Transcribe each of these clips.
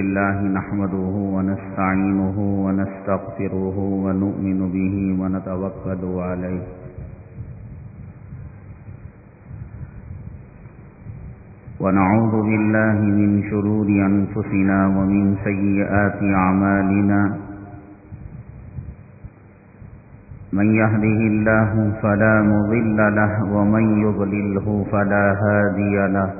الله نحمده ونستعينه ونستغفره ونؤمن به ونتوكل عليه. ونعوذ بالله من شرور أنفسنا ومن سيئات أعمالنا. من يهده الله فلا مضل له ومن يضلله فلا هادي له.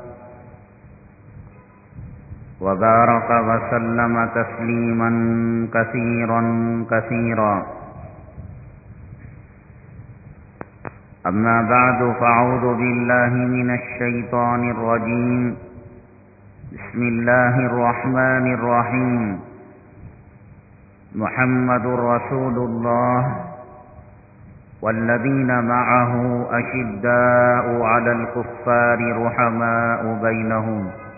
وبارك وسلم تسليما كثيرا كثيرا. أما بعد فاعوذ بالله من الشيطان الرجيم. بسم الله الرحمن الرحيم. محمد رسول الله. والذين معه أشداء على الكفار رحماء بينهم.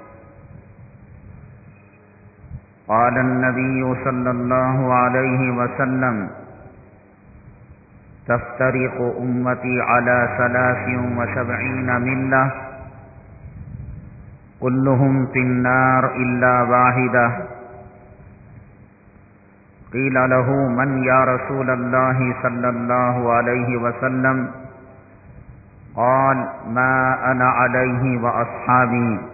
قال النبي صلى الله عليه وسلم، تفترق أمتي على ثلاث وسبعين ملة، كلهم في النار إلا واحدة. قيل له، من يا رسول الله صلى الله عليه وسلم؟ قال، ما أنا عليه وأصحابي.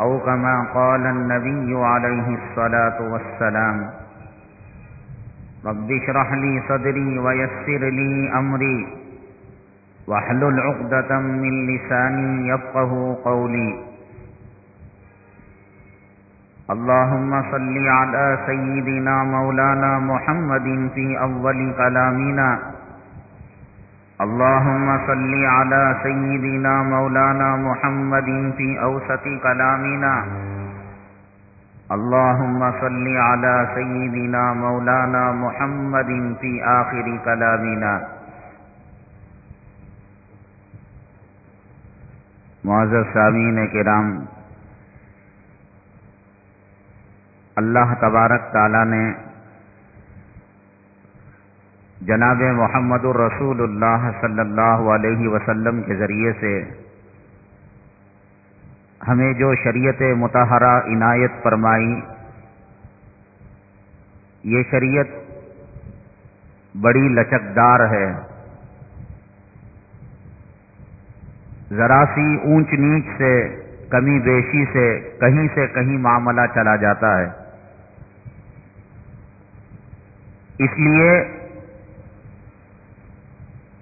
أو كما قال النبي عليه الصلاة والسلام، رب اشرح لي صدري ويسر لي أمري، واحلل عقدة من لساني يفقه قولي. اللهم صل على سيدنا مولانا محمد في أول كلامنا. اللهم صل على سيدنا مولانا محمد في أوسط كلامنا. اللهم صل على سيدنا مولانا محمد في آخر كلامنا. معزز سامعین کرام، اللہ تبارک تعالی نے جناب محمد الرسول اللہ صلی اللہ علیہ وسلم کے ذریعے سے ہمیں جو شریعت متحرہ عنایت فرمائی، یہ شریعت بڑی لچکدار ہے۔ ذرا سی اونچ نیچ سے، کمی بیشی سے، کہیں سے کہیں معاملہ چلا جاتا ہے۔ اس لیے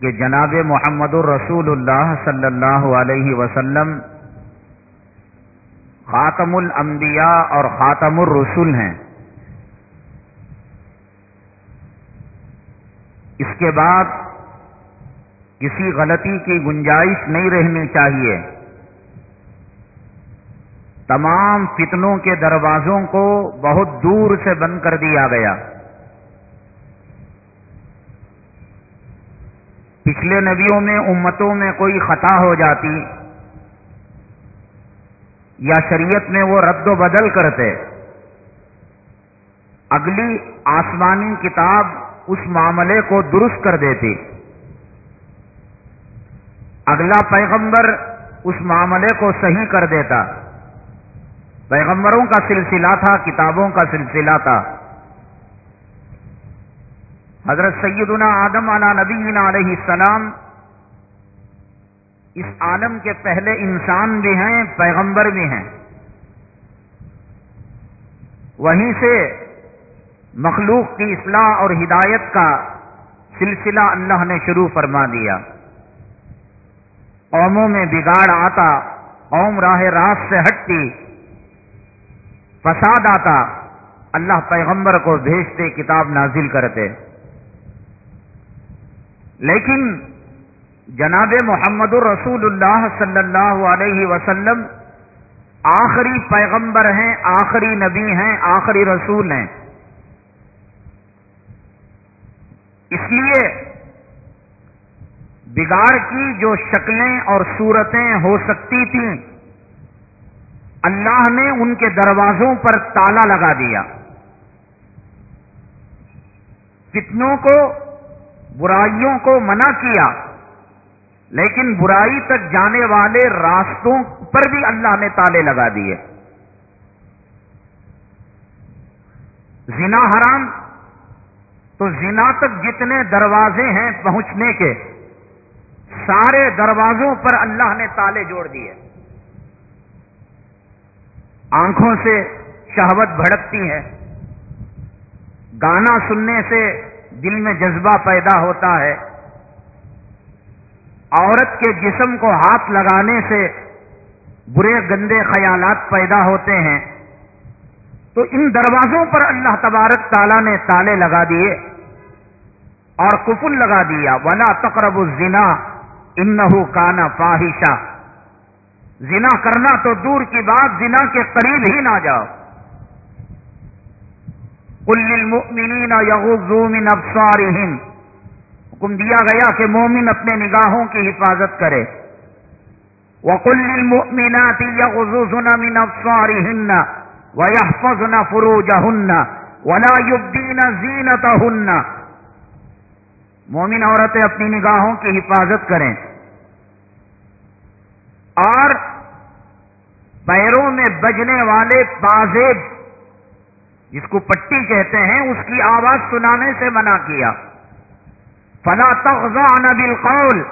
کہ جناب محمد الرسول اللہ صلی اللہ علیہ وسلم خاتم الانبیاء اور خاتم الرسول ہیں۔ اس کے بعد کسی غلطی کی گنجائش نہیں رہنی چاہیے۔ تمام فتنوں کے دروازوں کو بہت دور سے بند کر دیا گیا۔ پچھلے نبیوں میں، امتوں میں کوئی خطا ہو جاتی یا شریعت میں وہ رد و بدل کرتے۔ اگلی آسمانی کتاب اس معاملے کو درست کر دیتی۔ اگلا پیغمبر اس معاملے کو صحیح کر دیتا۔ پیغمبروں کا سلسلہ تھا، کتابوں کا سلسلہ تھا۔ حضرت سیدنا آدم علی نبی علیہ السلام اس عالم کے پہلے انسان بھی ہیں، پیغمبر بھی ہیں۔ وہیں سے مخلوق کی اصلاح اور ہدایت کا سلسلہ اللہ نے شروع فرما دیا۔ قوموں میں بگاڑ آتا، قوم راہ راست سے ہٹتی، فساد آتا، اللہ پیغمبر کو بھیجتے، کتاب نازل کرتے۔ لیکن جناب محمد الرسول اللہ صلی اللہ علیہ وسلم آخری پیغمبر ہیں، آخری نبی ہیں، آخری رسول ہیں۔ اس لیے بگاڑ کی جو شکلیں اور صورتیں ہو سکتی تھیں، اللہ نے ان کے دروازوں پر تالا لگا دیا۔ فتنوں کو برائیوں کو منع کیا، لیکن برائی تک جانے والے راستوں پر بھی اللہ نے تالے لگا دیے۔ زنا حرام، تو زنا تک جتنے دروازے ہیں پہنچنے کے، سارے دروازوں پر اللہ نے تالے جوڑ دیے۔ آنکھوں سے شہوت بھڑکتی ہے گانا سننے سے دل میں جذبہ پیدا ہوتا ہے، عورت کے جسم کو ہاتھ لگانے سے برے گندے خیالات پیدا ہوتے ہیں۔ تو ان دروازوں پر اللہ تبارک تعالیٰ نے تالے لگا دیے اور کفل لگا دیا۔ ولا تقرب الزنا انہو کانا فاحشہ زنا کرنا تو دور کی بات، زنا کے قریب ہی نہ جاؤ۔ کل للمؤمنین یغضوا من ابصارہم۔ حکم دیا گیا کہ مومن اپنے نگاہوں کی حفاظت کرے۔ وَقُلْ لِلْمُؤْمِنَاتِ يَغْضُضْنَ مِنْ أَبْصَارِهِنَّ وَيَحْفَظْنَ فُرُوجَهُنَّ وَلَا يُبْدِينَ زِينَتَهُنَّ مومن عورتیں اپنی نگاہوں کی حفاظت کریں۔ اور پیروں میں بجنے والے بازیب جس کو پٹی کہتے ہیں، اس کی آواز سنانے سے منع کیا۔ فلا تغضان بالقول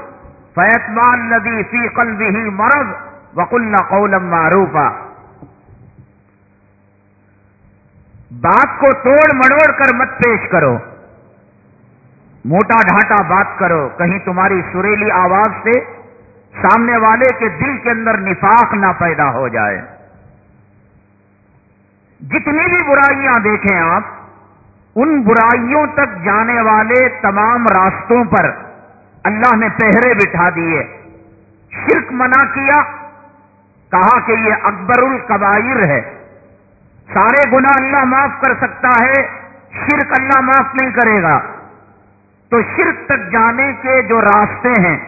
فیتمان الذي في قلبه مرض وقلنا قولا معروفا۔ بات کو توڑ مڑوڑ کر مت پیش کرو۔ موٹا ڈھاٹا بات کرو۔ کہیں تمہاری سریلی آواز سے سامنے والے کے دل کے اندر نفاق نہ پیدا ہو جائے۔ جتنی بھی برائیاں دیکھیں آپ، ان برائیوں تک جانے والے تمام راستوں پر اللہ نے پہرے بٹھا دیے۔ شرک منع کیا، کہا کہ یہ اکبر القبائر ہے۔ سارے گنا اللہ معاف کر سکتا ہے، شرک اللہ معاف نہیں کرے گا۔ تو شرک تک جانے کے جو راستے ہیں،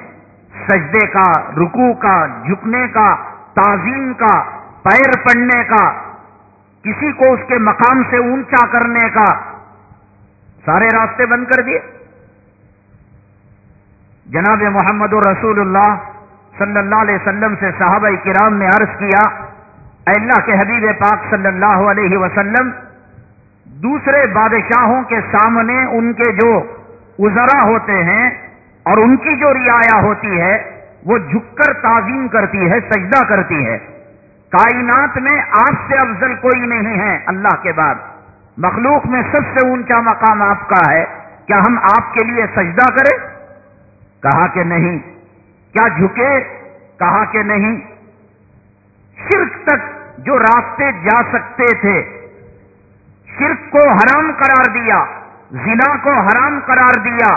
سجدے کا رکو کا، جھکنے کا، تعظیم کا، پیر پڑنے کا کسی کو اس کے مقام سے اونچا کرنے کا سارے راستے بند کر دیے۔ جناب محمد رسول اللہ صلی اللہ علیہ وسلم سے صحابہ کرام نے عرض کیا، اے اللہ کے حبیب پاک صلی اللہ علیہ وسلم، دوسرے بادشاہوں کے سامنے ان کے جو ازرا ہوتے ہیں اور ان کی جو رعایا ہوتی ہے، وہ جھک کر تعظیم کرتی ہے، سجدہ کرتی ہے۔ کائنات میں آپ سے افضل کوئی نہیں ہے اللہ کے بعد۔ مخلوق میں سب سے اونچا مقام آپ کا ہے۔ کیا ہم آپ کے لیے سجدہ کریں؟ کہا کہ نہیں۔ کیا جھکے؟ کہا کہ نہیں۔ شرک تک جو راستے جا سکتے تھے۔ شرک کو حرام قرار دیا۔ زنا کو حرام قرار دیا۔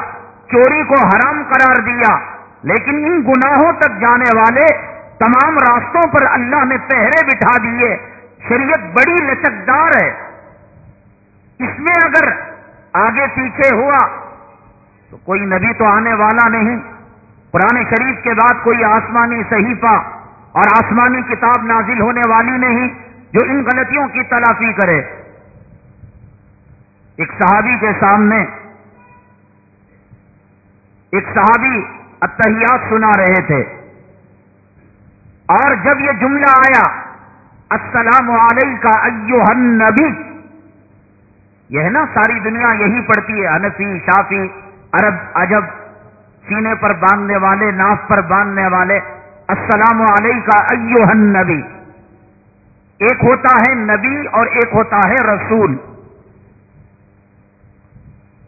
چوری کو حرام قرار دیا۔ لیکن ان گناہوں تک جانے والے تمام راستوں پر اللہ نے پہرے بٹھا دیے۔ شریعت بڑی لچکدار ہے۔ اس میں اگر آگے پیچھے ہوا تو کوئی نبی تو آنے والا نہیں۔ پرانے شریف کے بعد کوئی آسمانی صحیفہ اور آسمانی کتاب نازل ہونے والی نہیں جو ان غلطیوں کی تلافی کرے۔ ایک صحابی کے سامنے ایک صحابی اتحیات سنا رہے تھے۔ اور جب یہ جملہ آیا، السلام علیکم کا ایو نبی یہ ہے نا ساری دنیا یہی پڑتی ہے انفی شافی، عرب، عجب، سینے پر باندھنے والے، ناف پر باندھنے والے، السلام علیکم کا ایو نبی ایک ہوتا ہے نبی اور ایک ہوتا ہے رسول۔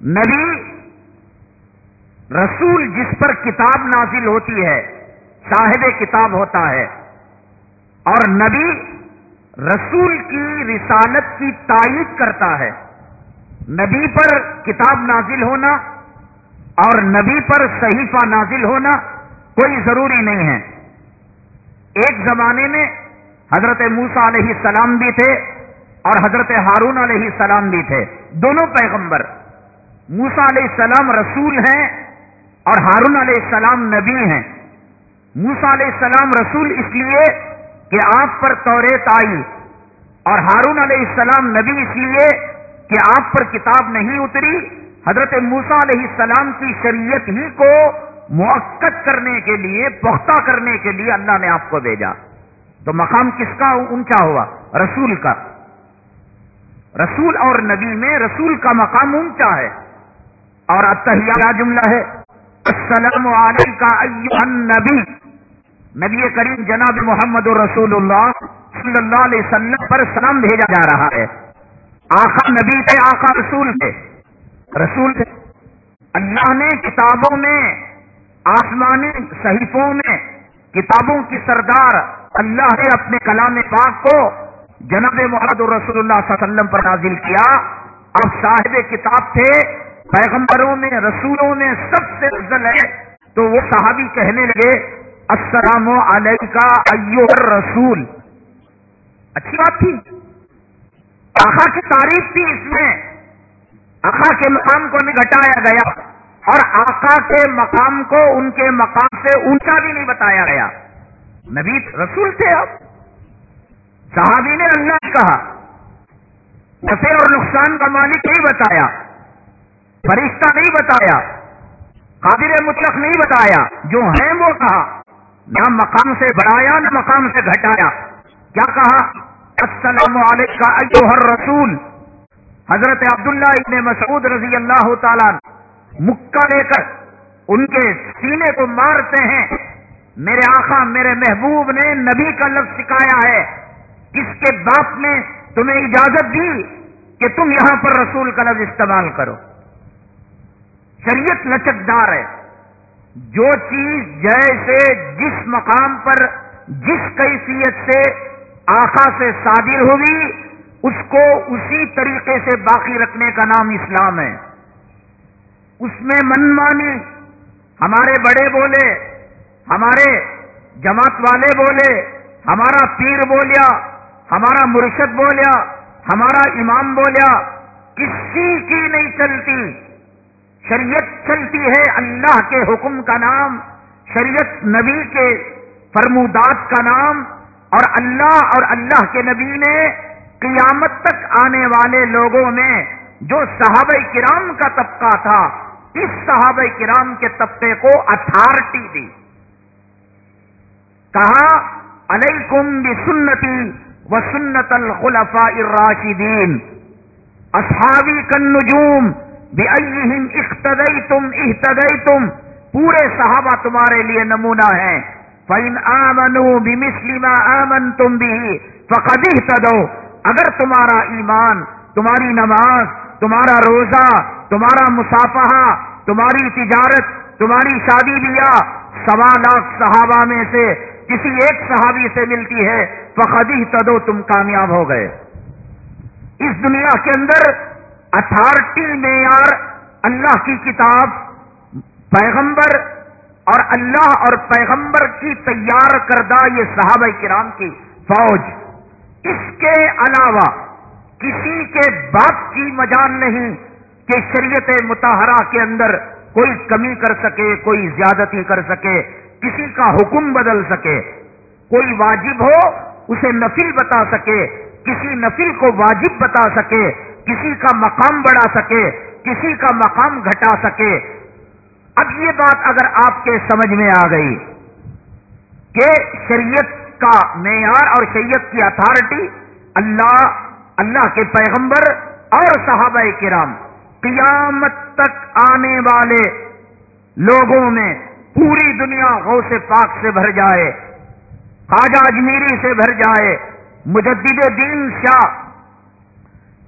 نبی، رسول جس پر کتاب نازل ہوتی ہے صاحب کتاب ہوتا ہے۔ اور نبی رسول کی رسالت کی تائید کرتا ہے۔ نبی پر کتاب نازل ہونا اور نبی پر صحیفہ نازل ہونا کوئی ضروری نہیں ہے۔ ایک زمانے میں حضرت موسا علیہ السلام بھی تھے اور حضرت ہارون علیہ السلام بھی تھے۔ دونوں پیغمبر۔ موسا علیہ السلام رسول ہیں اور ہارون علیہ السلام نبی ہیں۔ موسا علیہ السلام رسول اس لیے کہ آپ پر توریت آئی اور ہارون علیہ السلام نبی اس لیے کہ آپ پر کتاب نہیں اتری، حضرت موسا علیہ السلام کی شریعت ہی کو موقع کرنے کے لیے، پختہ کرنے کے لیے اللہ نے آپ کو بھیجا۔ تو مقام کس کا اونچا ہوا؟ رسول کا۔ رسول اور نبی میں رسول کا مقام اونچا ہے اور اتحیہ جملہ ہے، السلام علیکم نبی نبی کریم جناب محمد رسول اللہ صلی اللہ علیہ وسلم پر سلام بھیجا جا رہا ہے۔ آخا نبی تھے آخا رسول تھے۔ رسول تھے۔ اللہ نے کتابوں میں، آسمانی صحیفوں میں کتابوں کی سردار اللہ نے اپنے کلام پاک کو جناب محمد رسول اللہ صلی اللہ علیہ وسلم پر نازل کیا۔ اب صاحب کتاب تھے، پیغمبروں میں، رسولوں میں سب سے افضل ہے۔ تو وہ صحابی کہنے لگے السلام علیکہ ایو رسول اچھی بات تھی۔ آخا کی تعریف تھی اس میں۔ آخا کے مقام کو نہیں گھٹایا گیا اور آقا کے مقام کو ان کے مقام سے اونچا بھی نہیں بتایا گیا۔ نبی رسول تھے اب صحابی نے اللہ کہا۔ نفے اور نقصان کا مالک نہیں بتایا۔ فرشتہ نہیں بتایا۔ قادر مطلق نہیں بتایا۔ جو ہیں وہ کہا نہ مقام سے بڑھایا، نہ مقام سے گھٹایا۔ کیا کہا؟ السلام علیکم رسول حضرت عبداللہ ابن مسعود رضی اللہ تعالیٰ مکہ لے کر ان کے سینے کو مارتے ہیں۔ میرے آقا، میرے محبوب نے نبی کا لفظ سکھایا ہے۔ کس کے باپ نے تمہیں اجازت دی کہ تم یہاں پر رسول کا لفظ استعمال کرو۔ شریعت لچکدار ہے۔ جو چیز جیسے جس مقام پر، جس کیفیت سے آخا سے صادر ہوگی، اس کو اسی طریقے سے باقی رکھنے کا نام اسلام ہے۔ اس میں منمانی ہمارے بڑے بولے، ہمارے جماعت والے بولے، ہمارا پیر بولیا، ہمارا مرشد بولیا، ہمارا امام بولیا، کسی کی نہیں چلتی۔ شریعت چلتی ہے اللہ کے حکم کا نام، شریعت نبی کے فرمودات کا نام، اور اللہ اور اللہ کے نبی نے قیامت تک آنے والے لوگوں میں جو صحابہ کرام کا طبقہ تھا، اس صحابہ کرام کے طبقے کو اتھارٹی دی۔ کہا، علیکم بسنتی و سنت الخلفاء الراشدین، اصحابی کن نجوم اختدئی تم احتدئی تم پورے صحابہ تمہارے لیے نمونہ ہے. فَإِنْ آمَنُوا بِمِسْلِ مَا آمَنْتُمْ بِهِ فَقَدْ اِحْتَدَوْا اگر تمہارا ایمان، تمہاری نماز، تمہارا روزہ، تمہارا مسافہ تمہاری تجارت، تمہاری شادی بیاہ سوا لاکھ صحابہ میں سے کسی ایک صحابی سے ملتی ہے فقدی تدو تم کامیاب ہو گئے۔ اس دنیا کے اندر اتھارٹی معیار اللہ کی کتاب، پیغمبر اور اللہ اور پیغمبر کی تیار کردہ یہ صحابہ کرام کی فوج۔ اس کے علاوہ کسی کے باپ کی مجال نہیں کہ شریعت متحرہ کے اندر کوئی کمی کر سکے، کوئی زیادتی کر سکے، کسی کا حکم بدل سکے۔ کوئی واجب ہو، اسے نفل بتا سکے، کسی نفل کو واجب بتا سکے۔ کسی کا مقام بڑھا سکے، کسی کا مقام گھٹا سکے۔ اب یہ بات اگر آپ کے سمجھ میں آ گئی کہ شریعت کا معیار اور شریعت کی اتھارٹی اللہ اللہ کے پیغمبر اور صحابہ کرام قیامت تک آنے والے لوگوں میں پوری دنیا غو سے پاک سے بھر جائے، خواجہ اجمیری سے بھر جائے، مجدد دین شاہ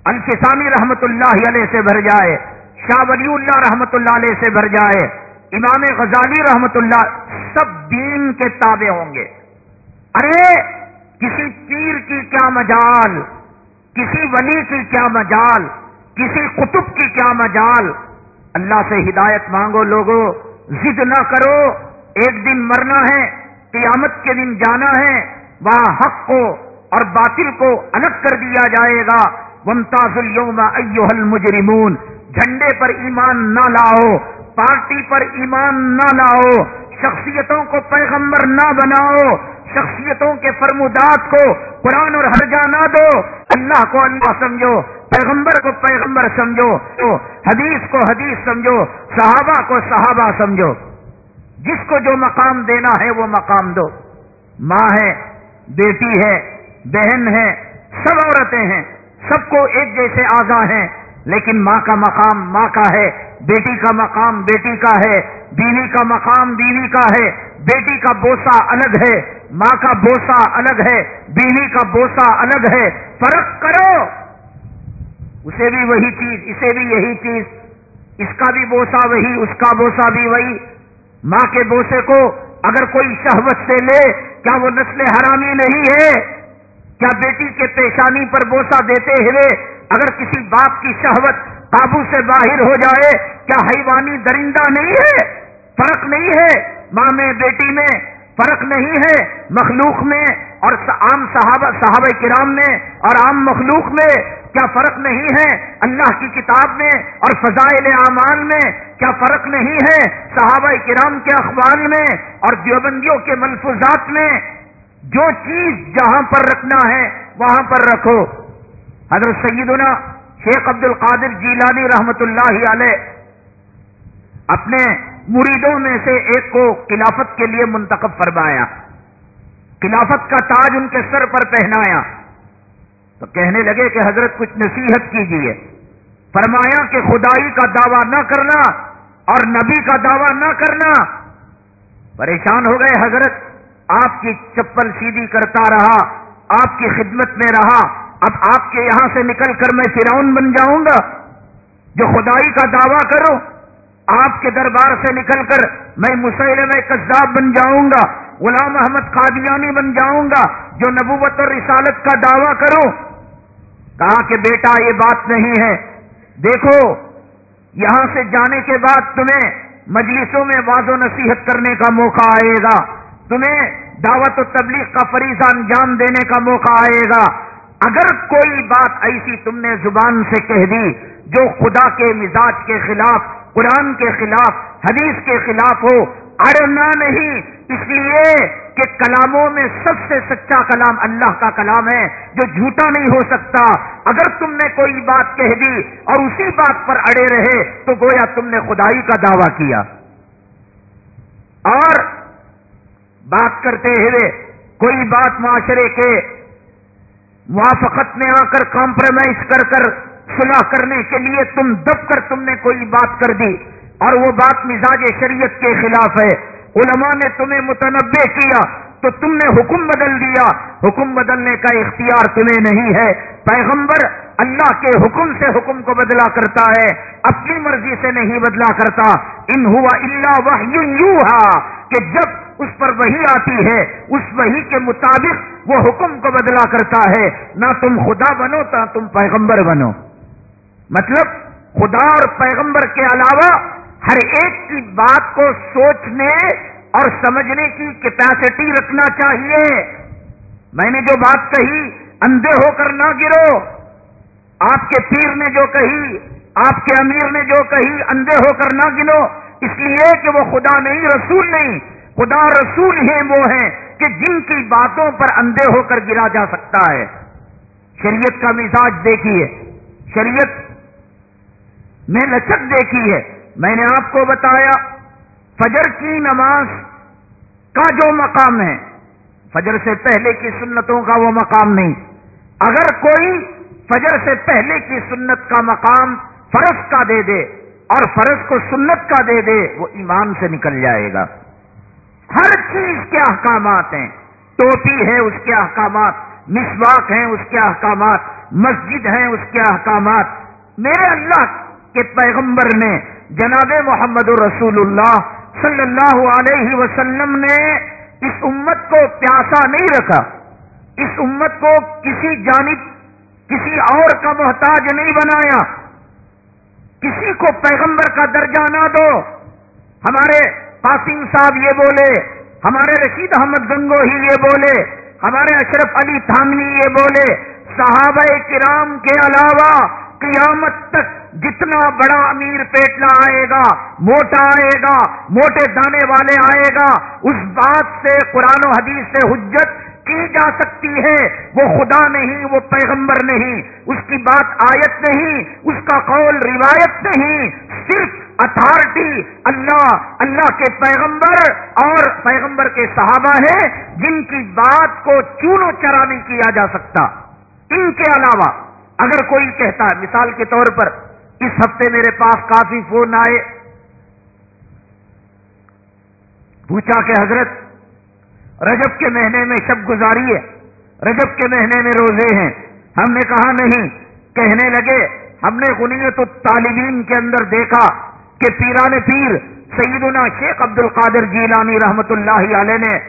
الفسانی رحمت اللہ علیہ سے بھر جائے، شاہ ولی اللہ رحمت اللہ علیہ سے بھر جائے، امام غزالی رحمت اللہ سب دین کے تابع ہوں گے۔ ارے، کسی پیر کی کیا مجال؟ کسی ولی کی کیا مجال؟ کسی قطب کی کیا مجال؟ اللہ سے ہدایت مانگو لوگوں ضد نہ کرو۔ ایک دن مرنا ہے، قیامت کے دن جانا ہے۔ وہاں حق کو اور باطل کو الگ کر دیا جائے گا۔ ومتاز اليوم ایوہ المجرمون جھنڈے پر ایمان نہ لاؤ، پارٹی پر ایمان نہ لاؤ، شخصیتوں کو پیغمبر نہ بناؤ، شخصیتوں کے فرمودات کو قرآن اور ہر جانا دو۔ اللہ کو اللہ سمجھو، پیغمبر کو پیغمبر سمجھو، حدیث کو حدیث سمجھو، صحابہ کو صحابہ سمجھو۔ جس کو جو مقام دینا ہے وہ مقام دو۔ ماں ہے، بیٹی ہے، بہن ہے، سب عورتیں ہیں۔ سب کو ایک جیسے آگاہ ہیں، لیکن ماں کا مقام ماں کا ہے، بیٹی کا مقام بیٹی کا ہے، بیوی کا مقام بیوی کا ہے، بیٹی کا بوسا الگ ہے، ماں کا بوسا الگ ہے، بیوی کا بوسا الگ ہے، فرق کرو۔ اسے بھی وہی چیز، اسے بھی یہی چیز، اس کا بھی بوسا وہی، اس کا بوسا بھی وہی۔ ماں کے بوسے کو اگر کوئی شہوت سے لے، کیا وہ نسل حرامی نہیں ہے؟ کیا بیٹی کے پیشانی پر بوسا دیتے ہوئے اگر کسی باپ کی شہوت قابو سے باہر ہو جائے، کیا حیوانی درندہ نہیں ہے؟ فرق نہیں ہے۔ ماں میں، بیٹی میں فرق نہیں ہے۔ مخلوق میں اور عام صحابہ صحابہ کرام میں اور عام مخلوق میں کیا فرق نہیں ہے؟ اللہ کی کتاب میں اور فضائل اعمال میں کیا فرق نہیں ہے؟ صحابہ کرام کے اخبار میں اور دیوبندیوں کے ملفوظات میں جو چیز جہاں پر رکھنا ہے وہاں پر رکھو۔ حضرت سیدنا شیخ عبد القادر جیلانی رحمت اللہ علیہ اپنے مریدوں میں سے ایک کو خلافت کے لیے منتخب فرمایا۔ خلافت کا تاج ان کے سر پر پہنایا۔ تو کہنے لگے کہ حضرت کچھ نصیحت کیجیے فرمایا کہ خدائی کا دعویٰ نہ کرنا اور نبی کا دعویٰ نہ کرنا۔ پریشان ہو گئے حضرت۔ آپ کی چپل سیدھی کرتا رہا، آپ کی خدمت میں رہا، اب آپ کے یہاں سے نکل کر میں فرعون بن جاؤں گا، جو خدائی کا دعویٰ کرو، آپ کے دربار سے نکل کر میں مسئلے میں کذاب بن جاؤں گا، غلام احمد قادیانی بن جاؤں گا، جو نبوت اور رسالت کا دعویٰ کروں کہا کہ بیٹا، یہ بات نہیں ہے۔ دیکھو، یہاں سے جانے کے بعد تمہیں مجلسوں میں واض و نصیحت کرنے کا موقع آئے گا۔ تمہیں دعوت و تبلیغ کا فریضہ انجام دینے کا موقع آئے گا۔ اگر کوئی بات ایسی تم نے زبان سے کہہ دی جو خدا کے مزاج کے خلاف، قرآن کے خلاف، حدیث کے خلاف ہو اڑنا نہیں۔ اس لیے کہ کلاموں میں سب سے سچا کلام اللہ کا کلام ہے، جو جھوٹا نہیں ہو سکتا۔ اگر تم نے کوئی بات کہہ دی اور اسی بات پر اڑے رہے، تو گویا تم نے خدائی کا دعویٰ کیا۔ اور بات کرتے ہوئے کوئی بات معاشرے کے موافقت میں آ کر کمپرومائز کر کر صلاح کرنے کے لیے تم دب کر تم نے کوئی بات کر دی اور وہ بات مزاج شریعت کے خلاف ہے۔ علماء نے تمہیں متنوع کیا تو تم نے حکم بدل دیا۔ حکم بدلنے کا اختیار تمہیں نہیں ہے۔ پیغمبر اللہ کے حکم سے حکم کو بدلا کرتا ہے، اپنی مرضی سے نہیں بدلا کرتا۔ ان ہوا اللہ وہ کہ جب اس پر وہی آتی ہے، اس وہی کے مطابق وہ حکم کو بدلا کرتا ہے۔ نہ تم خدا بنو، نہ تم پیغمبر بنو۔ مطلب خدا اور پیغمبر کے علاوہ ہر ایک کی بات کو سوچنے اور سمجھنے کی کیپیسٹی رکھنا چاہیے۔ میں نے جو بات کہی، اندھے ہو کر نہ گرو۔ آپ کے پیر نے جو کہی، آپ کے امیر نے جو کہی، اندھے ہو کر نہ گنو۔ اس لیے کہ وہ خدا نہیں، رسول نہیں۔ خدا رسول ہی وہ ہیں کہ جن کی باتوں پر اندھے ہو کر گرا جا سکتا ہے۔ شریعت کا مزاج دیکھیے۔ شریعت میں لچک دیکھی ہے میں نے آپ کو بتایا، فجر کی نماز کا جو مقام ہے، فجر سے پہلے کی سنتوں کا وہ مقام نہیں۔ اگر کوئی فجر سے پہلے کی سنت کا مقام فرض کا دے دے اور فرض کو سنت کا دے دے، وہ ایمان سے نکل جائے گا۔ ہر چیز کے احکامات ہیں۔ ٹوپی ہے اس کے احکامات، مسواک ہیں اس کے احکامات، مسجد ہیں اس کے احکامات۔ میرے اللہ کے پیغمبر نے جناب محمد رسول اللہ صلی اللہ علیہ وسلم نے اس امت کو پیاسا نہیں رکھا۔ اس امت کو کسی جانب، کسی اور کا محتاج نہیں بنایا۔ کسی کو پیغمبر کا درجہ نہ دو۔ ہمارے قاسم صاحب یہ بولے، ہمارے رشید احمد گنگو ہی یہ بولے، ہمارے اشرف علی تھانوی یہ بولے، صحابہ کرام کے علاوہ قیامت تک جتنا بڑا امیر پیٹلا آئے گا، موٹا آئے گا، موٹے دانے والے آئے گا، اس بات سے، قرآن و حدیث سے حجت کی جا سکتی ہے، وہ خدا نہیں، وہ پیغمبر نہیں، اس کی بات آیت نہیں، اس کا قول روایت نہیں، صرف اتھارٹی اللہ اللہ کے پیغمبر اور پیغمبر کے صحابہ ہیں جن کی بات کو چونو چرا نہیں کیا جا سکتا۔ ان کے علاوہ اگر کوئی کہتا ہے، مثال کے طور پر اس ہفتے میرے پاس کافی فون آئے۔ پوچھا کہ حضرت، رجب کے مہینے میں شب گزاری ہے، رجب کے مہینے میں روزے ہیں۔ ہم نے کہا نہیں، کہنے لگے، ہم نے غنیت الطالبین کے اندر دیکھا۔ کہ پیران پیر سیدنا شیخ عبد القادر جیلانی رحمت اللہ علیہ نے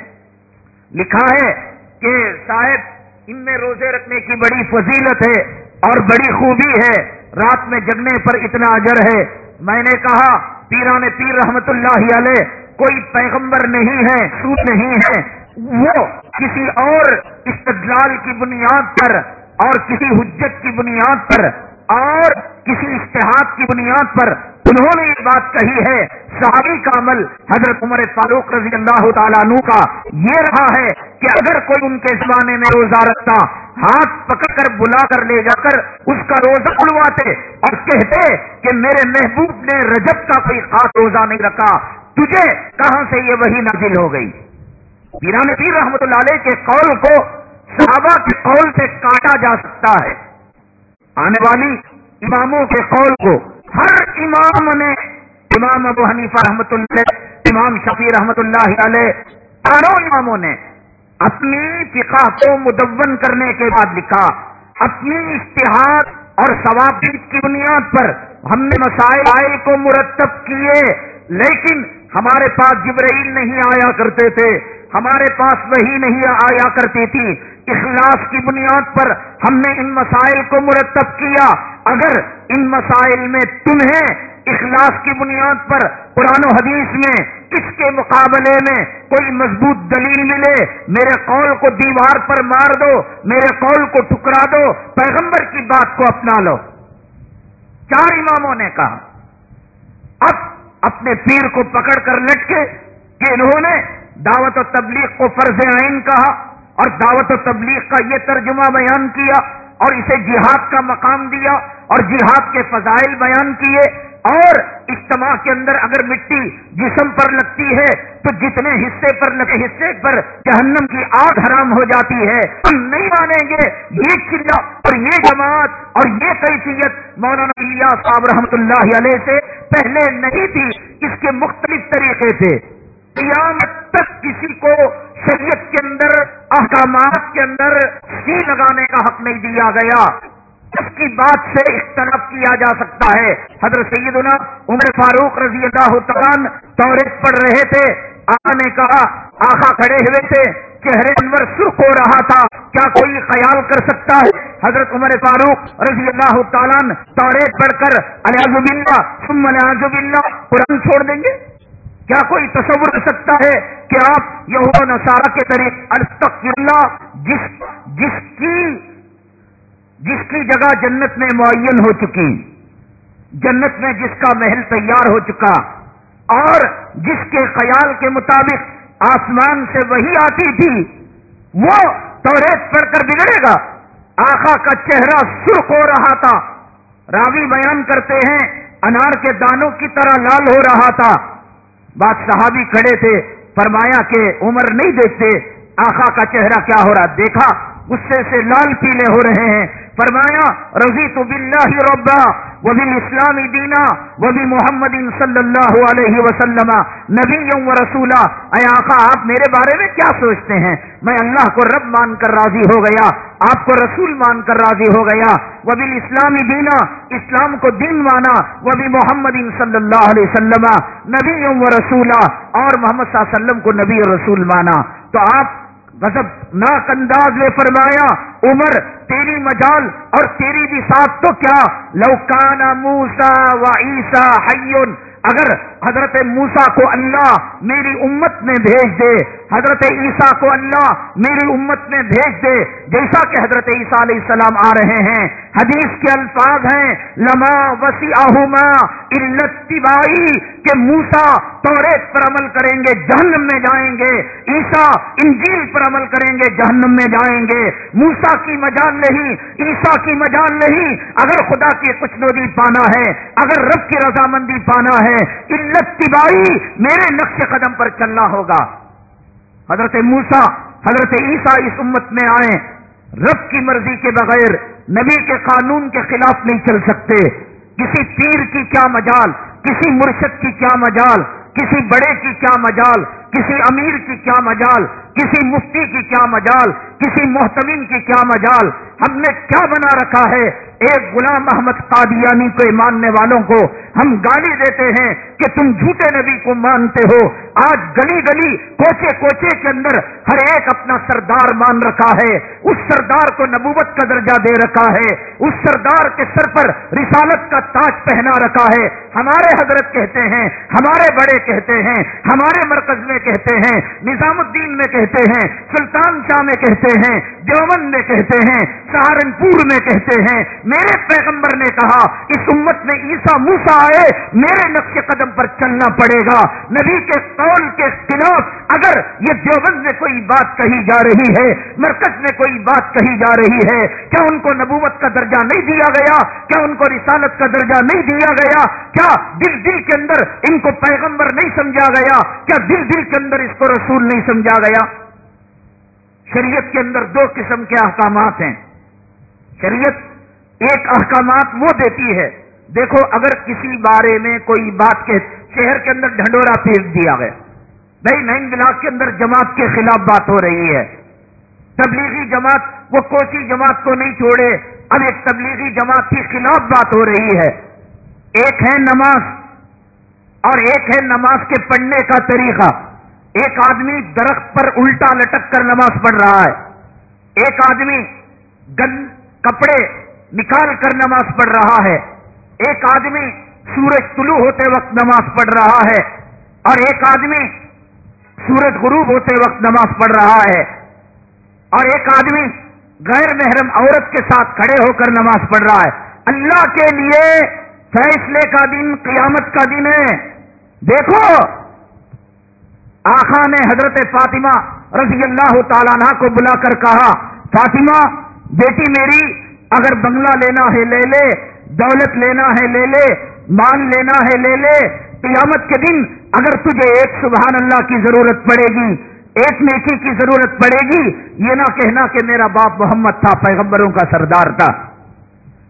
لکھا ہے کہ صاحب، ان میں روزے رکھنے کی بڑی فضیلت ہے اور بڑی خوبی ہے۔ رات میں جگنے پر اتنا اجر ہے۔ میں نے کہا، پیران پیر رحمت اللہ علیہ، کوئی پیغمبر نہیں ہے سوت نہیں ہے۔ وہ کسی اور استدلال کی بنیاد پر اور کسی حجت کی بنیاد پر اور کسی اشتہاد کی بنیاد پر انہوں نے یہ بات کہی ہے، صحابی کا عمل حضرت عمر فاروق رضی اللہ تعالیٰ عنہ کا یہ رہا ہے کہ اگر کوئی ان کے زمانے میں روزہ رکھتا، ہاتھ پکڑ کر بلا کر لے جا کر اس کا روزہ کھلواتے اور کہتے کہ میرے محبوب نے رجب کا کوئی خاص روزہ نہیں رکھا، تجھے کہاں سے یہ وہی نازل ہو گئی؟ پیران پیر رحمت اللہ علیہ کے قول کو صحابہ کے قول سے کاٹا جا سکتا ہے۔ آنے والی اماموں کے قول کو ہر امام نے امام ابو حنیفہ رحمت اللہ امام شفیع رحمت اللہ علیہ چاروں اماموں نے اپنی فقہ کو مدون کرنے کے بعد لکھا، اپنی اشتہار اور ثوابت کی بنیاد پر ہم نے مسائل کو مرتب کیے، لیکن ہمارے پاس جبرائیل نہیں آیا کرتے تھے، ہمارے پاس وہی نہیں آیا کرتی تھی۔ اخلاص کی بنیاد پر ہم نے ان مسائل کو مرتب کیا۔ اگر ان مسائل میں تمہیں اخلاص کی بنیاد پر قرآن و حدیث میں اس کے مقابلے میں کوئی مضبوط دلیل ملے، میرے قول کو دیوار پر مار دو، میرے قول کو ٹکرا دو، پیغمبر کی بات کو اپنا لو۔ چار اماموں نے کہا۔ اب اپنے پیر کو پکڑ کر لٹکے کہ انہوں نے دعوت و تبلیغ کو فرض عین کہا۔ اور دعوت و تبلیغ کا یہ ترجمہ بیان کیا اور اسے جہاد کا مقام دیا اور جہاد کے فضائل بیان کیے اور اجتماع کے اندر اگر مٹی جسم پر لگتی ہے تو جتنے حصے پر لگے حصے پر جہنم کی آگ حرام ہو جاتی ہے۔ ہم نہیں مانیں گے یہ چلا اور یہ جماعت اور یہ کیفیت۔ مولانا صاحب رحمت اللہ علیہ سے پہلے نہیں تھی، اس کے مختلف طریقے تھے۔ قیامت تک کسی کو شریعت کے اندر، احکامات کے اندر سی لگانے کا حق نہیں دیا گیا۔ اس کی بات سے اختلاف کیا جا سکتا ہے۔ حضرت سیدنا عمر فاروق رضی اللہ تعالیٰ توریت پڑھ رہے تھے۔ آقا نے کہا آخا کھڑے ہوئے تھے۔ چہرے انور سرخ ہو رہا تھا۔ کیا کوئی خیال کر سکتا ہے؟ حضرت عمر فاروق رضی اللہ تعالیٰ توریت پڑھ کر الیاز ثم الیاز اللہ قرآن چھوڑ دیں گے؟ کیا کوئی تصور کر سکتا ہے کہ آپ یہود نصارہ کے طریقے اللہ جس جس کی جس کی جگہ جنت میں معین ہو چکی، جنت میں جس کا محل تیار ہو چکا، اور جس کے خیال کے مطابق آسمان سے وہی آتی تھی، وہ توریت پڑھ کر بگڑے گا۔ آخا کا چہرہ سرخ ہو رہا تھا۔ راوی بیان کرتے ہیں، انار کے دانوں کی طرح لال ہو رہا تھا۔ بات صحابی کھڑے تھے، فرمایا کہ عمر نہیں دیکھتے آخا کا چہرہ کیا ہو رہا؟ دیکھا، غصے سے لال پیلے ہو رہے ہیں۔ فرمایا رضی تو بلّہ ربا وہ بھی اسلامی دینا وہ بھی محمد صلی اللہ علیہ وسلم نبی و رسولہ، اے آقا، آپ میرے بارے میں کیا سوچتے ہیں؟ میں اللہ کو رب مان کر راضی ہو گیا، آپ کو رسول مان کر راضی ہو گیا۔ وہ بھی اسلامی دینا اسلام کو دن مانا۔ وہ بھی محمد صلی اللہ علیہ وسلم نبی و رسولہ، اور محمد صلی اللہ علیہ وسلم کو نبی رسول مانا۔ تو آپ مطلب ناک انداز میں فرمایا، عمر، تیری مجال اور تیری بھی ساتھ تو کیا؟ لوکانا موسا و عیسا اگر حضرت موسا کو اللہ میری امت میں بھیج دے، حضرت عیسیٰ کو اللہ میری امت میں بھیج دے، جیسا کہ حضرت عیسیٰ علیہ السلام آ رہے ہیں، حدیث کے الفاظ ہیں، لما وسی آہما التبائی کہ موسا توریت پر عمل کریں گے، جہنم میں جائیں گے عیسا انجیل پر عمل کریں گے، جہنم میں جائیں گے۔ موسا کی مجال نہیں عیسا کی مجال نہیں، اگر خدا کی کچھ نودی پانا ہے، اگر رب کی رضامندی پانا ہے التبائی میرے نقش قدم پر چلنا ہوگا۔ حضرت موسا حضرت عیسیٰ اس امت میں آئے رب کی مرضی کے بغیر نبی کے قانون کے خلاف نہیں چل سکتے۔ کسی پیر کی کیا مجال، کسی مرشد کی کیا مجال، کسی بڑے کی کیا مجال، کسی امیر کی کیا مجال، کسی مفتی کی کیا مجال، کسی محتمین کی کیا مجال، ہم نے کیا بنا رکھا ہے؟ ایک غلام محمد قادیانی کو ماننے والوں کو ہم گالی دیتے ہیں کہ تم جھوٹے نبی کو مانتے ہو۔ آج گلی گلی کوچے کوچے کے اندر ہر ایک اپنا سردار مان رکھا ہے۔ اس سردار کو نبوت کا درجہ دے رکھا ہے۔ اس سردار کے سر پر رسالت کا تاج پہنا رکھا ہے۔ ہمارے حضرت کہتے ہیں، ہمارے بڑے کہتے ہیں، ہمارے مرکز میں کہتے ہیں، نظام الدین میں کہتے ہیں، سلطان شاہ میں کہتے ہیں، دیوبند میں کہتے ہیں، سہارنپور میں کہتے ہیں۔ میرے پیغمبر نے کہا اس امت میں عیسا موسا آئے، میرے نقش قدم پر چلنا پڑے گا۔ نبی کے قول کے خلاف اگر یہ دیوبند میں کوئی بات کہی جا رہی ہے، مرکز میں کوئی بات کہی جا رہی ہے، کیا ان کو نبوت کا درجہ نہیں دیا گیا؟ کیا ان کو رسالت کا درجہ نہیں دیا گیا؟ کیا دل دل کے اندر ان کو پیغمبر نہیں سمجھا گیا؟ کیا دل دل کے اندر اس کو رسول نہیں سمجھا گیا؟ شریعت کے اندر دو قسم کے احکامات ہیں۔ شریعت ایک احکامات وہ دیتی ہے، دیکھو اگر کسی بارے میں کوئی بات کے شہر کے اندر ڈھنڈورا پھینک دیا گیا، بھائی نئی بلاک کے اندر جماعت کے خلاف بات ہو رہی ہے۔ تبلیغی جماعت، وہ کوچی جماعت کو نہیں چھوڑے، اب ایک تبلیغی جماعت کے خلاف بات ہو رہی ہے۔ ایک ہے نماز، اور ایک ہے نماز کے پڑھنے کا طریقہ۔ ایک آدمی درخت پر الٹا لٹک کر نماز پڑھ رہا ہے۔ ایک آدمی گن کپڑے نکال کر نماز پڑھ رہا ہے۔ ایک آدمی سورج طلوع ہوتے وقت نماز پڑھ رہا ہے اور ایک آدمی سورج غروب ہوتے وقت نماز پڑھ رہا ہے۔ اور ایک آدمی غیر محرم عورت کے ساتھ کھڑے ہو کر نماز پڑھ رہا ہے۔ اللہ کے لیے فیصلے کا دن، قیامت کا دن ہے۔ دیکھو، آخا نے حضرت فاطمہ رضی اللہ تعالیٰ کو بلا کر کہا، فاطمہ، بیٹی میری اگر بنگلہ لینا ہے لے لے، دولت لینا ہے لے لے مان لینا ہے لے لے، قیامت کے دن اگر تجھے ایک سبحان اللہ کی ضرورت پڑے گی، ایک نیکی کی ضرورت پڑے گی، یہ نہ کہنا کہ میرا باپ محمد تھا، پیغمبروں کا سردار تھا۔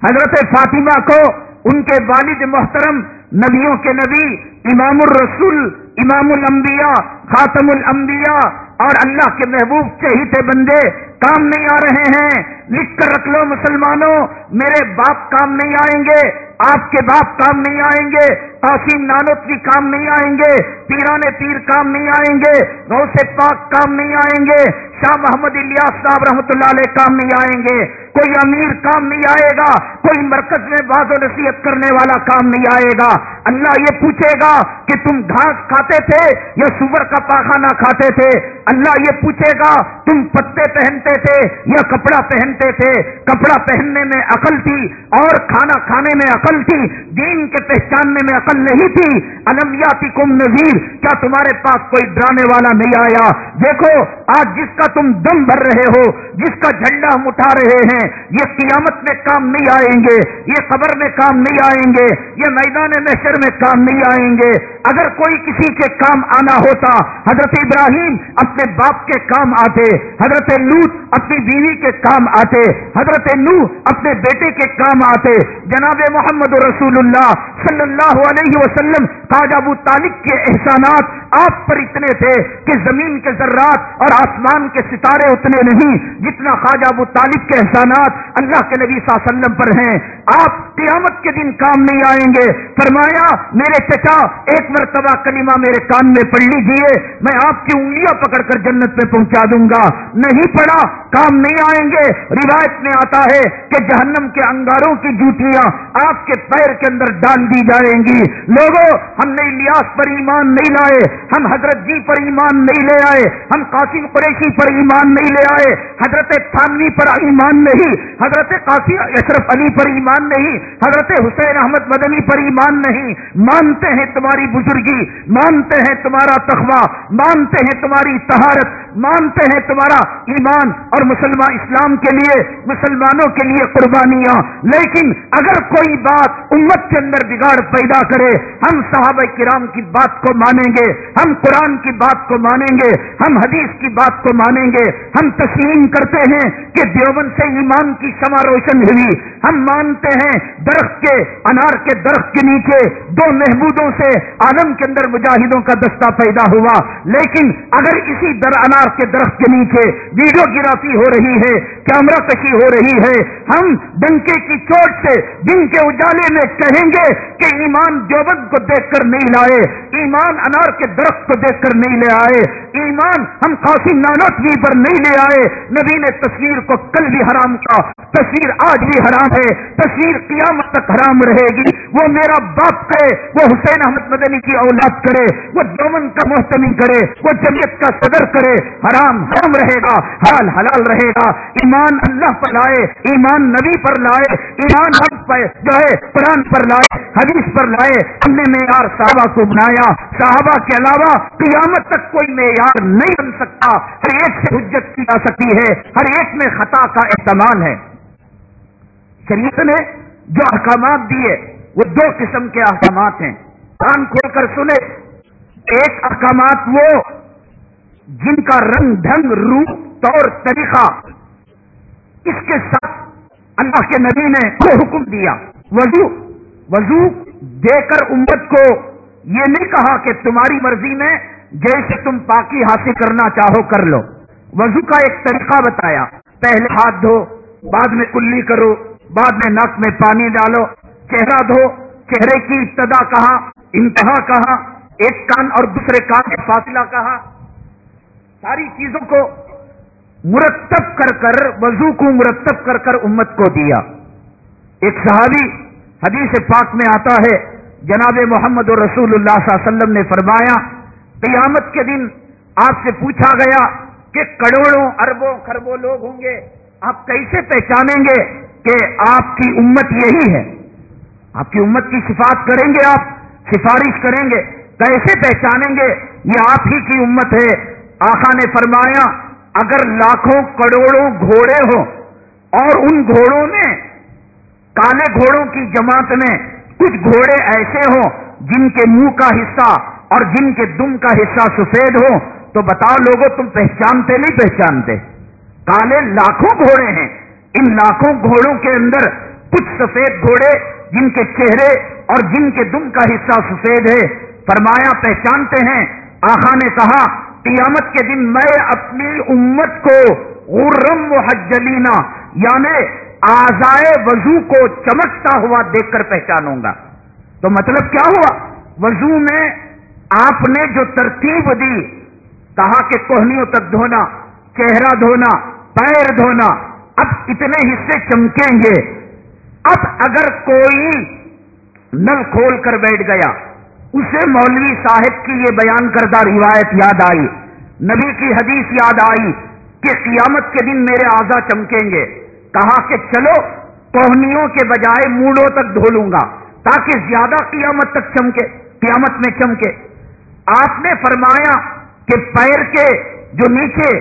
حضرت فاطمہ کو ان کے والد محترم، نبیوں کے نبی، امام الرسول، امام الانبیاء، خاتم الانبیاء اور اللہ کے محبوب چہیتے بندے کام نہیں آ رہے ہیں۔ لکھ کر رکھ لو مسلمانوں، میرے باپ کام نہیں آئیں گے، آپ کے باپ کام نہیں آئیں گے۔ قاسم نانوتری کام نہیں آئیں گے، پیران پیر کام نہیں آئیں گے، غوث پاک کام نہیں آئیں گے، شاہ محمد الیاس صاحب رحمۃ اللہ علیہ کام نہیں آئیں گے، کوئی امیر کام نہیں آئے گا، کوئی مرکز میں باز و نصیحت کرنے والا کام نہیں آئے گا۔ اللہ یہ پوچھے گا کہ تم گھاس کھاتے تھے یا سور کا پاخانہ کھاتے تھے؟ اللہ یہ پوچھے گا، تم پتے پہنتے تھے یا کپڑا پہنتے تھے؟ کپڑا پہننے میں عقل تھی اور کھانا کھانے میں عقل تھی، دین کے پہچاننے میں عقل نہیں تھی۔ المیاتی کم نذیر۔ کیا تمہارے پاس کوئی ڈرانے والا نہیں آیا؟ دیکھو، آج جس کا تم دم بھر رہے ہو، جس کا جھنڈا ہم اٹھا رہے ہیں، یہ قیامت میں کام نہیں آئیں گے، یہ قبر میں کام نہیں آئیں گے، یہ میدان محشر میں کام نہیں آئیں گے۔ اگر کوئی کسی کے کام آنا ہوتا، حضرت ابراہیم اپنے باپ کے کام آتے، حضرت لوت اپنی بیوی کے کام آتے، حضرت نو اپنے بیٹے کے کام آتے۔ جناب محمد رسول اللہ صلی اللہ علیہ وسلم ابو طالب کے احسانات آپ پر اتنے تھے کہ زمین کے ذرات اور آسمان کے ستارے اتنے نہیں جتنا خواجہ ابو طالب کے احسانات اللہ کے نبی صلی اللہ علیہ وسلم پر ہیں۔ آپ قیامت کے دن کام نہیں آئیں گے۔ فرمایا، میرے چچا، ایک مرتبہ کلمہ میرے کان میں پڑھ لیجیے میں آپ کی انگلیاں پکڑ کر جنت میں پہنچا دوں گا۔ نہیں پڑا کام نہیں آئیں گے۔ روایت میں آتا ہے کہ جہنم کے انگاروں کی جوتیاں آپ کے پیر کے اندر ڈال دی جائیں گی۔ لوگوں ہم نے الیاس پر ایمان نہیں لائے، ہم حضرت جی پر ایمان نہیں لے آئے، ہم قاسم قریشی پر ایمان نہیں لے آئے، حضرت تھانوی پر ایمان نہیں، حضرت قاسم اشرف علی پر ایمان نہیں، حضرت حسین احمد مدنی پر ایمان نہیں۔ مانتے ہیں تمہاری بزرگی، مانتے ہیں تمہارا تخوا مانتے ہیں تمہاری تہارت مانتے ہیں تمہارا ایمان اور مسلمان اسلام کے لیے، مسلمانوں کے لیے قربانیاں۔ لیکن اگر کوئی بات امت کے اندر بگاڑ پیدا کر کرے ہم صحابہ کرام کی بات کو مانیں گے، ہم قرآن کی بات کو مانیں گے، ہم حدیث کی بات کو مانیں گے۔ ہم تسلیم کرتے ہیں کہ دیوبند سے ایمان کی شمع روشن ہوئی۔ ہم مانتے ہیں درخت کے، انار کے درخت کے نیچے، دو محبودوں سے عالم کے اندر مجاہدوں کا دستہ پیدا ہوا۔ لیکن اگر اسی در انار کے درخت کے نیچے ویڈیو گرافی ہو رہی ہے، کیمرہ کشی ہو رہی ہے، ہم ڈنکے کی چوٹ سے دن کے اجالے میں کہیں گے کہ ایمان دیوبند کو دیکھ کر نہیں لائے، ایمان انار کے درخت کو دیکھ کر نہیں لے آئے، ایمان ہم قاسم نانوتوی پر نہیں لے آئے۔ نبی نے تصویر کو کل بھی حرام کا تصویر آج بھی حرام ہے، تصویر قیامت تک حرام رہے گی۔ وہ میرا باپ کرے، وہ حسین احمد مدنی کی اولاد کرے، وہ دومن کا محتمی کرے، وہ جمعیت کا صدر کرے، حرام حرام رہے گا، حلال حلال رہے گا۔ ایمان اللہ پر لائے، ایمان نبی پر لائے، ایمان ہم پر جو ہے قرآن پر لائے، حدیث پر لائے ہم نے معیار صحابہ کو بنایا۔ صحابہ کے علاوہ قیامت تک کوئی معیار نہیں بن سکتا۔ ہر ایک سے حجت کی جا سکتی ہے۔ ہر ایک میں خطا کا احتمال ہے۔ شریف نے جو احکامات دیے، وہ دو قسم کے احکامات ہیں۔ کان کھول کر سنے ایک احکامات وہ، جن کا رنگ، ڈھنگ، روپ، طور، طریقہ، اس کے ساتھ اللہ کے نبی نے حکم دیا۔ وضو وضو دے کر امت کو یہ نہیں کہا کہ تمہاری مرضی میں جیسے تم پاکی حاصل کرنا چاہو کر لو۔ وضو کا ایک طریقہ بتایا۔ پہلے ہاتھ دھو، بعد میں کلی کرو، بعد میں نک میں پانی ڈالو۔ چہرہ دھو، چہرے کی ابتدا کہا، انتہا کہا، ایک کان اور دوسرے کان کا فاصلہ کہا۔ ساری چیزوں کو مرتب کر کر، وضو کو مرتب کر کر امت کو دیا۔ ایک صحابی حدیث پاک میں آتا ہے، جناب محمد رسول اللہ صلی اللہ علیہ وسلم نے فرمایا، قیامت کے دن آپ سے پوچھا گیا کہ کروڑوں اربوں خربوں لوگ ہوں گے، آپ کیسے پہچانیں گے کہ آپ کی امت یہی ہے؟ آپ کی امت کی صفات کریں گے آپ، سفارش کریں گے، کیسے پہچانیں گے؟ یہ آپ ہی کی امت ہے۔ آخا نے فرمایا، اگر لاکھوں کروڑوں گھوڑے ہوں اور ان گھوڑوں میں کالے گھوڑوں کی جماعت میں کچھ گھوڑے ایسے ہوں جن کے منہ کا حصہ اور جن کے دم کا حصہ سفید ہو، تو بتاؤ لوگوں تم پہچانتے نہیں پہچانتے۔ کالے لاکھوں گھوڑے ہیں۔ ان لاکھوں گھوڑوں کے اندر کچھ سفید گھوڑے جن کے چہرے اور جن کے دم کا حصہ سفید ہے۔ فرمایا، پہچانتے ہیں۔ آخا نے کہا، قیامت کے دن میں اپنی امت کو غرم محجلینا یعنی آزائے وضو کو چمکتا ہوا دیکھ کر پہچانوں گا۔ تو مطلب کیا ہوا؟ وضو میں آپ نے جو ترتیب دی، کہا کہ کوہنیوں تک دھونا، چہرہ دھونا، پیر دھونا، اب اتنے حصے چمکیں گے۔ اب اگر کوئی نل کھول کر بیٹھ گیا، اسے مولوی صاحب کی یہ بیان کردہ روایت یاد آئی، نبی کی حدیث یاد آئی کہ قیامت کے دن میرے آزا چمکیں گے۔ کہا کہ چلو کوہنیوں کے بجائے موڑوں تک دھو لوں گا، تاکہ زیادہ قیامت تک چمکے، قیامت میں چمکے۔ آپ نے فرمایا کہ پیر کے جو نیچے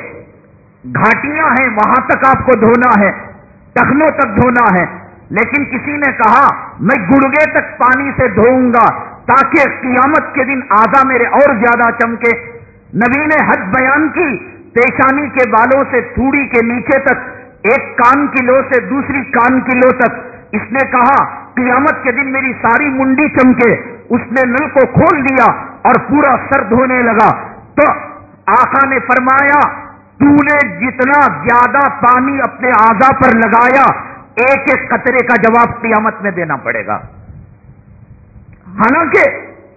گھاٹیاں ہیں، وہاں تک آپ کو دھونا ہے، ٹخنوں تک دھونا ہے۔ لیکن کسی نے کہا، میں گڑگے تک پانی سے دھوؤں گا، تاکہ قیامت کے دن آدھا میرے اور زیادہ چمکے۔ نبی نے حد بیان کی، پیشانی کے بالوں سے تھوڑی کے نیچے تک ایک کان کلو سے دوسری کان کلو تک۔ اس نے کہا، قیامت کے دن میری ساری منڈی چمکے۔ اس نے نل کو کھول دیا اور پورا سر دھونے لگا۔ تو آقا نے فرمایا، تو نے جتنا زیادہ پانی اپنے آزا پر لگایا، ایک ایک قطرے کا جواب قیامت میں دینا پڑے گا۔ حالانکہ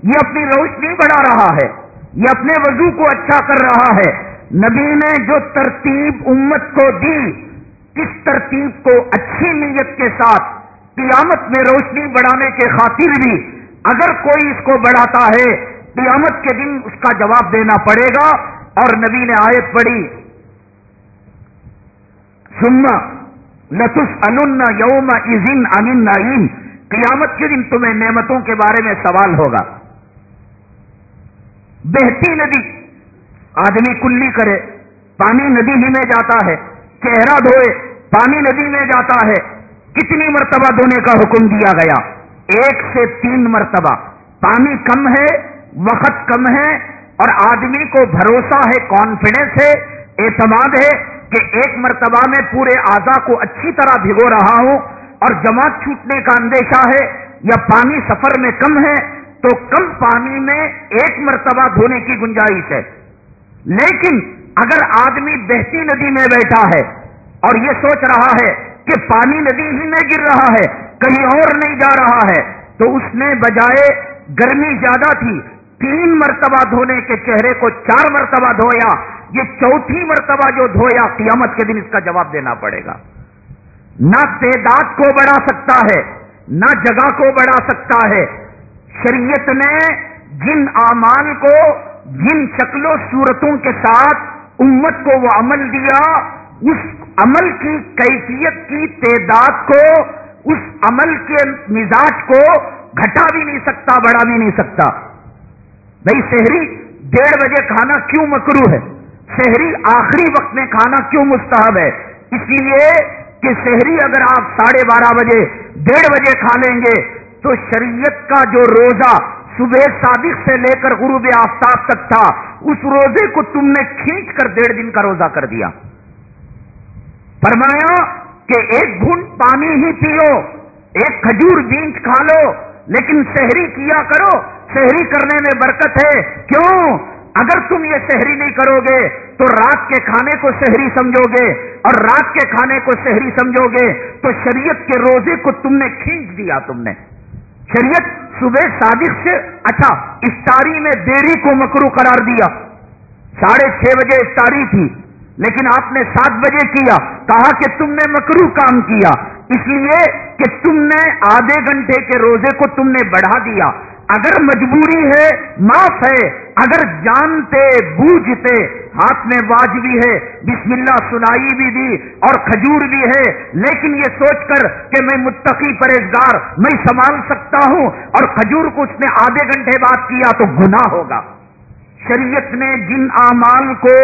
یہ اپنی روشنی بڑھا رہا ہے، یہ اپنے وضو کو اچھا کر رہا ہے۔ نبی نے جو ترتیب امت کو دی اس ترتیب کو اچھی نیت کے ساتھ قیامت میں روشنی بڑھانے کے خاطر بھی اگر کوئی اس کو بڑھاتا ہے، قیامت کے دن اس کا جواب دینا پڑے گا۔ اور نبی نے آیت پڑھی سننا لطف ان یوم ازن امین نعیم قیامت کے دن تمہیں نعمتوں کے بارے میں سوال ہوگا۔ بہتی ندی، آدمی کلی کرے، پانی ندی ہی میں جاتا ہے۔ چہرہ دھوئے، پانی ندی میں جاتا ہے۔ کتنی مرتبہ دھونے کا حکم دیا گیا؟ ایک سے تین مرتبہ۔ پانی کم ہے، وقت کم ہے، اور آدمی کو بھروسہ ہے کانفیڈینس ہے، اعتماد ہے کہ ایک مرتبہ میں پورے آزا کو اچھی طرح بھگو رہا ہوں۔ اور جماعت چھوٹنے کا اندیشہ ہے، یا پانی سفر میں کم ہے، تو کم پانی میں ایک مرتبہ دھونے کی گنجائش ہے۔ لیکن اگر آدمی بہتی ندی میں بیٹھا ہے اور یہ سوچ رہا ہے کہ پانی ندی ہی میں گر رہا ہے، کہیں اور نہیں جا رہا ہے، تو اس نے بجائے گرمی زیادہ تھی، تین مرتبہ دھونے کے چہرے کو چار مرتبہ دھویا، یہ چوتھی مرتبہ جو دھویا، قیامت کے دن اس کا جواب دینا پڑے گا۔ نہ تعداد کو بڑھا سکتا ہے، نہ جگہ کو بڑھا سکتا ہے۔ شریعت نے جن اعمال کو، جن شکلوں صورتوں کے ساتھ امت کو وہ عمل دیا، اس عمل کی کیفیت کی تعداد کو، اس عمل کے مزاج کو گھٹا بھی نہیں سکتا، بڑھا بھی نہیں سکتا۔ بھائی شہری ڈیڑھ بجے کھانا کیوں مکرو ہے؟ شہری آخری وقت میں کھانا کیوں مستحب ہے؟ اس لیے کہ شہری اگر آپ ساڑھے بارہ بجے، ڈیڑھ بجے کھا لیں گے تو شریعت کا جو روزہ صبح صادق سے لے کر غروب آفتاب تک تھا، اس روزے کو تم نے کھینچ کر ڈیڑھ دن کا روزہ کر دیا۔ فرمایا کہ ایک گھنٹ پانی ہی پیو، ایک کھجور بیج کھا لو، لیکن شہری کیا کرو؟ شہری کرنے میں برکت ہے۔ کیوں؟ اگر تم یہ شہری نہیں کرو گے، تو رات کے کھانے کو شہری سمجھو گے۔ اور رات کے کھانے کو شہری سمجھو گے، تو شریعت کے روزے کو تم نے کھینچ دیا تم نے۔ شریعت صبح صادق سے اچھا افطاری میں دیری کو مکرو قرار دیا۔ ساڑھے چھ بجے افطاری تھی، لیکن آپ نے سات بجے کیا، کہا کہ تم نے مکرو کام کیا۔ اس لیے کہ تم نے آدھے گھنٹے کے روزے کو تم نے بڑھا دیا۔ اگر مجبوری ہے، معاف ہے۔ اگر جانتے، بوجھتے، ہاتھ میں واجبی ہے، بسم اللہ سنائی بھی دی اور کھجور بھی ہے، لیکن یہ سوچ کر کہ میں متقی پرہزگار میں سنبھال سکتا ہوں اور کھجور کو اس نے آدھے گھنٹے بعد کیا تو گناہ ہوگا۔ شریعت نے جن اعمال کو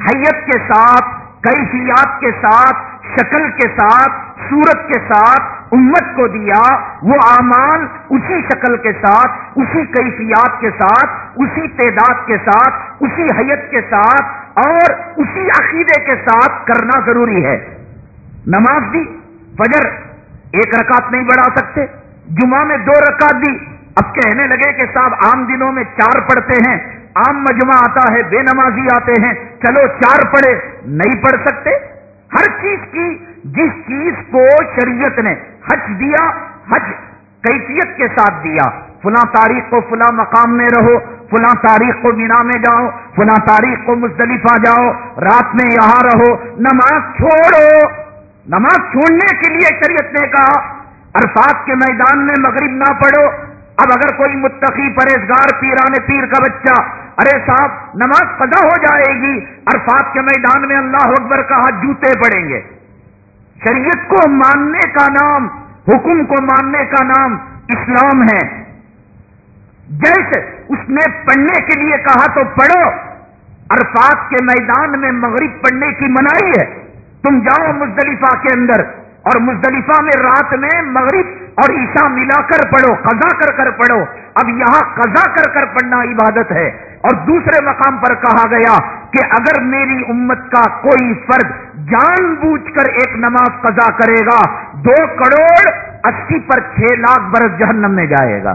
حیت کے ساتھ، کیفیات کے ساتھ شکل کے ساتھ، صورت کے ساتھ، امت کو دیا، وہ اعمال اسی شکل کے ساتھ، اسی کیفیات کے ساتھ، اسی تعداد کے ساتھ، اسی حیت کے ساتھ اور اسی عقیدے کے ساتھ کرنا ضروری ہے۔ نماز دی فجر ایک رکعت نہیں بڑھا سکتے، جمعہ میں دو رکعت دی اب کہنے لگے کہ صاحب، عام دنوں میں چار پڑھتے ہیں، عام مجمع آتا ہے، بے نمازی آتے ہیں، چلو چار پڑھے، نہیں پڑھ سکتے۔ ہر چیز کی جس چیز کو شریعت نے حج دیا، حج کیفیت کے ساتھ دیا۔ فلاں تاریخ کو فلاں مقام میں رہو، فلاں تاریخ کو مینا میں جاؤ، فلاں تاریخ کو مزدلفہ جاؤ، رات میں یہاں رہو، نماز چھوڑو۔ نماز چھوڑنے کے لیے شریعت نے کہا، عرفات کے میدان میں مغرب نہ پڑھو۔ اب اگر کوئی متقی پرہزگار پیرانے پیر کا بچہ ارے صاحب، نماز قضا ہو جائے گی، عرفات کے میدان میں اللہ اکبر کہا جوتے پڑیں گے۔ شریعت کو ماننے کا نام، حکم کو ماننے کا نام اسلام ہے۔ جیسے اس نے پڑھنے کے لیے کہا تو پڑھو۔ عرفات کے میدان میں مغرب پڑھنے کی منائی ہے۔ تم جاؤ مزدلفہ کے اندر اور مزدلفہ میں رات میں مغرب اور عشاء ملا کر پڑھو، قضا کر کر پڑھو۔ اب یہاں قضا کر کر پڑھنا عبادت ہے۔ اور دوسرے مقام پر کہا گیا کہ اگر میری امت کا کوئی فرد جان بوجھ کر ایک نماز قضا کرے گا، دو کروڑ اسی پر چھ لاکھ برس جہنم میں جائے گا۔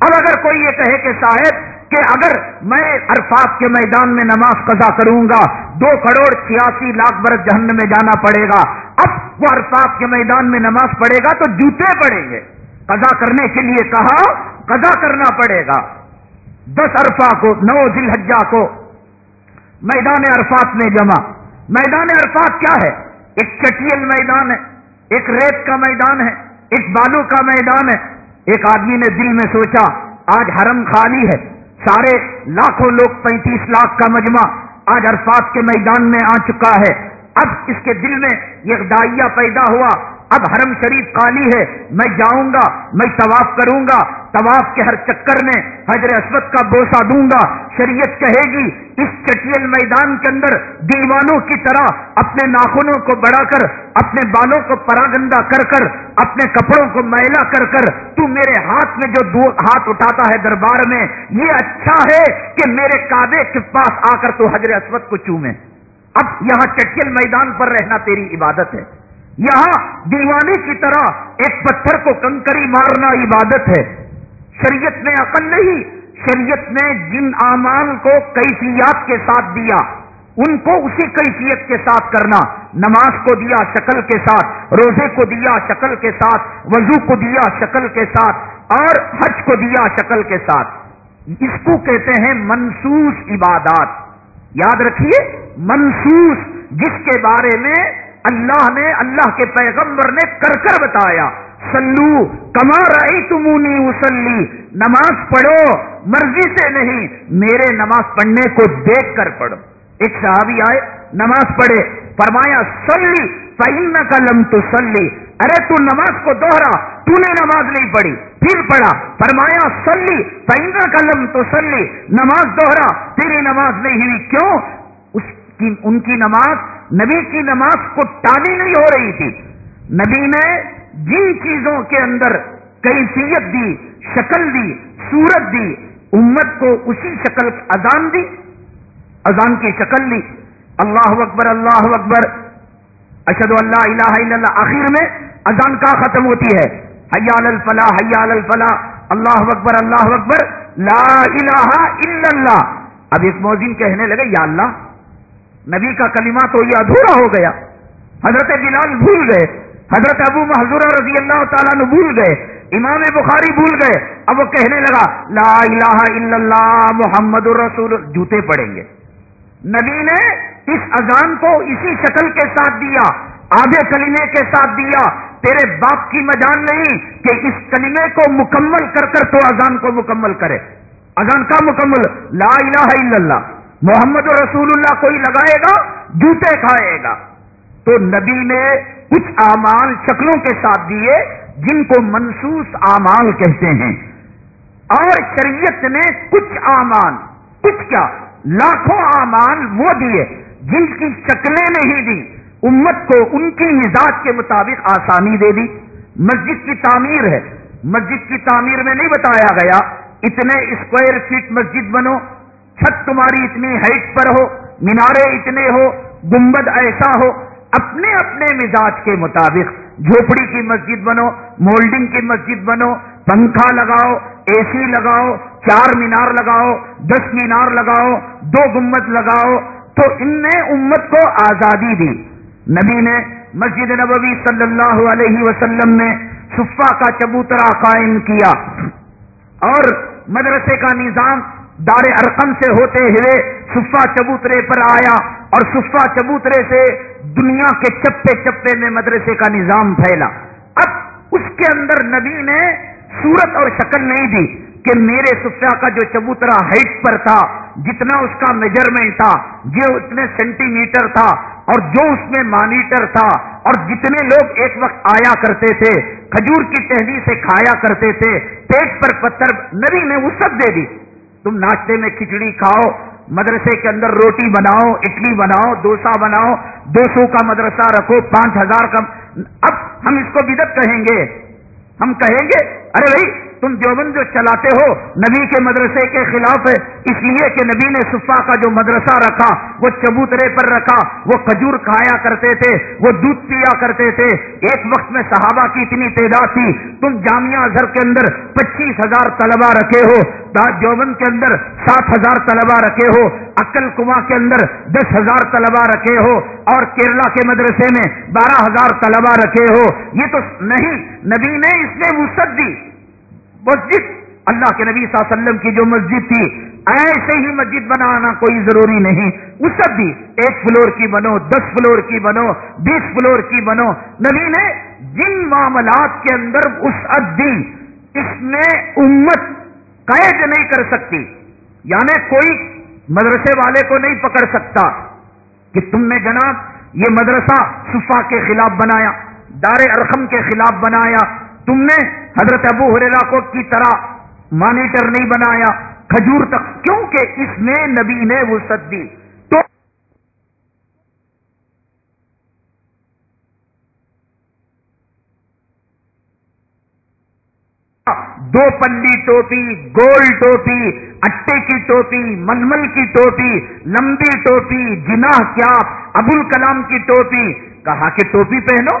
اب اگر کوئی یہ کہے کہ صاحب کہ اگر میں عرفات کے میدان میں نماز قضا کروں گا، دو کروڑ چھیاسی لاکھ برس جہنم میں جانا پڑے گا، اب وہ عرفات کے میدان میں نماز پڑھے گا تو جوتے پڑیں گے۔ قضا کرنے کے لیے کہا، قضا کرنا پڑے گا۔ دس ارفا کو، نو ذی الحجہ کو۔ میدان عرفات میں جمع۔ میدان عرفات کیا ہے؟ ایک چٹیل میدان ہے، ایک ریت کا میدان ہے، ایک بالو کا میدان ہے۔ ایک آدمی نے دل میں سوچا، آج حرم خالی ہے، سارے لاکھوں لوگ پینتیس لاکھ کا مجمع آج عرفات کے میدان میں آ چکا ہے۔ اب اس کے دل میں یہ دائیا پیدا ہوا۔ اب حرم شریف خالی ہے، میں جاؤں گا، میں طواف کروں گا، طواف کے ہر چکر میں حضر اسود کا بوسا دوں گا، شریعت کہے گی، اس چٹیل میدان کے اندر دیوانوں کی طرح اپنے ناخنوں کو بڑھا کر، اپنے بالوں کو پراگندہ کر کر، اپنے کپڑوں کو میلا کر کر، تو میرے ہاتھ میں جو دو ہاتھ اٹھاتا ہے دربار میں، یہ اچھا ہے کہ میرے کعبے کے پاس آ کر تو حضر اسود کو چومے۔ اب یہاں چٹیل میدان پر رہنا تیری عبادت ہے۔ یہاں دیوانے کی طرح ایک پتھر کو کنکری مارنا عبادت ہے۔ شریعت نے عقل نہیں، شریعت نے جن اعمال کو کیفیات کے ساتھ دیا، ان کو اسی کیفیت کے ساتھ کرنا۔ نماز کو دیا شکل کے ساتھ، روزے کو دیا شکل کے ساتھ، وضو کو دیا شکل کے ساتھ، اور حج کو دیا شکل کے ساتھ۔ اس کو کہتے ہیں منسوس عبادات۔ یاد رکھیے، منسوس جس کے بارے میں اللہ نے اللہ کے پیغمبر نے کر کر بتایا سلو کما رہی تمونی اسلی نماز پڑھو، مرضی سے نہیں، میرے نماز پڑھنے کو دیکھ کر پڑھو۔ ایک صحابی آئے، نماز پڑھے، فرمایا سلی فہم کا لم تو سلی ارے، تو نماز کو دوہرا، تو نے نماز نہیں پڑھی، پھر پڑھا۔ فرمایا سلی فہم کا لم تو سلی نماز دوہرا، تیری نماز نہیں ہوئی، کیوں؟ اس کی، ان کی نماز نبی کی نماز کو ٹالی نہیں ہو رہی تھی۔ نبی نے جن چیزوں کے اندر کیفیت دی، شکل دی، صورت دی، امت کو اسی شکل اذان دی، اذان کی شکل لی۔ اللہ اکبر اللہ اکبر۔ اشد اللہ الہ الا اللہ۔ آخر میں اذان کا ختم ہوتی ہے؟ حیال الفلاح حیال الفلاح۔ اللہ اکبر اللہ اکبر۔ لا الہ الا اللہ۔ اب ایک موزن کہنے لگے، یا اللہ نبی کا کلمہ تو یہ ادھورا ہو گیا۔ حضرت بلال بھول گئے۔ حضرت ابو محضور رضی اللہ تعالیٰ نے بھول گئے۔ امام بخاری بھول گئے۔ اب وہ کہنے لگا، لا الہ الا اللہ محمد الرسول۔ جوتے پڑیں گے۔ نبی نے اس اذان کو اسی شکل کے ساتھ دیا، آدھے کلمے کے ساتھ دیا۔ تیرے باپ کی مجان نہیں کہ اس کلمے کو مکمل کر کر تو اذان کو مکمل کرے۔ اذان کا مکمل، لا الہ الا اللہ۔ محمد رسول اللہ کوئی لگائے گا؟ جوتے کھائے گا۔ تو نبی نے کچھ اعمال شکلوں کے ساتھ دیے جن کو منسوس اعمال کہتے ہیں۔ اور شریعت نے کچھ اعمال، کچھ کیا؟ لاکھوں اعمال وہ دیے جن کی شکلیں نہیں دی امت کو ان کی مزاج کے مطابق آسانی دے دی۔ مسجد کی تعمیر ہے۔ مسجد کی تعمیر میں نہیں بتایا گیا۔ اتنے اسکوائر فٹ مسجد بنو۔ چھت تمہاری اتنی ہائٹ پر ہو، مینارے اتنے ہو، گنبد ایسا ہو، اپنے اپنے مزاج کے مطابق جھوپڑی کی مسجد بنو، مولڈنگ کی مسجد بنو، پنکھا لگاؤ، اے سی لگاؤ، چار مینار لگاؤ، دس مینار لگاؤ، دو گمبد لگاؤ، تو ان نے امت کو آزادی دی۔ نبی نے مسجد نبوی صلی اللہ علیہ وسلم نے صفا کا چبوترا قائم کیا اور مدرسے کا نظام دار ارقم سے ہوتے ہوئے صفا چبوترے پر آیا اور صفا چبوترے سے دنیا کے چپے چپے میں مدرسے کا نظام پھیلا۔ اب اس کے اندر نبی نے صورت اور شکل نہیں دی کہ میرے صفا کا جو چبوترا ہائٹ پر تھا، جتنا اس کا میجرمنٹ تھا، جو اتنے سینٹی میٹر تھا اور جو اس میں مانیٹر تھا اور جتنے لوگ ایک وقت آیا کرتے تھے، کھجور کی ٹہنی سے کھایا کرتے تھے، پیٹ پر پتھر نبی نے وسط دے دی۔ تم ناشتے میں کھچڑی کھاؤ، مدرسے کے اندر روٹی بناؤ اڈلی بناؤ، ڈوسا بناؤ، دو سو کا مدرسہ رکھو، پانچ ہزار کا۔ اب ہم اس کو بدت کہیں گے۔ ہم کہیں گے، ارے بھائی تم دیوبند جو چلاتے ہو، نبی کے مدرسے کے خلاف ہے۔ اس لیے کہ نبی نے صفا کا جو مدرسہ رکھا، وہ چبوترے پر رکھا، وہ کھجور کھایا کرتے تھے، وہ دودھ پیا کرتے تھے۔ ایک وقت میں صحابہ کی اتنی تعداد تھی، تم جامعہ اظہر کے اندر پچیس ہزار طلبا رکھے ہو دیوبند کے اندر سات ہزار طلبا رکھے ہو، اکل کما کے اندر دس ہزار طلبا رکھے ہو، اور کیرلا کے مدرسے میں بارہ ہزار طلبا رکھے ہو۔ یہ تو نہیں، نبی نے اس میں وسط دی۔ مسجد اللہ کے نبی صلی اللہ علیہ وسلم کی جو مسجد تھی، ایسے ہی مسجد بنانا کوئی ضروری نہیں۔ وسط دی ایک فلور کی بنو، دس فلور کی بنو، بیس فلور کی بنو۔ نبی نے جن معاملات کے اندر وسعت دی اس میں امت قید نہیں کر سکتی۔ یعنی کوئی مدرسے والے کو نہیں پکڑ سکتا کہ تم نے جناب یہ مدرسہ صفا کے خلاف بنایا، دار ارخم کے خلاف بنایا۔ تم نے حضرت ابو حریرا کو کی طرح مانیٹر نہیں بنایا، کھجور تک، کیونکہ اس میں نبی نے وسط دی۔ دو پلی ٹوپی، گول ٹوپی، اٹے کی ٹوپی ململ کی ٹوپی، لمبی ٹوپی، جناح کیا ابول کلام کی ٹوپی، کہا کہ ٹوپی پہنو۔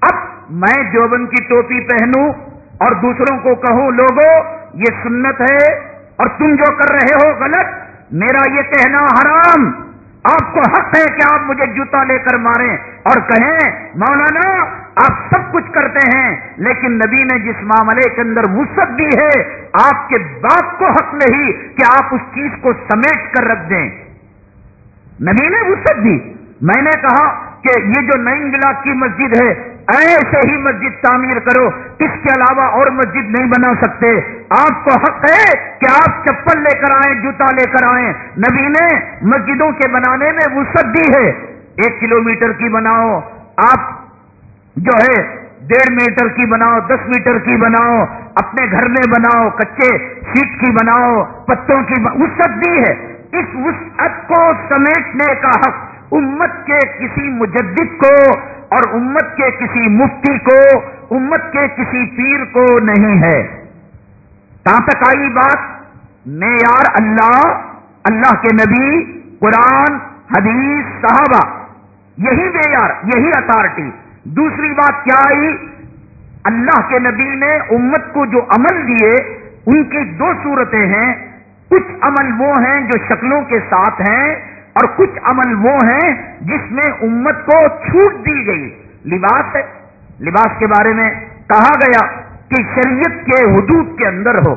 اب میں جوبن کی ٹوپی پہنوں اور دوسروں کو کہوں لوگوں یہ سنت ہے اور تم جو کر رہے ہو غلط، میرا یہ کہنا حرام۔ آپ کو حق ہے کہ آپ مجھے جوتا لے کر ماریں اور کہیں، مولانا، آپ سب کچھ کرتے ہیں، لیکن نبی نے جس معاملے کے اندر وسط دی ہے، آپ کے باپ کو حق نہیں کہ آپ اس چیز کو سمیٹ کر رکھ دیں۔ نبی نے وسط دی۔ میں نے کہا کہ یہ جو نئی گلاس کی مسجد ہے ایسے ہی مسجد تعمیر کرو، اس کے علاوہ اور مسجد نہیں بنا سکتے۔ آپ کو حق ہے کہ آپ چپل لے کر آئیں، جوتا لے کر آئیں۔ نبی نے مسجدوں کے بنانے میں وسط دی ہے۔ ایک کلو میٹر کی بناؤ، آپ جو ہے ڈیڑھ میٹر کی بناؤ، دس میٹر کی بناؤ، اپنے گھر میں بناؤ، کچے سیٹ کی بناؤ، پتوں کی وسط دی ہے۔ اس وسعت کو سمیٹنے کا حق امت کے کسی مجدد کو اور امت کے کسی مفتی کو، امت کے کسی پیر کو نہیں ہے۔ کہاں تک آئی بات؟ معیار اللہ اللہ کے نبی، قرآن، حدیث، صحابہ۔ یہی معیار، یہی اتارٹی دوسری بات کیا آئی؟ اللہ کے نبی نے امت کو جو عمل دیے، ان کی دو صورتیں ہیں۔ کچھ عمل وہ ہیں جو شکلوں کے ساتھ ہیں اور کچھ عمل وہ ہیں جس میں امت کو چھوٹ دی گئی۔ لباس ہے لباس کے بارے میں کہا گیا کہ شریعت کے حدود کے اندر ہو۔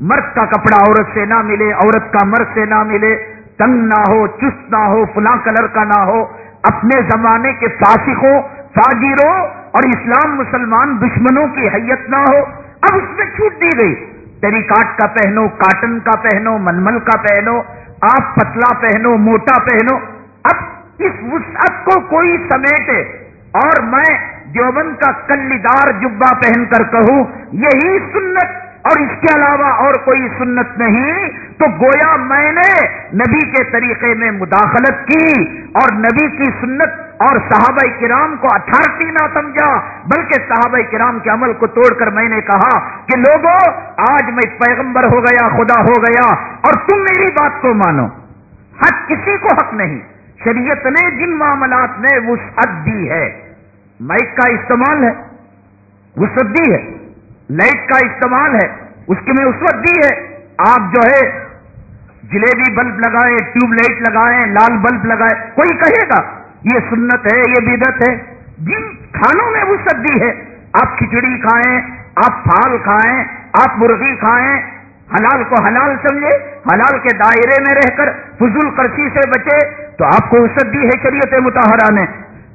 مرد کا کپڑا عورت سے نہ ملے، عورت کا مرد سے نہ ملے، تنگ نہ ہو، چست نہ ہو، فلاں کلر کا نہ ہو۔ اپنے زمانے کے فاسقوں، فاجروں اور اسلام مسلمان دشمنوں کی حیت نہ ہو۔ اب اس میں چھوٹ دی گئی۔ ٹیری کاٹ کا پہنو، کاٹن کا پہنو، منمل کا پہنو آپ پتلا پہنو، موٹا پہنو، اب اس وسعت کو کوئی سمیٹے اور میں دیوبند کا کلیدار جبا پہن کر کہوں، یہی سنت اور اس کے علاوہ اور کوئی سنت نہیں۔ تو گویا میں نے نبی کے طریقے میں مداخلت کی اور نبی کی سنت اور صحابہ کرام کو اتھارٹی نہ سمجھا، بلکہ صحابہ کرام کے عمل کو توڑ کر میں نے کہا کہ لوگوں آج میں پیغمبر ہو گیا، خدا ہو گیا، اور تم میری بات کو مانو۔ حق کسی کو حق نہیں۔ شریعت نے جن معاملات میں وسعت دی ہے مائک کا استعمال ہے، وسعت دی ہے۔ لائٹ کا استعمال ہے، اس کی میں اس دی ہے۔ آپ جو ہے، جلیبی بلب لگائیں ٹیوب لائٹ لگائیں لال بلب لگائیں کوئی کہے گا؟ یہ سنت ہے، یہ بدت ہے۔ جن کھانوں میں وسعت دی ہے، آپ کھچڑی کھائیں، آپ پھال کھائیں، آپ مرغی کھائیں، حلال کو حلال سمجھے، حلال کے دائرے میں رہ کر فضول کرسی سے بچے، تو آپ کو وسعت دی ہے شریعت متحرہ نے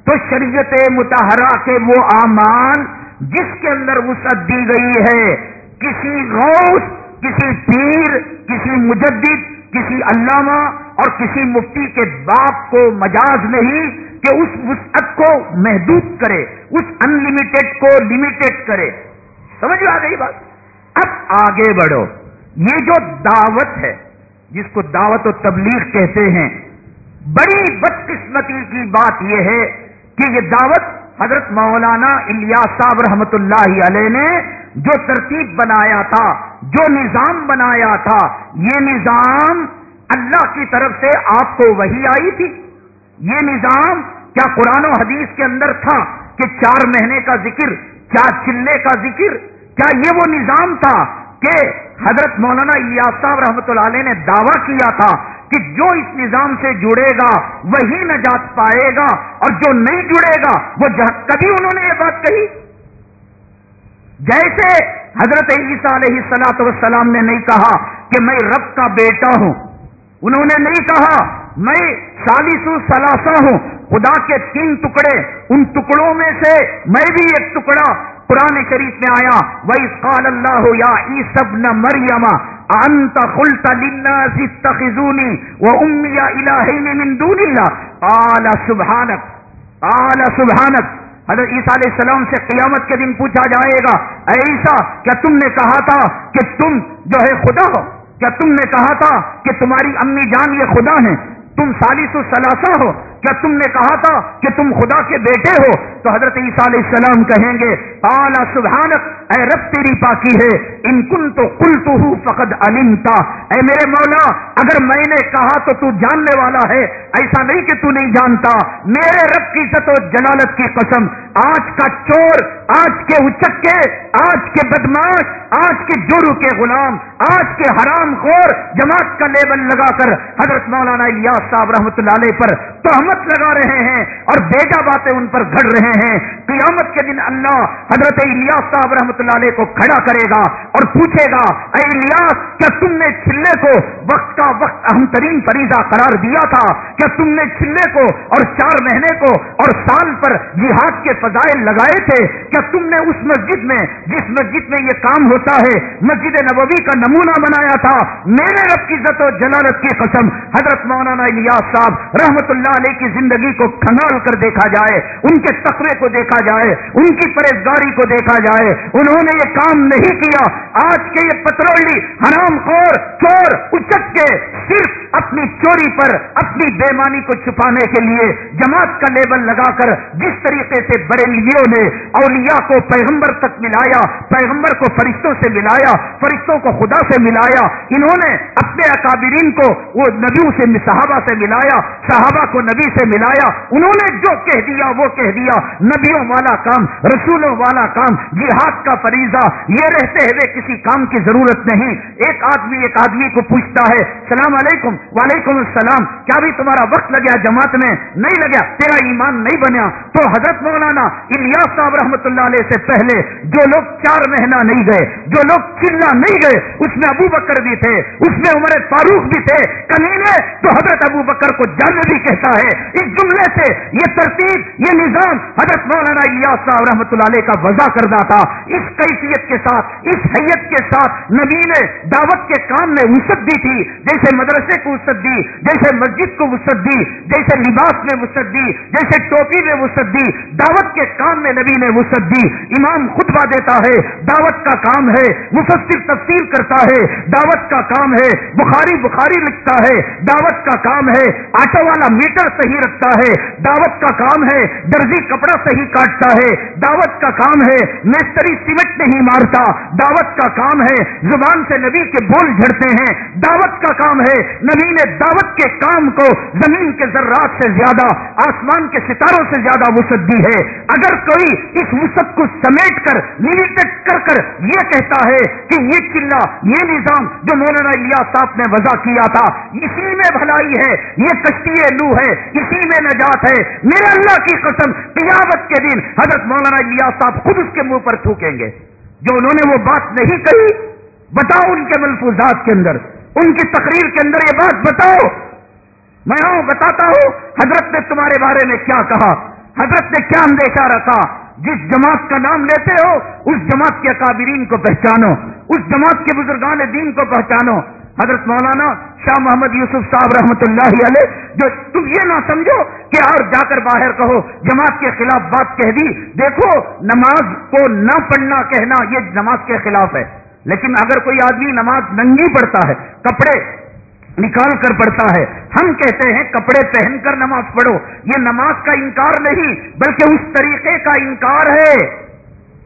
تو شریعت متحرہ کے وہ امان جس کے اندر وسعت دی گئی ہے، کسی غوث، کسی پیر، کسی مجدد کسی علامہ اور کسی مفتی کے باپ کو مجاز نہیں کہ اس وسعت کو محدود کرے، اس انلمیٹڈ کو لمیٹڈ کرے۔ سمجھ آ گئی بات؟ اب آگے بڑھو۔ یہ جو دعوت ہے، جس کو دعوت و تبلیغ کہتے ہیں، بڑی بدقسمتی کی بات یہ ہے کہ یہ دعوت حضرت مولانا الیاس صاحب رحمت اللہ علیہ نے جو ترتیب بنایا تھا جو نظام بنایا تھا، یہ نظام اللہ کی طرف سے آپ کو وہی آئی تھی۔ یہ نظام کیا قرآن و حدیث کے اندر تھا کہ چار مہینے کا ذکر، چار چلے کا ذکر؟ کیا یہ وہ نظام تھا کہ حضرت مولانا الیاس صاحب اللہ علیہ نے دعویٰ کیا تھا کہ جو اس نظام سے جڑے گا، وہی نجات پائے گا اور جو نہیں جڑے گا، وہ کبھی انہوں نے یہ بات کہی۔ جیسے حضرت عیسیٰ علیہ سلاۃ وسلام نے نہیں کہا کہ میں رب کا بیٹا ہوں۔ انہوں نے نہیں کہا میں سالسو سلاسا ہوں۔ خدا کے تین ٹکڑے، ان ٹکڑوں میں سے میں بھی ایک ٹکڑا قرآن شریف میں آیا۔ وہی قال اللہ یا ای سب نہ مریما انت خلط للناس اتخذوني وامي الهين من دون الله؟ قال سبحانك قال سبحانك حضرت عیسیٰ علیہ السلام سے قیامت کے دن پوچھا جائے گا ایسا کیا تم نے کہا تھا کہ تم جو ہے خدا ہو؟ کیا تم نے کہا تھا کہ تمہاری امی جان یہ خدا ہیں؟ تم سالس سلاسا ہو۔ کیا تم نے کہا تھا کہ تم خدا کے بیٹے ہو، تو حضرت عیسیٰ علیہ السلام کہیں گے اعلی سبحانک، اے رب تیری پاکی ہے، ان کن تو کل تو فقد علمتا اے میرے مولا، اگر میں نے کہا تو تو جاننے والا ہے، ایسا نہیں کہ تو نہیں جانتا۔ میرے رب کی عزت و جلالت کی قسم، آج کا چور، آج کے اچکے، آج کے بدماش، آج کے جرو کے غلام، آج کے حرام خور، جماعت کا لیبل لگا کر، حضرت مولانا الیاس صاحب رحمۃ اللہ علیہ پر تو ہم لگا رہے ہیں اور بیجا باتیں ان پر گھڑ رہے ہیں۔ قیامت کے دن اللہ حضرت الیاس صاحب رحمۃ اللہ علیہ کو کھڑا کرے گا اور پوچھے گا، اے الیاس، کیا تم نے چلے کو وقت کا وقت اہم ترین فریضہ قرار دیا تھا؟ کیا تم نے چلے کو اور چار مہینے کو اور سال پر جہاد کے فضائل لگائے تھے؟ کیا تم نے اس مسجد میں، جس مسجد میں یہ کام ہوتا ہے، مسجد نبوی کا نمونہ بنایا تھا؟ میرے رب کی عزت و جلالت کی قسم، حضرت مولانا الیاس صاحب رحمت اللہ علیہ کی زندگی کو کھنگال کر دیکھا جائے، ان کے تقوی کو دیکھا جائے، ان کی پرہیزگاری کو دیکھا جائے۔ انہوں نے یہ کام نہیں کیا۔ آج کے یہ پترولی، حرام خور، چور اچک کے صرف اپنی چوری پر اپنی بےمانی کو چھپانے کے لیے جماعت کا لیبل لگا کر جس طریقے سے بریلیوں نے اولیاء کو پیغمبر تک ملایا، پیغمبر کو فرشتوں سے ملایا، فرشتوں کو خدا سے ملایا، انہوں نے اپنے اکابرین کو وہ نبیوں سے صحابہ سے ملایا، صحابہ کو نبی سے ملایا، انہوں نے جو کہہ دیا وہ کہہ دیا۔ نبیوں والا کام، رسولوں والا کام، جہاد کا فریضہ، یہ رہتے ہوئے کسی کام کی ضرورت نہیں۔ ایک آدمی ایک آدمی کو پوچھتا ہے السلام علیکم، وعلیکم السلام، کیا بھی تمہارا وقت لگیا جماعت میں؟ نہیں لگا تیرا ایمان نہیں بنیا۔ تو حضرت مولانا الیاس صاحب رحمۃ اللہ علیہ سے پہلے جو لوگ چار مہینہ نہیں گئے، جو لوگ چلا نہیں گئے، اس میں ابو بکر بھی تھے، اس میں عمر فاروق بھی تھے۔ کمینے تو حضرت ابو بکر کو جان بھی کہتا ہے اس جملے سے یہ ترتیب، یہ نظام حضرت مولانا الیاس صاحب رحمۃ اللہ علیہ کا وضع کرنا تھا۔ اس کیفیت کے ساتھ، اس حیت کے ساتھ نبی نے دعوت کے کام میں وسط دی تھی۔ جیسے مدرسے کو وسط دی، جیسے مسجد کو وسط دی، جیسے لباس میں وسط دی، جیسے ٹوپی میں وسط دی۔ دعوت کے کام میں نبی نے وسط دی۔ امام خطبہ دیتا ہے، دعوت کا کام ہے، مفسر تفصیل کرتا ہے، دعوت کا کام ہے۔ بخاری بخاری لکھتا ہے، دعوت کا کام ہے۔ آٹو والا میٹر صحیح رکھتا ہے، دعوت کا کام ہے، درزی کپڑا صحیح کاٹتا ہے، دعوت کا کام ہے مستری سیمنٹ نہیں مارتا، دعوت کا کام ہے، زبان سے نبی کے بول جھڑتے ہیں، دعوت کا کام ہے، نبی نے دعوت کے کام کو زمین کے ذرات سے زیادہ، آسمان کے ستاروں سے زیادہ وسط دی ہے۔ اگر کوئی اس وسط کو سمیٹ کر لمیٹڈ کر کر یہ کہتا ہے کہ یہ چلا یہ نظام جو مولانا لیا صاحب نے وضع کیا تھا، اسی میں بھلائی ہے، یہ کشتی لو ہے اسی میں نجات ہے۔ میرے اللہ کی قسم، قیامت کے دن حضرت مولانا الیاس صاحب خود اس کے منہ پر تھوکیں گے۔ جو انہوں نے وہ بات نہیں کہی، بتاؤ ان کے ملفوظات کے اندر۔ ان کی تقریر کے اندر یہ بات بتاؤ۔ میں ہوں بتاتا ہوں، حضرت نے تمہارے بارے میں کیا کہا؟ حضرت نے کیا اندیشہ رکھا؟ جس جماعت کا نام لیتے ہو، اس جماعت کے اکابرین کو پہچانو، اس جماعت کے بزرگان دین کو پہچانو۔ حضرت مولانا شاہ محمد یوسف صاحب رحمۃ اللہ علیہ، جو تم یہ نہ سمجھو کہ اور جا کر باہر کہو، جماعت کے خلاف بات کہہ دی، دیکھو، نماز کو نہ پڑھنا کہنا، یہ نماز کے خلاف ہے۔ لیکن اگر کوئی آدمی نماز ننگی پڑھتا ہے، کپڑے نکال کر پڑھتا ہے، ہم کہتے ہیں کپڑے پہن کر نماز پڑھو۔ یہ نماز کا انکار نہیں، بلکہ اس طریقے کا انکار ہے۔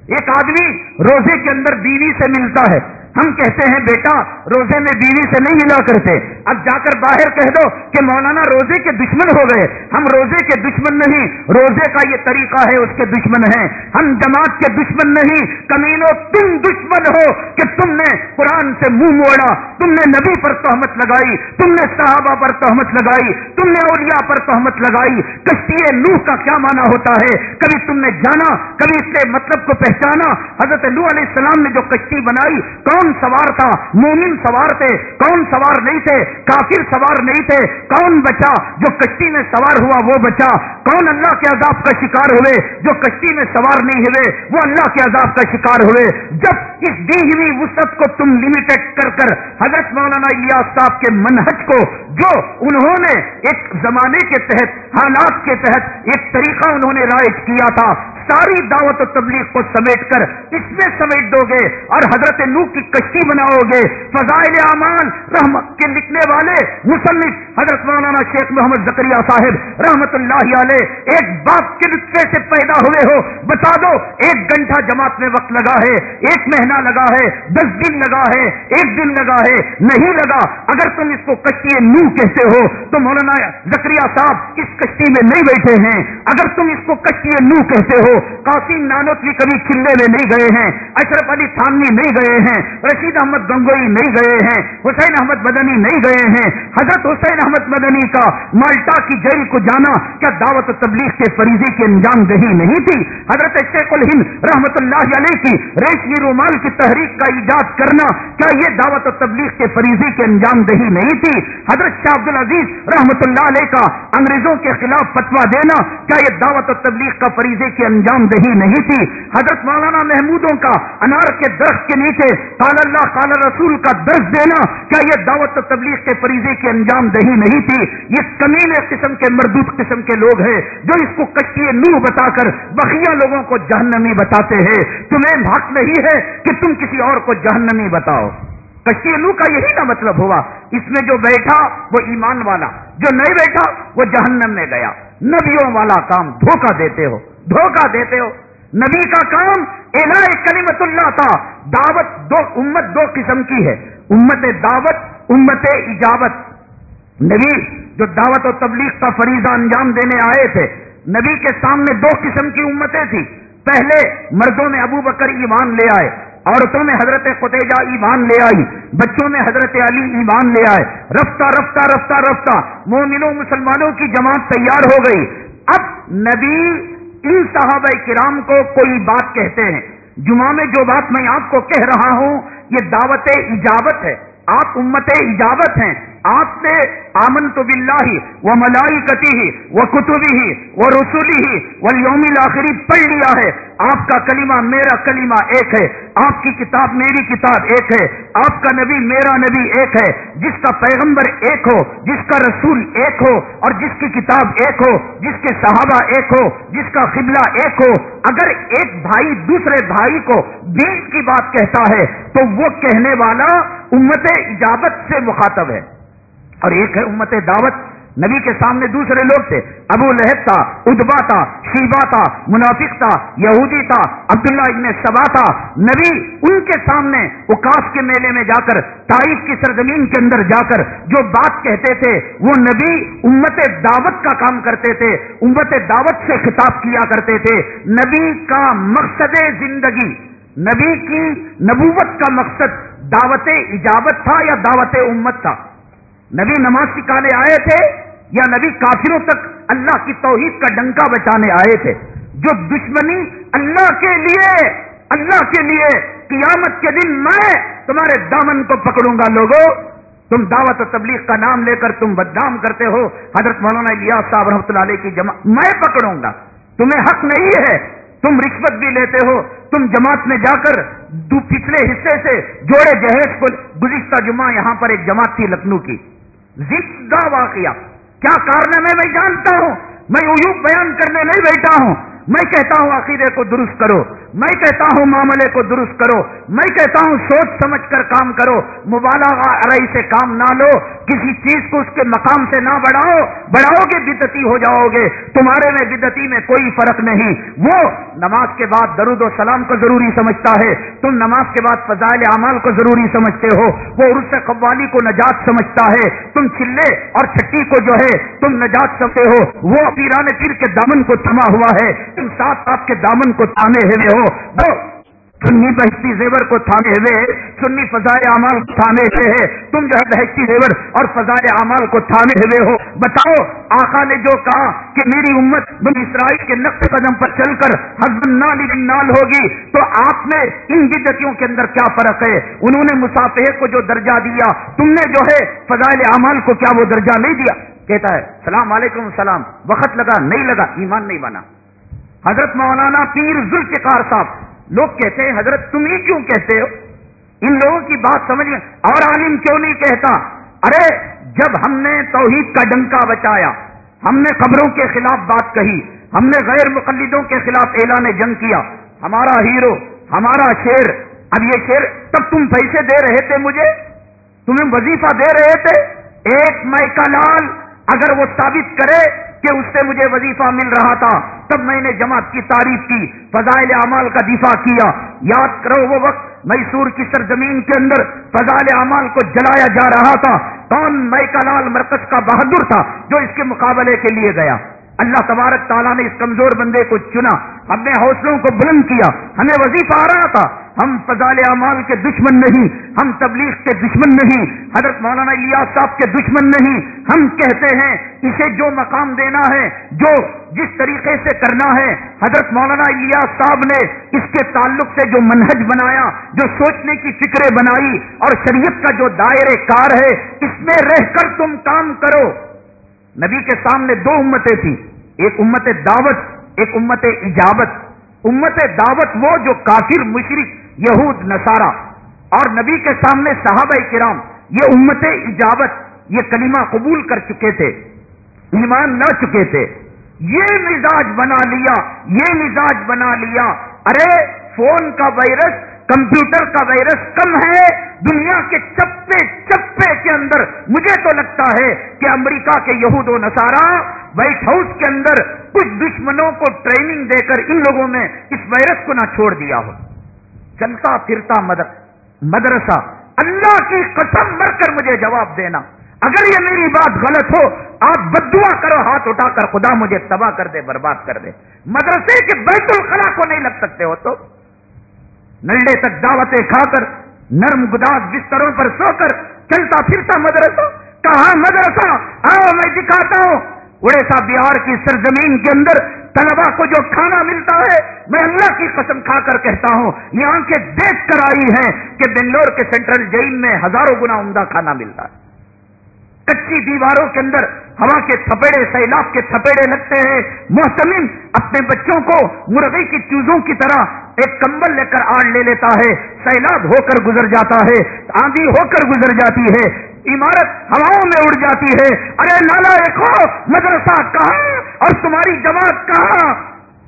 ایک آدمی روزے کے اندر بیوی سے ملتا ہے ہم کہتے ہیں، بیٹا، روزے میں بیوی سے نہیں ملا کرتے. اب جا کر باہر کہہ دو کہ مولانا روزے کے دشمن ہو گئے۔ ہم روزے کے دشمن نہیں، روزے کا یہ طریقہ ہے، اس کے دشمن ہیں۔ ہم جماعت کے دشمن نہیں، کمینوں تم دشمن ہو کہ تم نے قرآن سے منہ موڑا، تم نے نبی پر تہمت لگائی، تم نے صحابہ پر تہمت لگائی، تم نے اولیاء پر تہمت لگائی۔ کشتی نوح کا کیا مانا ہوتا ہے؟ کبھی تم نے جانا، کبھی اس کے مطلب کو پہچانا۔ حضرت نوح علیہ السلام نے جو کشتی بنائی، کون کون سوار تھا؟ مومن سوار تھے، کون سوار نہیں تھے؟ کافر سوار نہیں تھے۔ کون بچا جو کشتی میں سوار ہوا وہ بچا؟ کون اللہ کے عذاب کا شکار ہوئے جو کشتی میں سوار نہیں ہوئے؟ وہ اللہ کے عذاب کا شکار ہوئے۔ جب اس دی ہوئی وسط کو تم لمیٹڈ کر کر حضرت مولانا الیاس صاحب کے منہج کو، جو انہوں نے ایک زمانے کے تحت، حالات کے تحت ایک طریقہ انہوں نے رائج کیا تھا ساری دعوت و تبلیغ کو سمیٹ کر اس میں سمیٹ دو گے اور حضرت نو کی کشتی بناؤ گے۔ فضائل امان رحمت کے لکھنے والے، مصنف حضرت مولانا شیخ محمد زکریہ صاحب، رحمت اللہ علیہ، ایک باپ کے نقطے سے پیدا ہوئے ہو۔ بتا دو، ایک گھنٹہ جماعت میں وقت لگا ہے، ایک مہینہ لگا ہے، دس دن لگا ہے، ایک دن لگا ہے، نہیں لگا۔ اگر تم اس کو کشتی نو کہتے ہو، تو مولانا زکریہ صاحب اس کشتی میں نہیں بیٹھے ہیں۔ اگر تم اس کو کشتی نو کہتے ہو قاسم نانوتوی کبھی چلے میں نہیں گئے ہیں، اشرف علی تھانوی نہیں گئے ہیں، رشید احمد گنگوئی نہیں گئے ہیں، حسین احمد مدنی نہیں گئے ہیں۔ حضرت حسین احمد مدنی کا مالٹا کی جیل کو جانا کیا دعوت و تبلیغ کے فریضے کی انجام دہی نہیں تھی؟ حضرت شیخ الہند رحمت اللہ علیہ کی ریشمی رومال کی تحریک کا ایجاد کرنا کیا یہ دعوت و تبلیغ کے فریضے کی انجام دہی نہیں تھی؟ حضرت شاہ عبد العزیز رحمت اللہ علیہ کا انگریزوں کے خلاف فتوا دینا کیا یہ دعوت و تبلیغ کا فریضے کی انجام انجام دہی نہیں تھی۔ حضرت مولانا محمودوں کا انار کے درخت کے نیچے کال اللہ کال رسول کا درس دینا، کیا یہ دعوت و تبلیغ کے فریضے کی انجام دہی نہیں تھی؟ یہ کمینے قسم کے مردود قسم کے لوگ ہیں جو اس کو کشتی نو بتا کر بقیہ لوگوں کو جہنمی بتاتے ہیں۔ تمہیں حق نہیں ہے کہ تم کسی اور کو جہنمی بتاؤ۔ کشتی نو کا یہی نا مطلب ہوا۔ اس میں جو بیٹھا وہ ایمان والا، جو نہیں بیٹھا وہ جہنم میں گیا۔ نبیوں والا کام دھوکہ دیتے ہو۔ دھوکہ دیتے ہو۔ نبی کا کام الہ کلیمت اللہ تھا۔ دعوت دو امت دو قسم کی ہے۔ امت دعوت، امت اجابت۔ نبی جو دعوت و تبلیغ کا فریضہ انجام دینے آئے تھے، نبی کے سامنے دو قسم کی امتیں تھیں۔ پہلے مردوں میں ابو بکر ایمان لے آئے، عورتوں میں حضرت فتیجہ ایمان لے آئی، بچوں میں حضرت علی ایمان لے آئے۔ رفتہ رفتہ رفتہ رفتہ۔ مومنوں، مسلمانوں کی جماعت تیار ہو گئی۔ اب نبی ان صحابہ کرام کو کوئی بات کہتے ہیں۔ جمعہ میں جو بات میں آپ کو کہہ رہا ہوں، یہ دعوت ایجابت ہے۔ آپ امت ایجابت ہیں۔ آپ نے آمن تو بلّہ ہی وہ ملائی کتی ہی وہ کتبی ہی وہ رسولی ہی وہ یوم آخری پڑھ لیا ہے۔ آپ کا کلمہ میرا کلمہ ایک ہے، آپ کی کتاب میری کتاب ایک ہے، آپ کا نبی میرا نبی ایک ہے۔ جس کا پیغمبر ایک ہو، جس کا رسول ایک ہو، اور جس کی کتاب ایک ہو، جس کے صحابہ ایک ہو، جس کا قبلہ ایک ہو۔ اگر ایک بھائی دوسرے بھائی کو دین کی بات کہتا ہے، تو وہ کہنے والا امت اجابت سے مخاطب ہے۔ اور ایک ہے امت دعوت۔ نبی کے سامنے دوسرے لوگ تھے۔ ابو لہب تھا ادبا تھا شیبا تھا، منافق تھا، یہودی تھا، عبداللہ ابن سبا تھا۔ نبی ان کے سامنے اکاس کے میلے میں جا کر، تاریخ کی سرزمین کے اندر جا کر جو بات کہتے تھے، وہ نبی امت دعوت کا کام کرتے تھے، امت دعوت سے خطاب کیا کرتے تھے۔ نبی کا مقصد زندگی، نبی کی نبوت کا مقصد دعوت ایجابت تھا یا دعوت امت تھا؟ نبی نماز سکھانے آئے تھے یا نبی کافروں تک اللہ کی توحید کا ڈنکا بچانے آئے تھے؟ جو دشمنی اللہ کے لیے، اللہ کے لیے قیامت کے دن میں تمہارے دامن کو پکڑوں گا لوگوں تم دعوت و تبلیغ کا نام لے کر تم بدنام کرتے ہو۔ حضرت مولانا الیاس صاحب رحمۃ اللہ علیہ کی جمع میں پکڑوں گا۔ تمہیں حق نہیں ہے۔ تم رشوت بھی لیتے ہو۔ تم جماعت میں جا کر دو پچھلے حصے سے جوڑے جہیز کو گزشتہ جمعہ یہاں پر ایک جماعت تھی لکھنؤ کی۔ زندہ واقعہ. کیا کارنامے میں جانتا ہوں؟ میں ایوب بیان کرنے نہیں بیٹھا ہوں. میں کہتا ہوں عقیدے کو درست کرو، میں کہتا ہوں معاملے کو درست کرو، میں کہتا ہوں سوچ سمجھ کر کام کرو، مبالغہ ارائی سے کام نہ لو، کسی چیز کو اس کے مقام سے نہ بڑھاؤ بڑھاؤ گے بدتی ہو جاؤ گے، تمہارے میں بدتی میں کوئی فرق نہیں۔ وہ نماز کے بعد درود و سلام کو ضروری سمجھتا ہے، تم نماز کے بعد فضائل اعمال کو ضروری سمجھتے ہو۔ وہ عرص قوالی کو نجات سمجھتا ہے، تم چلے اور چھٹی کو جو ہے تم نجات سمجھتے ہو۔ وہ پیرانے پیر کے دامن کو تھما ہوا ہے۔ ساتھ آپ کے دامن کو تانے ہوئے ہو۔ سنی بہشتی زیور کو تھامے ہوئے، سنی فضائے اعمال کو تھامے ہوئے ہے تم جو ہے بہشتی زیور اور فضائے اعمال کو تھامے ہوئے ہو۔ بتاؤ، آقا نے جو کہا کہ میری امت بن اسرائیل کے نقش قدم پر چل کر حضب نال نال ہوگی، تو آپ نے ان بدتوں کے اندر کیا فرق ہے؟ انہوں نے مسافر کو جو درجہ دیا، تم نے جو ہے فضائل اعمال کو کیا وہ درجہ نہیں دیا؟ کہتا ہے، سلام علیکم السلام وقت لگا، نہیں لگا، ایمان نہیں بنا۔ حضرت مولانا پیر ذوالفقار صاحب، لوگ کہتے ہیں، حضرت تم ہی کیوں کہتے ہو؟ ان لوگوں کی بات سمجھ اور عالم کیوں نہیں کہتا؟ ارے، جب ہم نے توحید کا ڈنکا بچایا، ہم نے خبروں کے خلاف بات کہی، ہم نے غیر مقلدوں کے خلاف اعلان جنگ کیا، ہمارا ہیرو، ہمارا شیر، اب یہ شیر تب تم پیسے دے رہے تھے مجھے؟ تمہیں وظیفہ دے رہے تھے؟ ایک کا لال اگر وہ ثابت کرے کہ اس سے مجھے وظیفہ مل رہا تھا۔ تب میں نے جماعت کی تعریف کی، فضائل اعمال کا دفاع کیا۔ یاد کرو وہ وقت میسور کی سرزمین کے اندر فضائل اعمال کو جلایا جا رہا تھا۔ کون میکا لال مرکز کا بہادر تھا جو اس کے مقابلے کے لیے گیا؟ اللہ تبارک تعالیٰ نے اس کمزور بندے کو چنا، ہم نے حوصلوں کو بلند کیا، ہمیں وظیفہ آ رہا تھا۔ ہم فضال اعمال کے دشمن نہیں، ہم تبلیغ کے دشمن نہیں، حضرت مولانا الیاس صاحب کے دشمن نہیں۔ ہم کہتے ہیں، اسے جو مقام دینا ہے، جو جس طریقے سے کرنا ہے۔ حضرت مولانا الیاس صاحب نے اس کے تعلق سے جو منہج بنایا، جو سوچنے کی فکریں بنائی، اور شریعت کا جو دائرے کار ہے، اس میں رہ کر تم کام کرو۔ نبی کے سامنے دو امتیں تھیں۔ ایک امت دعوت، ایک امت اجابت۔ امت دعوت وہ جو کافر مشرق یہود، نصارہ اور نبی کے سامنے صحابہ کرام، یہ امت اجابت، یہ کلمہ قبول کر چکے تھے، ایمان نہ چکے تھے۔ یہ مزاج بنا لیا، یہ مزاج بنا لیا۔ ارے، فون کا وائرس کمپیوٹر کا وائرس کم ہے، دنیا کے چپے چپے کے اندر مجھے تو لگتا ہے کہ امریکہ کے یہود و نصارہ وائٹ ہاؤس کے اندر کچھ دشمنوں کو ٹریننگ دے کر ان لوگوں نے اس وائرس کو نہ چھوڑ دیا ہو۔ چلتا پھرتا مدرسہ، اللہ کی قسم مر کر مجھے جواب دینا۔ اگر یہ میری بات غلط ہو، آپ بدعا کرو، ہاتھ اٹھا کر خدا مجھے تباہ کر دے، برباد کر دے۔ مدرسے کے بیت الخلا کو نہیں لگ سکتے ہو تو؟ نلڈے تک دعوتیں کھا کر، نرم گداس بستروں پر سو کر، چلتا پھرتا مدرسہ، کہاں مدرسہ؟ آؤ میں دکھاتا ہوں۔ اڑیسا بہار کی سرزمین کے اندر طلبا کو جو کھانا ملتا ہے، میں اللہ کی قسم کھا کر کہتا ہوں، یہ آنکھیں دیکھ کر آئی ہیں کہ بنگلور کے سینٹرل جیل میں ہزاروں گنا عمدہ کھانا ملتا ہے۔ کچی دیواروں کے اندر ہوا کے تھپیڑے، سیلاب کے تھپیڑے لگتے ہیں۔ محتمین اپنے بچوں کو مرغی کی چوزوں کی طرح ایک کمبل لے کر آڑ لے لیتا ہے۔ سیلاب ہو کر گزر جاتا ہے۔ آندھی ہو کر گزر جاتی ہے۔ عمارت ہواؤں میں اڑ جاتی ہے۔ ارے لالا ایکو مدرسہ کہاں؟ اور تمہاری جماعت کہاں؟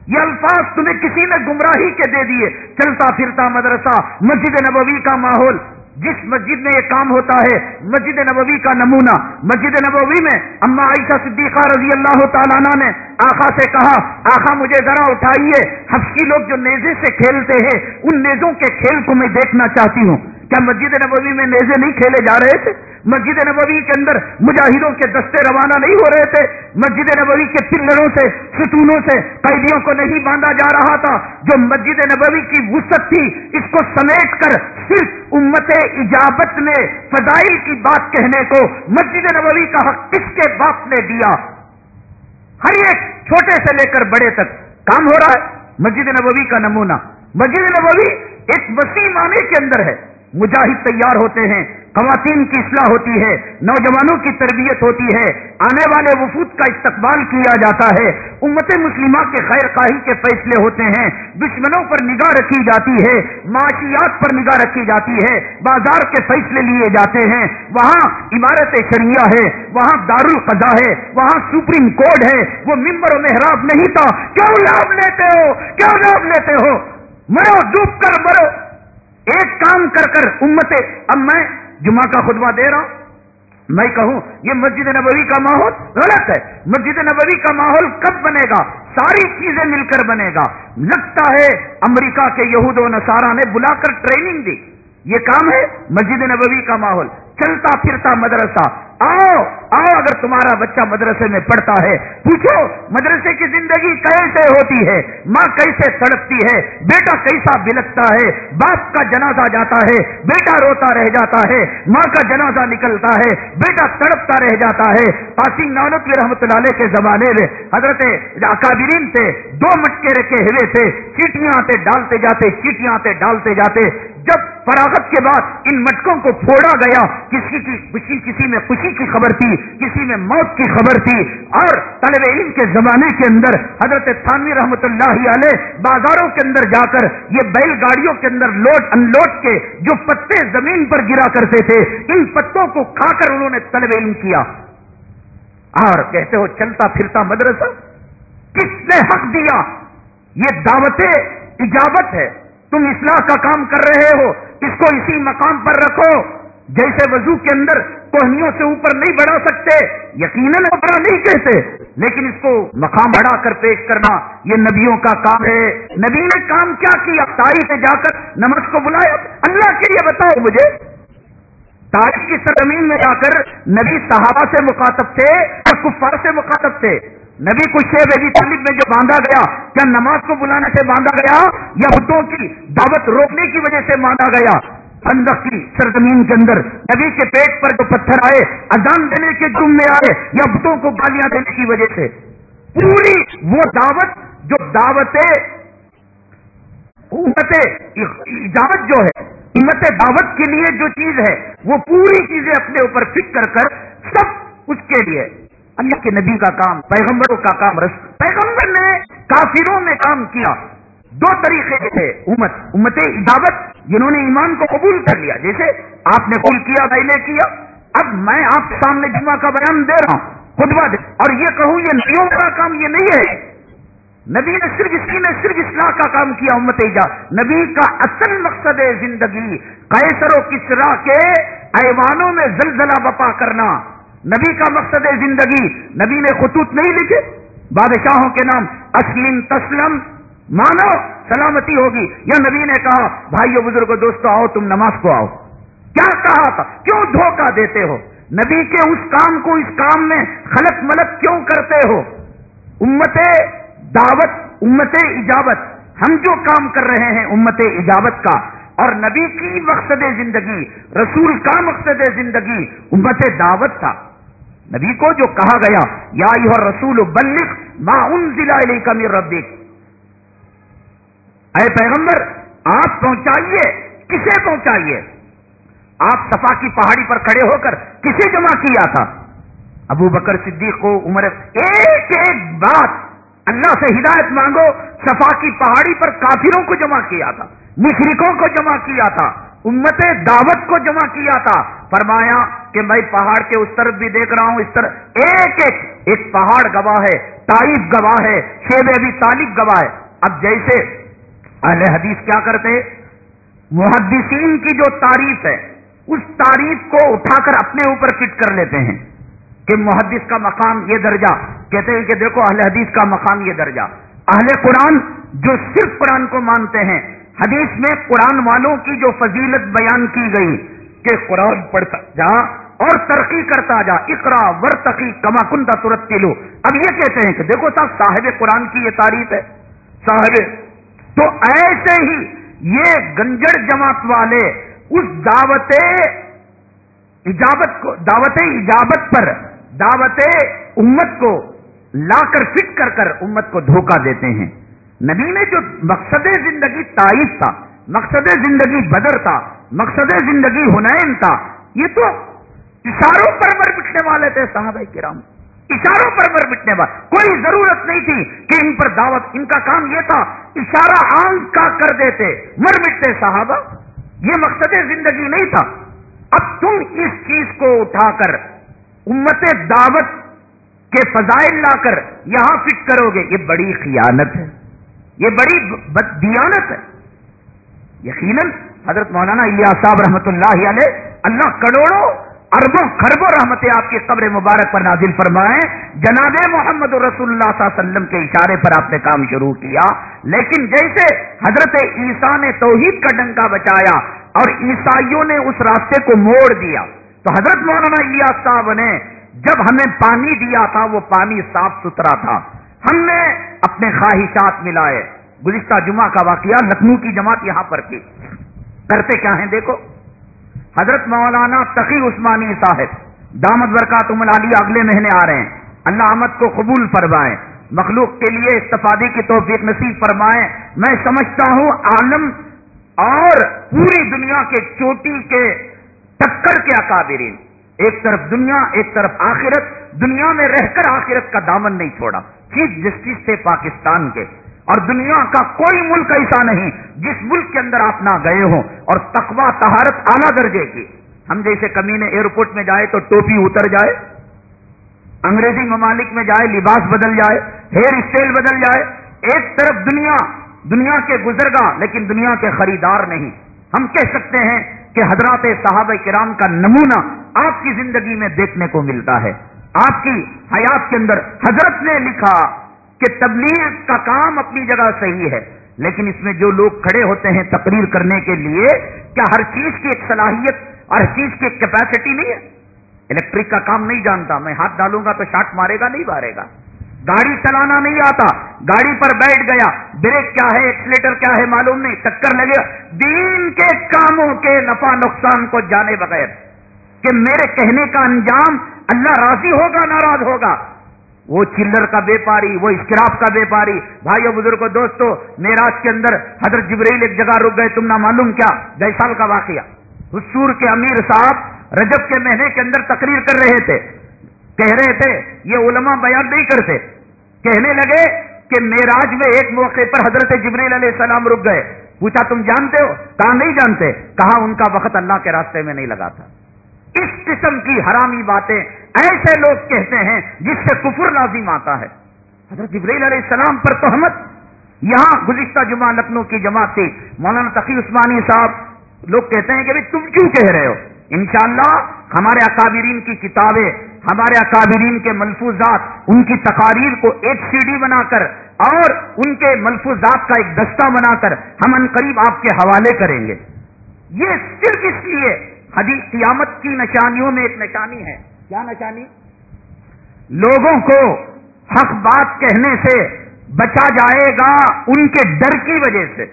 یہ الفاظ تمہیں کسی نے گمراہی کے دے دیے۔ چلتا پھرتا مدرسہ، مسجد نبوی کا ماحول۔ جس مسجد میں یہ کام ہوتا ہے، مسجد نبوی کا نمونہ، مسجد نبوی میں اما عائشہ صدیقہ رضی اللہ تعالیٰ نے آخا سے کہا آخا مجھے ذرا اٹھائیے حفصی لوگ جو نیزے سے کھیلتے ہیں، ان نیزوں کے کھیل کو میں دیکھنا چاہتی ہوں۔ کیا مسجد نبوی میں نیزے نہیں کھیلے جا رہے تھے؟ مسجد نبوی کے اندر مجاہدوں کے دستے روانہ نہیں ہو رہے تھے؟ مسجد نبوی کے پلروں سے، ستونوں سے قیدیوں کو نہیں باندھا جا رہا تھا؟ جو مسجد نبوی کی وسط تھی، اس کو سمیٹ کر صرف امت اجابت نے فضائل کی بات کہنے کو مسجد نبوی کا حق کس کے باپ نے دیا؟ ہر ایک چھوٹے سے لے کر بڑے تک کام ہو رہا ہے۔ مسجد نبوی کا نمونہ۔ مسجد نبوی ایک وسیع معنی کے اندر ہے۔ مجاہد تیار ہوتے ہیں، خواتین کی اصلاح ہوتی ہے، نوجوانوں کی تربیت ہوتی ہے۔ آنے والے وفود کا استقبال کیا جاتا ہے۔ امت مسلمہ کے خیر خواہی کے فیصلے ہوتے ہیں۔ دشمنوں پر نگاہ رکھی جاتی ہے، معاشیات پر نگاہ رکھی جاتی ہے۔ بازار کے فیصلے لیے جاتے ہیں۔ وہاں عمارت شریعہ ہے، وہاں دار القضا ہے، وہاں سپریم کورٹ ہے۔ وہ ممبر و محراب نہیں تھا۔ کیوں لابھ لیتے ہو؟ کیوں لابھ لیتے ہو؟ مرو، ڈوب کر مرو۔ ایک کام کر کر امت اب میں جمعہ کا خطبہ دے رہا ہوں۔ میں کہوں، یہ مسجد نبوی کا ماحول غلط ہے۔ مسجد نبوی کا ماحول کب بنے گا؟ ساری چیزیں مل کر بنے گا۔ لگتا ہے امریکہ کے یہود و نصارہ نے بلا کر ٹریننگ دی۔ یہ کام ہے مسجد نبوی کا ماحول۔ چلتا پھرتا مدرسہ۔ آؤ آؤ اگر تمہارا بچہ مدرسے میں پڑھتا ہے، پوچھو، مدرسے کی زندگی کیسے ہوتی ہے؟ ماں کیسے تڑپتی ہے؟ بیٹا کیسا بلکتا ہے؟ باپ کا جنازہ جاتا ہے، بیٹا روتا رہ جاتا ہے، ماں کا جنازہ نکلتا ہے، بیٹا تڑپتا رہ جاتا ہے۔ پاسی نانک رحمت اللہ کے زمانے میں حضرت اکابرین سے دو مٹکے رکھے ہوئے تھے، چیٹیاں آتے ڈالتے جاتے، چیٹیاں آتے ڈالتے جاتے۔ جب فراغت کے بعد ان مٹکوں کو پھوڑا گیا۔ کسی کی خوشی کسی میں خوشی کی خبر تھی، کسی میں موت کی خبر تھی۔ اور طلب علم کے زمانے کے اندر حضرت تھانوی رحمت اللہ علیہ بازاروں کے اندر جا کر یہ بیل گاڑیوں کے اندر لوٹ ان لوٹ کے جو پتے زمین پر گرا کرتے تھے، ان پتوں کو کھا کر انہوں نے طلب علم کیا۔ اور کہتے ہو، چلتا پھرتا مدرسہ؟ کس نے حق دیا؟ یہ دعوت اجابت ہے۔ تم اصلاح کا کام کر رہے ہو، اس کو اسی مقام پر رکھو۔ جیسے وضو کے اندر کوہنیوں سے اوپر نہیں بڑھا سکتے، یقیناً اوپر نہیں کہتے۔ لیکن اس کو مقام بڑھا کر پیش کرنا، یہ نبیوں کا کام ہے۔ نبی نے کام کیا کیا؟ تاریخ سے جا کر نماز کو بلایا۔ اللہ کے لیے بتاؤ مجھے۔ تاریخ کی سرزمین میں جا کر نبی صحابہ سے مخاطب تھے اور کفار سے مخاطب تھے۔ نبی کو شیب ابھی طالب میں جو باندھا گیا کیا نماز کو بلانے سے باندھا گیا، یا بتوں کی دعوت روکنے کی وجہ سے باندھا گیا۔ بندق کی سرزمین کے اندر نبی کے پیٹ پر جو پتھر آئے، اذان دینے کے جم میں آئے، یا بتوں کو گالیاں دینے کی وجہ سے۔ پوری وہ دعوت جو دعوت امت اجازت جو ہے، امت دعوت کے لیے جو چیز ہے، وہ پوری چیزیں اپنے اوپر فٹ کر کر، سب اس کے لیے۔ اللہ کے نبی کا کام، پیغمبروں کا کام رس، پیغمبر نے کافروں میں کام کیا۔ دو طریقے تھے، امت امت اجابت جنہوں نے ایمان کو قبول کر لیا۔ جیسے آپ نے قبول کیا میں نے کیا۔ اب میں آپ سامنے جمعہ کا بیان دے رہا ہوں، خطبہ دے۔ اور یہ کہوں، یہ نبیوں کا کام یہ نہیں ہے۔ نبی نے صرف اس نے صرف اصلاح کا کام کیا، امت ایجاد نبی کا اصل مقصد ہے زندگی، قیصر و کسرا کے ایوانوں میں زلزلہ بپا کرنا۔ نبی کا مقصد ہے زندگی۔ نبی نے خطوط نہیں لکھے۔ بادشاہوں کے نام اسلم تسلم۔ مانو، سلامتی ہوگی۔ یا نبی نے کہا، بھائیو بزرگ دوستو، آؤ، تم نماز کو آؤ۔ کیا کہا تھا؟ کیوں دھوکہ دیتے ہو؟ نبی کے اس کام کو، اس کام میں خلط ملت کیوں کرتے ہو؟ امت دعوت، امت اجابت۔ ہم جو کام کر رہے ہیں امت اجابت کا اور نبی کی مقصد زندگی، رسول کا مقصد زندگی، امت دعوت تھا نبی کو جو کہا گیا، یا رسول بلک ما ان ضلع کمی ربک۔ اے پیغمبر، آپ پہنچائیے، کسے پہنچائیے؟ آپ صفا کی پہاڑی پر کھڑے ہو کر کسے جمع کیا تھا؟ ابو بکر صدیق کو، عمر، ایک ایک بات اللہ سے ہدایت مانگو، صفا کی پہاڑی پر کافروں کو جمع کیا تھا۔ مشرکوں کو جمع کیا تھا، امت دعوت کو جمع کیا تھا۔ فرمایا کہ میں پہاڑ کے اس طرف بھی دیکھ رہا ہوں، اس طرح ایک ایک ایک پہاڑ گواہ ہے تائف گواہ ہے، شیب ابھی طالب گواہ ہے۔ اب جیسے اہل حدیث کیا کرتے محدثین کی جو تعریف ہے، اس تعریف کو اٹھا کر اپنے اوپر فٹ کر لیتے ہیں کہ محدث کا مقام یہ درجہ۔ کہتے ہیں کہ دیکھو اہل حدیث کا مقام یہ درجہ۔ اہل قرآن جو صرف قرآن کو مانتے ہیں حدیث میں قرآن والوں کی جو فضیلت بیان کی گئی کہ قرآن پڑھتا جا اور ترقی کرتا جا، اقرا ور تقی کما کنتا ترت لو اب یہ کہتے ہیں کہ دیکھو صاحب صاحب قرآن کی یہ تعریف ہے۔ صاحب، تو ایسے ہی یہ گنجڑ جماعت والے اس دعوت ایجابت کو، دعوت ایجابت پر، دعوت امت کو لا کر فٹ کر کر امت کو دھوکہ دیتے ہیں۔ نبی نے جو مقصد زندگی تائف تھا، مقصد زندگی بدر تھا، مقصد زندگی ہنین تھا، یہ تو اشاروں پر مر بٹنے والے تھے صحابہ کرام۔ اشاروں پر مر بٹنے والے۔ کوئی ضرورت نہیں تھی کہ ان پر دعوت، ان کا کام یہ تھا، اشارہ آنکھ کا کر دیتے، مر مٹتے صحابہ۔ یہ مقصد زندگی نہیں تھا۔ اب تم اس چیز کو اٹھا کر امت دعوت کے فضائل لا کر یہاں فٹ کرو گے، یہ بڑی خیانت ہے۔ یہ بڑی دیانت ہے۔ یقیناً حضرت مولانا صاحب رحمۃ اللہ علیہ اللہ کروڑوں اربوں خربوں رحمت آپ کی قبر مبارک پر نازل فرمائے۔ جناب محمد رسول اللہ صلی اللہ علیہ وسلم کے اشارے پر آپ نے کام شروع کیا۔ لیکن جیسے حضرت عیسیٰ نے توحید کا ڈنکا بچایا اور عیسائیوں نے اس راستے کو موڑ دیا، تو حضرت مولانا الیاس صاحب نے جب ہمیں پانی دیا تھا، وہ پانی صاف ستھرا تھا۔ ہم نے اپنے خواہشات ملائے۔ گزشتہ جمعہ کا واقعہ لکھنؤ کی جماعت یہاں پر کی۔ کرتے کیا ہیں دیکھو۔ حضرت مولانا تقی عثمانی صاحب دامد برکات علی، اگلے مہینے آ رہے ہیں۔ اللہ آمد کو قبول فرمائے مخلوق کے لیے استفادے کی توفیق نصیب فرمائے میں سمجھتا ہوں عالم اور پوری دنیا کے چوٹی کے ٹکر کے اکابرین۔ ایک طرف دنیا، ایک طرف آخرت۔ دنیا میں رہ کر آخرت کا دامن نہیں چھوڑا۔ چیف جسٹس تھے پاکستان کے اور دنیا کا کوئی ملک ایسا نہیں جس ملک کے اندر آپ نہ گئے ہوں اور تقوا تہارت اعلیٰ درجے کی۔ ہم جیسے کمی نے ایئرپورٹ میں جائے تو ٹوپی اتر جائے، انگریزی ممالک میں جائے، لباس بدل جائے ہیئر اسٹائل بدل جائے، ایک طرف دنیا دنیا کے گزرگا لیکن دنیا کے خریدار نہیں۔ ہم کہہ سکتے ہیں کہ حضرات صحابہ کرام کا نمونہ آپ کی زندگی میں دیکھنے کو ملتا ہے۔ آپ کی حیات کے اندر حضرت نے لکھا کہ تبلیغ کا کام اپنی جگہ صحیح ہے، لیکن اس میں جو لوگ کھڑے ہوتے ہیں تقریر کرنے کے لیے، کیا ہر چیز کی ایک صلاحیت ہر چیز کی ایک کیپیسٹی نہیں ہے؟ الیکٹرک کا کام نہیں جانتا، میں ہاتھ ڈالوں گا تو شاٹ مارے گا، نہیں مارے گا۔ گاڑی چلانا نہیں آتا، گاڑی پر بیٹھ گیا، بریک کیا ہے ایکسیلیٹر کیا ہے، معلوم نہیں، چکر لگے۔ دین کے کاموں کے نفع نقصان کو جانے بغیر کہ میرے کہنے کا انجام اللہ راضی ہوگا، ناراض ہوگا؟ وہ چلر کا بیپاری، وہ اسکراف کا بیپاری۔ بھائیو بزرگ دوستو میراج کے اندر حضرت جبریل ایک جگہ رک گئے، تم نہ معلوم کیا؟ سال کا واقعہ۔ حصور کے امیر صاحب رجب کے مہینے کے اندر تقریر کر رہے تھے۔ کہہ رہے تھے، یہ علماء بیان نہیں کرتے۔ کہنے لگے کہ میراج میں ایک موقع پر حضرت جبریل علیہ السلام رک گئے۔ پوچھا، تم جانتے ہو؟ کہا، نہیں جانتے۔ کہا، ان کا وقت اللہ کے راستے میں نہیں لگا تھا۔ اس قسم کی حرامی باتیں ایسے لوگ کہتے ہیں جس سے کفر لازم آتا ہے۔ حضرت جبریل علیہ السلام پر تہمت۔ یہاں گزشتہ جمعہ لکھنؤ کی جماعت تھی۔ مولانا تقی عثمانی صاحب لوگ کہتے ہیں کہ تم کیوں کہہ رہے ہو؟ انشاءاللہ ہمارے اکابرین کی کتابیں، ہمارے اکابرین کے ملفوظات، ان کی تقاریر کو ایک سی ڈی بنا کر اور ان کے ملفوظات کا ایک دستہ بنا کر ہم ان قریب آپ کے حوالے کریں گے۔ یہ صرف اس لیے حدیث قیامت کی نشانیوں میں ایک نشانی ہے۔ کیا نشانی؟ لوگوں کو حق بات کہنے سے بچا جائے گا ان کے ڈر کی وجہ سے۔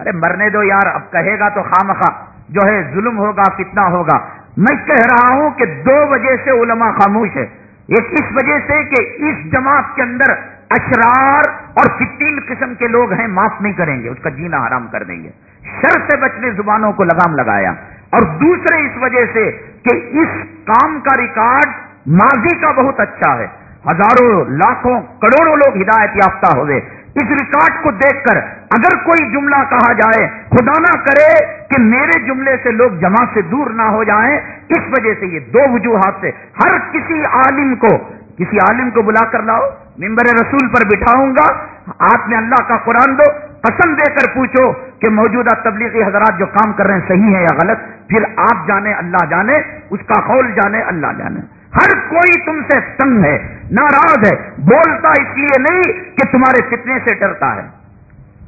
ارے مرنے دو یار، اب کہے گا تو خامخواہ جو ہے ظلم ہوگا کتنا ہوگا۔ میں کہہ رہا ہوں کہ دو وجہ سے علماء خاموش ہے ایک اس وجہ سے کہ اس جماعت کے اندر اشرار اور فتین قسم کے لوگ ہیں، معاف نہیں کریں گے، اس کا جینا حرام کر دیں گے۔ شر سے بچنے زبانوں کو لگام لگایا۔ اور دوسرے اس وجہ سے کہ اس کام کا ریکارڈ ماضی کا بہت اچھا ہے۔ ہزاروں، لاکھوں، کروڑوں لوگ ہدایت یافتہ ہوئے۔ اس ریکارڈ کو دیکھ کر اگر کوئی جملہ کہا جائے، خدا نہ کرے کہ میرے جملے سے لوگ جمع سے دور نہ ہو جائیں۔ اس وجہ سے یہ دو وجوہات سے ہر کسی عالم کو، کسی عالم کو بلا کر لاؤ، ممبر رسول پر بٹھاؤں گا۔ آپ نے اللہ کا قرآن دو۔ پسند دے کر پوچھو کہ موجودہ تبلیغی حضرات جو کام کر رہے ہیں صحیح ہے یا غلط، پھر آپ جانے، اللہ جانے، اس کا قول جانے، اللہ جانے۔ ہر کوئی تم سے تنگ ہے، ناراض ہے، بولتا اس لیے نہیں کہ تمہارے فتنے سے ڈرتا ہے۔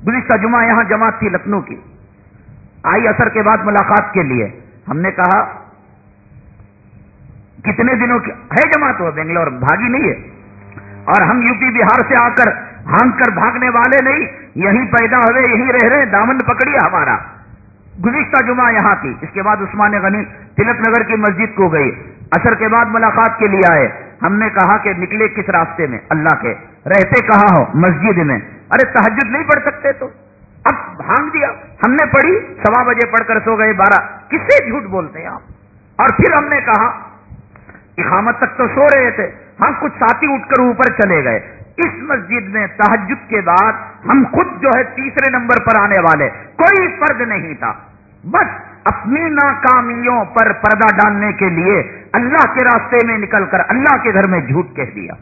گزشتہ جمعہ یہاں جماعت تھی لکھنؤ کی۔ آئی اثر کے بعد ملاقات کے لیے۔ ہم نے کہا، کتنے دنوں کی، ہے جماعت وہ بنگلور، بھاگی نہیں ہے۔ اور ہم یو پی بہار سے آ کر، ہانگ کر بھاگنے والے نہیں۔ یہی پیدا ہوئے، یہی رہ رہے، دامن پکڑیے ہمارا۔ گزشتہ جمعہ یہاں تھی، اس کے بعد عثمان غنی تلک نگر کی مسجد کو گئی۔ اثر کے بعد ملاقات کے لیے آئے۔ ہم نے کہا کہ نکلے کس راستے میں؟ اللہ کے۔ رہتے کہاں ہو؟ مسجد میں۔ ارے تحجد نہیں پڑھ سکتے تو۔ اب بھانگ دیا۔ ہم نے پڑھی، سوا بجے پڑھ کر سو گئے، بارہ۔ کس سے جھوٹ بولتے ہیں آپ؟ اور پھر ہم نے کہا، اقامت تک تو سو رہے تھے۔ ہم کچھ ساتھی اٹھ کر اوپر چلے گئے۔ اس مسجد میں تحجد کے بعد ہم خود جو ہے تیسرے نمبر پر آنے والے، کوئی فرد نہیں تھا۔ بس اپنی ناکامیوں پر پردہ ڈالنے کے لیے اللہ کے راستے میں نکل کر اللہ کے گھر میں جھوٹ کہہ دیا۔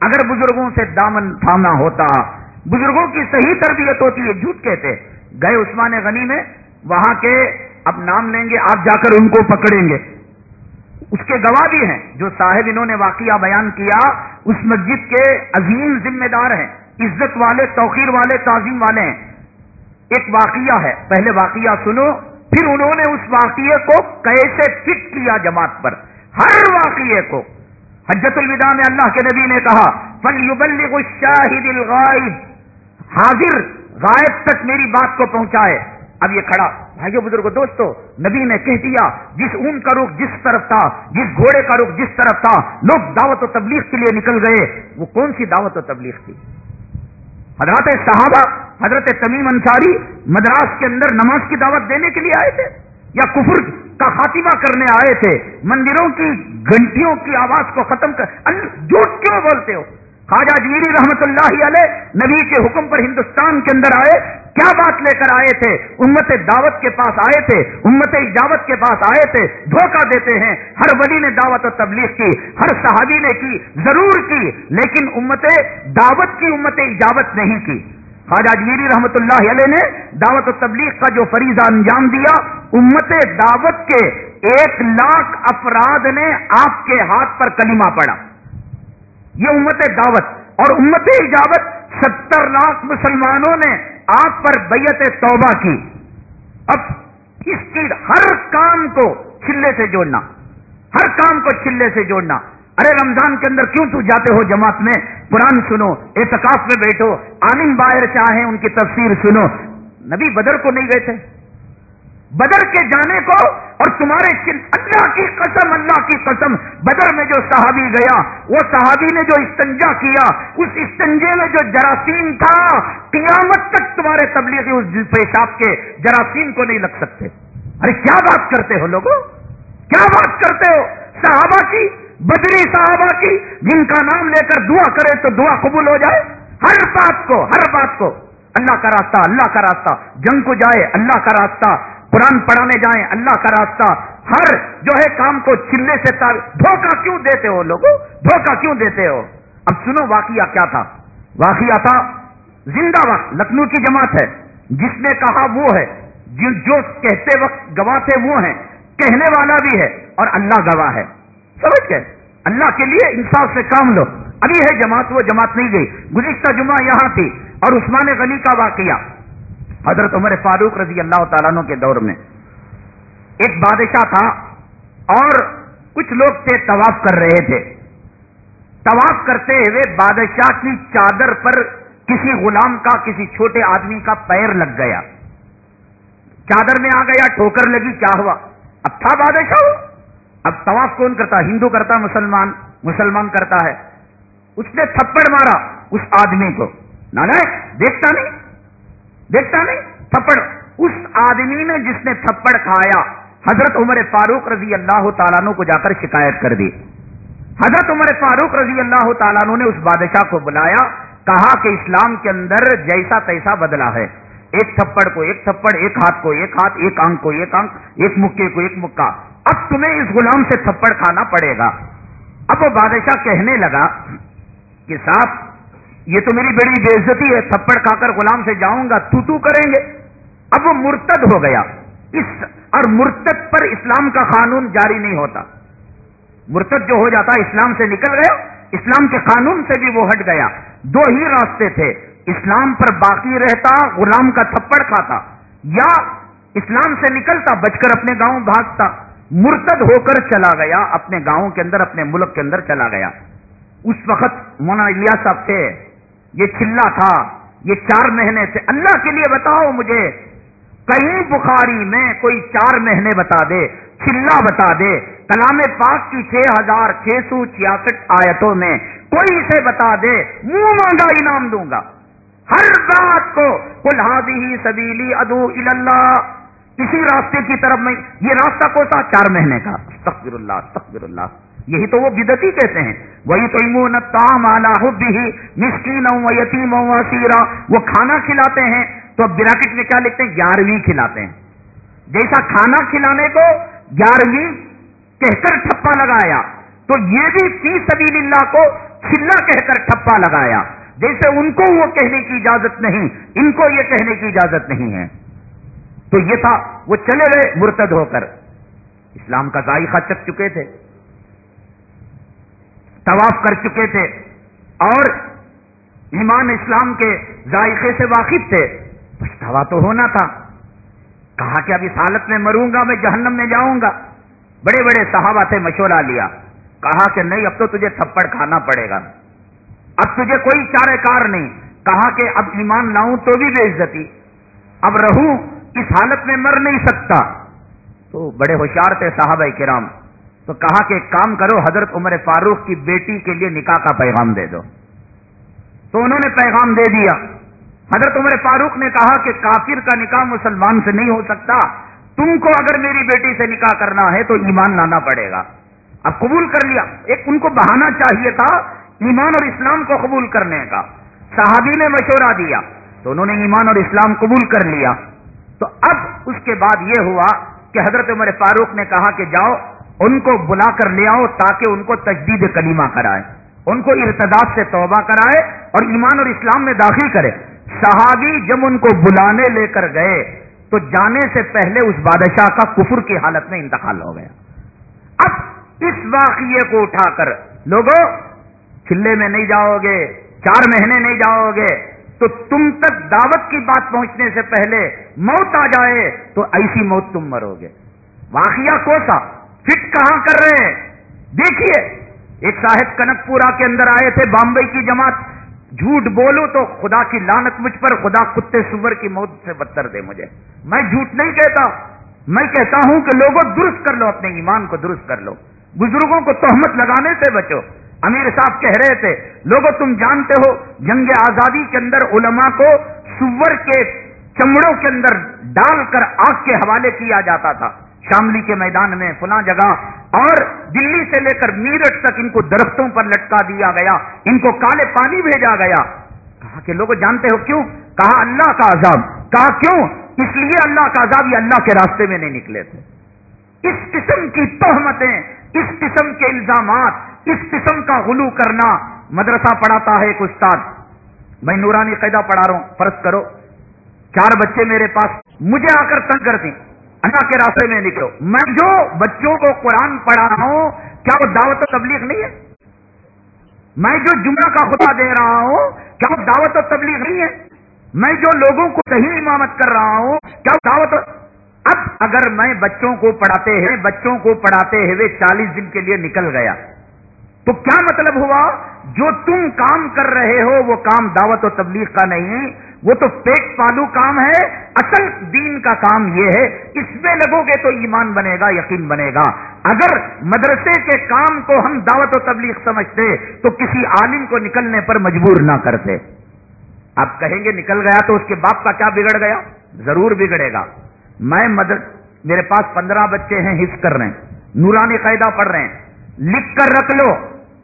اگر بزرگوں سے دامن تھاما ہوتا، بزرگوں کی صحیح تربیت ہوتی ہے جھوٹ کہتے۔ گئے عثمان غنی میں، وہاں کے اب نام لیں گے، آپ جا کر ان کو پکڑیں گے۔ اس کے گواہ بھی ہیں۔ جو صاحب انہوں نے واقعہ بیان کیا، اس مسجد کے عظیم ذمہ دار ہیں، عزت والے، توقیر والے، تعظیم والے ہیں۔ ایک واقعہ ہے، پہلے واقعہ سنو، پھر انہوں نے اس واقعے کو کیسے فٹ کیا جماعت پر؟ ہر واقعے کو۔ حجت الوداع میں اللہ کے نبی نے کہا فل الشاہد الغائب۔ حاضر، غائب تک میری بات کو پہنچائے۔ اب یہ کھڑا۔ بھائیو بزرگ دوستو، نبی نے کہہ دیا، جس اون کا رخ جس طرف تھا، جس گھوڑے کا رخ جس طرف تھا، لوگ دعوت و تبلیغ کے لیے نکل گئے۔ وہ کون سی دعوت و تبلیغ تھی؟ حضرت صحابہ، حضرت تمیم انصاری مدراس کے اندر نماز کی دعوت دینے کے لیے آئے تھے؟ یا کفر کا خاتمہ کرنے آئے تھے؟ مندروں کی گھنٹیوں کی آواز کو ختم کر۔ جھوٹ کیوں بولتے ہو؟ خواجہ جیری رحمت اللہ علیہ نبی کے حکم پر ہندوستان کے اندر آئے، کیا بات لے کر آئے تھے؟ امت دعوت کے پاس آئے تھے، امت اجابت کے پاس آئے تھے، دھوکہ دیتے ہیں۔ ہر ولی نے دعوت و تبلیغ کی، ہر صحابی نے کی، ضرور کی، لیکن امت دعوت کی امت اجابت نہیں کی۔ خواجہ جیری رحمت اللہ علیہ نے دعوت و تبلیغ کا جو فریضہ انجام دیا، امت دعوت کے ایک لاکھ افراد نے آپ کے ہاتھ پر کلمہ پڑا یہ امت دعوت اور امت اجابت ستر لاکھ مسلمانوں نے آپ پر بیت توبہ کی۔ اب اس کی ہر کام کو چلے سے جوڑنا، ہر کام کو چلے سے جوڑنا۔ ارے رمضان کے اندر کیوں تو جاتے ہو جماعت میں؟ قرآن سنو، اعتکاف میں بیٹھو، عالم باہر چاہیں ان کی تفسیر سنو۔ نبی بدر کو نہیں گئے تھے؟ بدر کے جانے کو اور تمہارے اللہ کی قسم، اللہ کی قسم، بدر میں جو صحابی گیا، وہ صحابی نے جو استنجا کیا، اس استنجے میں جو جراثیم تھا، قیامت تک تمہارے تبلیغی اس پیشاب کے جراثیم کو نہیں لگ سکتے۔ ارے، کیا بات کرتے ہو لوگوں؟ کیا بات کرتے ہو؟ صحابہ کی، بدری صحابہ کی، جن کا نام لے کر دعا کرے تو دعا قبول ہو جائے۔ ہر بات کو، ہر بات کو۔ اللہ کا راستہ، اللہ کا راستہ۔ جنگ کو جائے، اللہ کا راستہ۔ قرآن پڑھانے جائیں، اللہ کا راستہ۔ ہر جو ہے کام کو چلنے سے دھوکہ کیوں دیتے ہو لوگوں؟ دھوکہ کیوں دیتے ہو؟ اب سنو واقعہ کیا تھا۔ واقعہ تھا، زندہ وقت، لکھنؤ کی جماعت ہے۔ جس نے کہا وہ ہے جو کہتے وقت گواہ تھے وہ ہیں۔ کہنے والا بھی ہے اور اللہ گواہ ہے۔ سمجھ گئے؟ اللہ کے لیے انصاف سے کام لو۔ ابھی ہے جماعت، وہ جماعت نہیں گئی۔ گزشتہ جمعہ یہاں تھی اور عثمان غنی کا واقعہ۔ حضرت عمر فاروق رضی اللہ تعالیٰ کے دور میں ایک بادشاہ تھا اور کچھ لوگ تھے طواف کر رہے تھے۔ طواف کرتے ہوئے بادشاہ کی چادر پر کسی غلام کا، کسی چھوٹے آدمی کا پیر لگ گیا۔ چادر میں آ گیا، ٹھوکر لگی، کیا ہوا؟ اب تھا بادشاہ اب طواف کون کرتا؟ ہندو کرتا، مسلمان مسلمان کرتا ہے۔ اس نے تھپڑ مارا اس آدمی کو۔ نہ دیکھتا نہیں؟ دیکھتا نہیں؟ تھپڑ۔ اس آدمی نے جس نے تھپڑ کھایا، حضرت عمر فاروق رضی اللہ تعالیٰ کو جا کر شکایت کر دی۔ حضرت عمر فاروق رضی اللہ تعالیٰ نے اس بادشاہ کو بلایا، کہا کہ اسلام کے اندر جیسا تیسا بدلا ہے۔ ایک تھپڑ کو ایک تھپڑ، ایک ہاتھ کو ایک ہاتھ، ایک آنکھ کو ایک آنکھ، ایک مکے کو ایک مکہ۔ اب تمہیں اس غلام سے تھپڑ کھانا پڑے گا۔ اب وہ بادشاہ کہنے لگا کہ صاحب یہ تو میری بڑی بےزتی ہے، تھپڑ کھا کر غلام سے جاؤں گا، تو تو کریں گے۔ اب وہ مرتد ہو گیا۔ اس اور مرتد پر اسلام کا قانون جاری نہیں ہوتا۔ مرتد جو ہو جاتا، اسلام سے نکل گیا۔ اسلام کے قانون سے بھی وہ ہٹ گیا۔ دو ہی راستے تھے۔ اسلام پر باقی رہتا، غلام کا تھپڑ کھاتا۔ یا اسلام سے نکلتا، بچ کر اپنے گاؤں بھاگتا۔ مرتد ہو کر چلا گیا، اپنے گاؤں کے اندر، اپنے ملک کے اندر چلا گیا۔ اس وقت مونا الیاس صاحب تھے۔ یہ چلا تھا، یہ چار مہینے سے اللہ کے لیے بتاؤ مجھے، کہیں بخاری میں کوئی چار مہینے بتا دے، چلا بتا دے، کلام پاک کی چھ ہزار چھ سو چھیاسٹھ آیتوں میں کوئی اسے بتا دے، منہ مانگا، انعام دوں گا۔ ہر بات کو ہی سبیلی ادو اللہ کسی راستے کی طرف میں، یہ راستہ کو تھا چار مہینے کا۔ تقبر اللہ تقبر اللہ۔ یہی تو وہ بدتی کہتے ہیں۔ وہی تو امون تام بھی مسکین یتیم سیرا وہ کھانا کھلاتے ہیں تو براکٹ میں کیا لکھتے ہیں؟ گیارہویں کھلاتے ہیں۔ جیسا کھانا کھلانے کو گیارہویں کہہ کر ٹھپا لگایا، تو یہ بھی فی سبیل اللہ کو چلا کہہ کر ٹھپا لگایا۔ جیسے ان کو وہ کہنے کی اجازت نہیں، ان کو یہ کہنے کی اجازت نہیں ہے۔ تو یہ تھا، وہ چلے گئے مرتد ہو کر۔ اسلام کا ذائقہ چک چکے تھے۔ طواف کر چکے تھے اور ایمان اسلام کے ذائقے سے واقف تھے۔ پچھتاوا تو ہونا تھا۔ کہا کہ اب اس حالت میں مروں گا، میں جہنم میں جاؤں گا۔ بڑے بڑے صحابہ تھے مشورہ لیا۔ کہا کہ نہیں، اب تو تجھے تھپڑ کھانا پڑے گا۔ اب تجھے کوئی چارے کار نہیں۔ کہا کہ اب ایمان لاؤں تو بھی بے عزتی۔ اب رہوں، اس حالت میں مر نہیں سکتا۔ تو بڑے ہوشیار تھے صاحب کرام۔ تو کہا کہ ایک کام کرو، حضرت عمر فاروق کی بیٹی کے لیے نکاح کا پیغام دے دو۔ تو انہوں نے پیغام دے دیا۔ حضرت عمر فاروق نے کہا کہ کافر کا نکاح مسلمان سے نہیں ہو سکتا۔ تم کو اگر میری بیٹی سے نکاح کرنا ہے تو ایمان لانا پڑے گا۔ اب قبول کر لیا۔ ایک ان کو بہانا چاہیے تھا، ایمان اور اسلام کو قبول کرنے کا۔ صحابی نے مشورہ دیا۔ تو انہوں نے ایمان اور اسلام قبول کر لیا۔ تو اب اس کے بعد یہ ہوا کہ حضرت عمر فاروق نے کہا کہ جاؤ ان کو بلا کر لے آؤ تاکہ ان کو تجدید کلیمہ کرائے، ان کو ارتداد سے توبہ کرائے اور ایمان اور اسلام میں داخل کرے۔ صحابی جب ان کو بلانے لے کر گئے، تو جانے سے پہلے اس بادشاہ کا کفر کی حالت میں انتقال ہو گیا۔ اب اس واقعے کو اٹھا کر لوگوں چلے میں نہیں جاؤ گے، چار مہینے نہیں جاؤ گے، تو تم تک دعوت کی بات پہنچنے سے پہلے موت آ جائے، تو ایسی موت تم مرو گے۔ واقعہ کو سا فٹ کہاں کر رہے ہیں؟ دیکھیے، ایک صاحب کنک پورا کے اندر آئے تھے، بامبئی کی جماعت۔ جھوٹ بولو تو خدا کی لانت مجھ پر، خدا کتے سور کی موت سے بدتر دے مجھے۔ میں جھوٹ نہیں کہتا۔ میں کہتا ہوں کہ لوگوں درست کر لو، اپنے ایمان کو درست کر لو۔ بزرگوں کو تہمت لگانے سے بچو۔ امیر صاحب کہہ رہے تھے، لوگوں تم جانتے ہو، جنگ آزادی کے اندر علماء کو سور کے چمڑوں کے اندر ڈال کر آگ کے حوالے کیا جاتا تھا۔ شاملی کے میدان میں، فلاں جگہ، اور دلی سے لے کر میرٹ تک ان کو درختوں پر لٹکا دیا گیا، ان کو کالے پانی بھیجا گیا۔ کہا کہ لوگ جانتے ہو کیوں؟ کہا اللہ کا عذاب۔ کہا کیوں؟ اس لیے اللہ کا عذاب یہ اللہ کے راستے میں نہیں نکلے تھے۔ اس قسم کی تہمتیں، اس قسم کے الزامات، اس قسم کا غلو کرنا۔ مدرسہ پڑھاتا ہے ایک استاد۔ میں نورانی قیدا پڑھا رہا ہوں، فرض کرو۔ چار بچے میرے پاس، مجھے آ کر تنگ کرتے اللہ کے راستے میں نکلو۔ میں جو بچوں کو قرآن پڑھا رہا ہوں، کیا وہ دعوت و تبلیغ نہیں ہے؟ میں جو جمعہ کا خدا دے رہا ہوں، کیا وہ دعوت و تبلیغ نہیں ہے؟ میں جو لوگوں کو صحیح امامت کر رہا ہوں، کیا وہ دعوت اب اگر میں بچوں کو پڑھاتے ہیں بچوں کو پڑھاتے ہوئے چالیس دن کے لیے نکل گیا، تو کیا مطلب ہوا؟ جو تم کام کر رہے ہو، وہ کام دعوت و تبلیغ کا نہیں وہ تو پیٹ پالو کام ہے، اصل دین کا کام یہ ہے، اس میں لگو گے تو ایمان بنے گا، یقین بنے گا۔ اگر مدرسے کے کام کو ہم دعوت و تبلیغ سمجھتے، تو کسی عالم کو نکلنے پر مجبور نہ کرتے۔ آپ کہیں گے نکل گیا تو اس کے باپ کا کیا بگڑ گیا؟ ضرور بگڑے گا۔ میں مدر، میرے پاس پندرہ بچے ہیں حص کر رہے ہیں نورانی قاعدہ پڑھ رہے ہیں۔ لکھ کر رکھ لو۔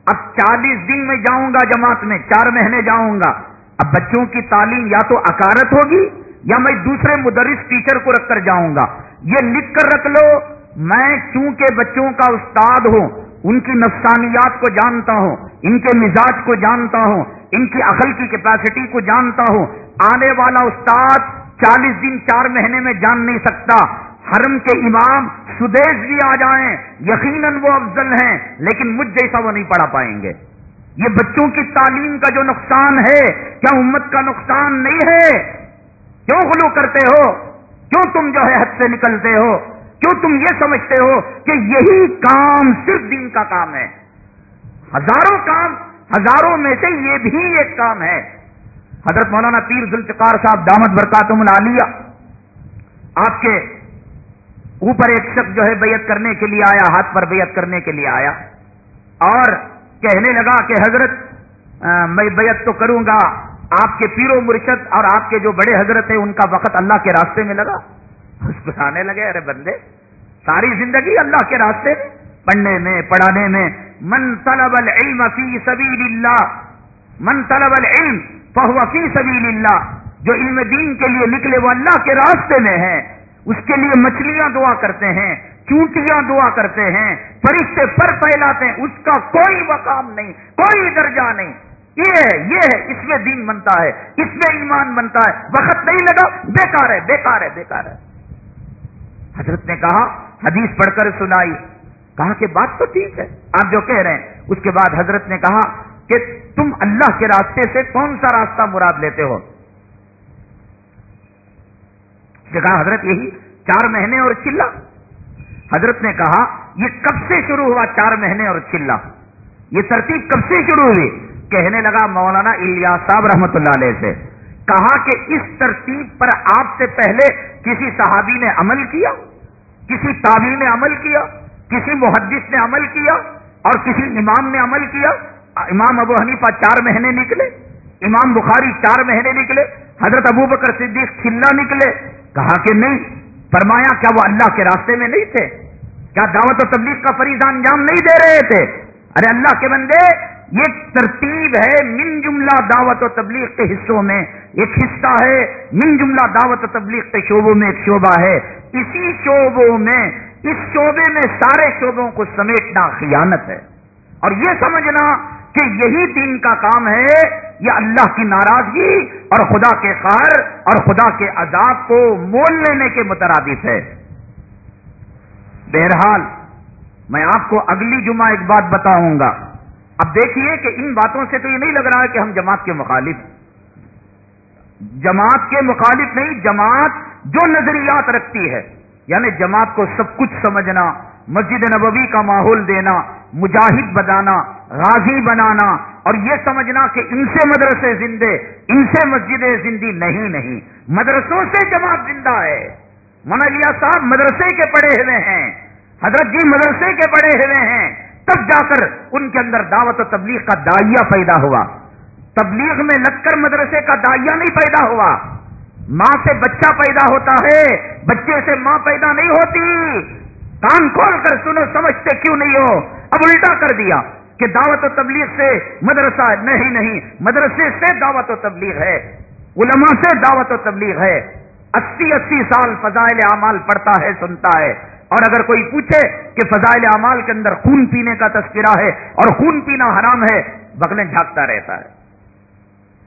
اب چالیس دن میں جاؤں گا جماعت میں، چار مہینے جاؤں گا۔ اب بچوں کی تعلیم یا تو اکارت ہوگی یا میں دوسرے مدرس ٹیچر کو رکھ کر جاؤں گا۔ یہ لکھ کر رکھ لو۔ میں چونکہ بچوں کا استاد ہوں، ان کی نفسانیات کو جانتا ہوں، ان کے مزاج کو جانتا ہوں، ان کی عقل کی کیپیسٹی کو جانتا ہوں۔ آنے والا استاد چالیس دن، چار مہینے میں جان نہیں سکتا۔ حرم کے امام سدیش بھی آ جائیں، یقیناً وہ افضل ہیں، لیکن مجھ جیسا وہ نہیں پڑھا پائیں گے۔ یہ بچوں کی تعلیم کا جو نقصان ہے، کیا امت کا نقصان نہیں ہے؟ کیوں غلو کرتے ہو؟ کیوں تم جو ہے حد سے نکلتے ہو؟ کیوں تم یہ سمجھتے ہو کہ یہی کام صرف دین کا کام ہے؟ ہزاروں کام، ہزاروں میں سے یہ بھی ایک کام ہے۔ حضرت مولانا پیر ذوالفقار صاحب دامت برکاتم العالیہ آپ کے اوپر ایک شخص جو ہے بیعت کرنے کے لیے آیا، ہاتھ پر بیعت کرنے کے لیے آیا اور کہنے لگا کہ حضرت میں بیعت تو کروں گا، آپ کے پیرو مرشد اور آپ کے جو بڑے حضرت ہیں، ان کا وقت اللہ کے راستے میں لگا۔ آنے لگے، ارے بندے، ساری زندگی اللہ کے راستے میں۔ پڑھنے میں، پڑھانے میں، من طلب العلم فی سبیل اللہ من طلب العلم فہو فی سبیل اللہ جو علم دین کے لیے نکلے، وہ اللہ کے راستے میں ہے۔ اس کے لیے مچھلیاں دعا کرتے ہیں۔ چونٹیاں دعا کرتے ہیں، فرشتے پر پھیلاتے ہیں، اس کا کوئی مقام نہیں، کوئی درجہ نہیں۔ یہ ہے یہ ہے، اس میں دین بنتا ہے، اس میں ایمان بنتا ہے۔ وقت نہیں لگا، بیکار ہے بیکار ہے بیکار ہے۔ حضرت نے کہا، حدیث پڑھ کر سنائی۔ کہا کہ بات تو ٹھیک ہے، آپ جو کہہ رہے ہیں۔ اس کے بعد حضرت نے کہا کہ تم اللہ کے راستے سے کون سا راستہ مراد لیتے ہو؟ کہا، حضرت، یہی چار مہینے اور چلا۔ حضرت نے کہا، یہ کب سے شروع ہوا چار مہینے اور چلا؟ یہ ترتیب کب سے شروع ہوئی؟ کہنے لگا، مولانا الیاس صاحب رحمت اللہ علیہ سے۔ کہا کہ اس ترتیب پر آپ سے پہلے کسی صحابی نے عمل کیا؟ کسی تابی نے عمل کیا؟ کسی محدث نے عمل کیا؟ اور کسی امام نے عمل کیا؟ امام ابو حنیفہ چار مہینے نکلے، امام بخاری چار مہینے نکلے، حضرت ابو بکر صدیق چلا نکلے۔ کہا کہ نہیں فرمایا کیا وہ اللہ کے راستے میں نہیں تھے؟ کیا دعوت و تبلیغ کا فریضہ انجام نہیں دے رہے تھے؟ ارے اللہ کے بندے، یہ ترتیب ہے من جملہ دعوت و تبلیغ کے حصوں میں۔ ایک حصہ ہے من جملہ دعوت و تبلیغ کے شعبوں میں ایک شعبہ ہے۔ اسی شعبوں میں، اس شعبے میں سارے شعبوں کو سمیٹنا خیانت ہے۔ اور یہ سمجھنا کہ یہی دین کا کام ہے یہ اللہ کی ناراضگی اور خدا کے خیر اور خدا کے عذاب کو مول لینے کے مترادف ہے۔ بہرحال میں آپ کو اگلی جمعہ ایک بات بتاؤں گا۔ اب دیکھیے کہ ان باتوں سے تو یہ نہیں لگ رہا ہے کہ ہم جماعت کے مخالف جماعت کے مخالف نہیں، جماعت جو نظریات رکھتی ہے یعنی جماعت کو سب کچھ سمجھنا مسجد نبوی کا ماحول دینا، مجاہد بنانا غازی بنانا، اور یہ سمجھنا کہ ان سے مدرسے زندے، ان سے مسجدیں زندی نہیں نہیں۔ مدرسوں سے جماعت زندہ ہے۔ منالیا صاحب مدرسے کے پڑے ہوئے ہیں۔ حضرت جی مدرسے کے پڑے ہوئے ہیں۔ تب جا کر ان کے اندر دعوت و تبلیغ کا دائیا پیدا ہوا۔ تبلیغ میں لگ کر مدرسے کا دائیا نہیں پیدا ہوا۔ ماں سے بچہ پیدا ہوتا ہے، بچے سے ماں پیدا نہیں ہوتی۔ کان کھول کر سنو، سمجھتے کیوں نہیں ہو؟ اب الٹا کر دیا کہ دعوت و تبلیغ سے مدرسہ نہیں نہیں، مدرسے سے دعوت و تبلیغ ہے، علماء سے دعوت و تبلیغ ہے۔ اسی اسی سال فضائل اعمال پڑھتا ہے، سنتا ہے۔ اور اگر کوئی پوچھے کہ فضائل اعمال کے اندر خون پینے کا تذکرہ ہے اور خون پینا حرام ہے بغلیں جھانکتا رہتا ہے۔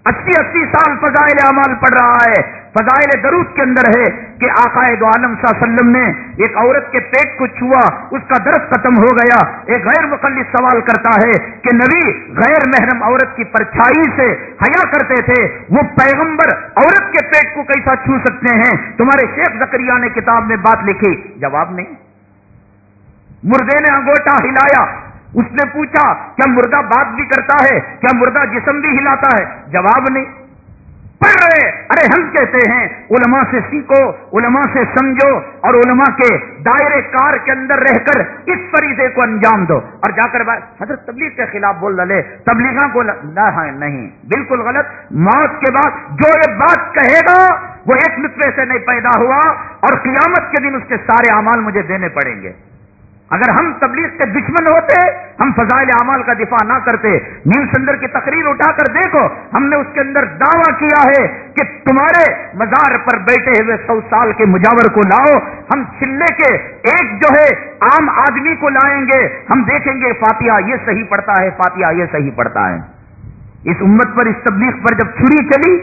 اسی اسی سال فضائل اعمال پڑھ رہا ہے۔ فضائل درود کے اندر ہے کہ آقائد عالم صلی اللہ علیہ وسلم نے ایک عورت کے پیٹ کو چھوا، اس کا درد ختم ہو گیا۔ ایک غیر مقلد سوال کرتا ہے کہ نبی غیر محرم عورت کی پرچھائی سے حیا کرتے تھے، وہ پیغمبر عورت کے پیٹ کو کیسا چھو سکتے ہیں؟ تمہارے شیخ زکریہ نے کتاب میں بات لکھی، جواب نہیں۔ مردے نے انگوٹا ہلایا اس نے پوچھا، کیا مردہ بات بھی کرتا ہے؟ کیا مردہ جسم بھی ہلاتا ہے؟ جواب نہیں۔ پڑھ رہے۔ ارے ہم کہتے ہیں؟ علماء سے سیکھو، علماء سے سمجھو اور علماء کے دائرے کار کے اندر رہ کر اس فریضے کو انجام دو۔ اور جا کر حضرت تبلیغ کے خلاف بول رہے۔ تبلیغ کو ہاں، نہیں۔ بالکل غلط۔ موت کے بعد جو یہ بات کہے گا، وہ ایک نطفے سے نہیں پیدا ہوا اور قیامت کے دن اس کے سارے اعمال مجھے دینے پڑیں گے۔ اگر ہم تبلیغ کے دشمن ہوتے، ہم فضائل اعمال کا دفاع نہ کرتے، نیل سندر کی تقریر اٹھا کر دیکھو، ہم نے اس کے اندر دعویٰ کیا ہے کہ تمہارے مزار پر بیٹھے ہوئے سو سال کے مجاور کو لاؤ، ہم چلے کے ایک جو ہے عام آدمی کو لائیں گے، ہم دیکھیں گے فاتحہ یہ صحیح پڑتا ہے، فاتحہ یہ صحیح پڑتا ہے۔ اس امت پر، اس تبلیغ پر جب چھری چلی،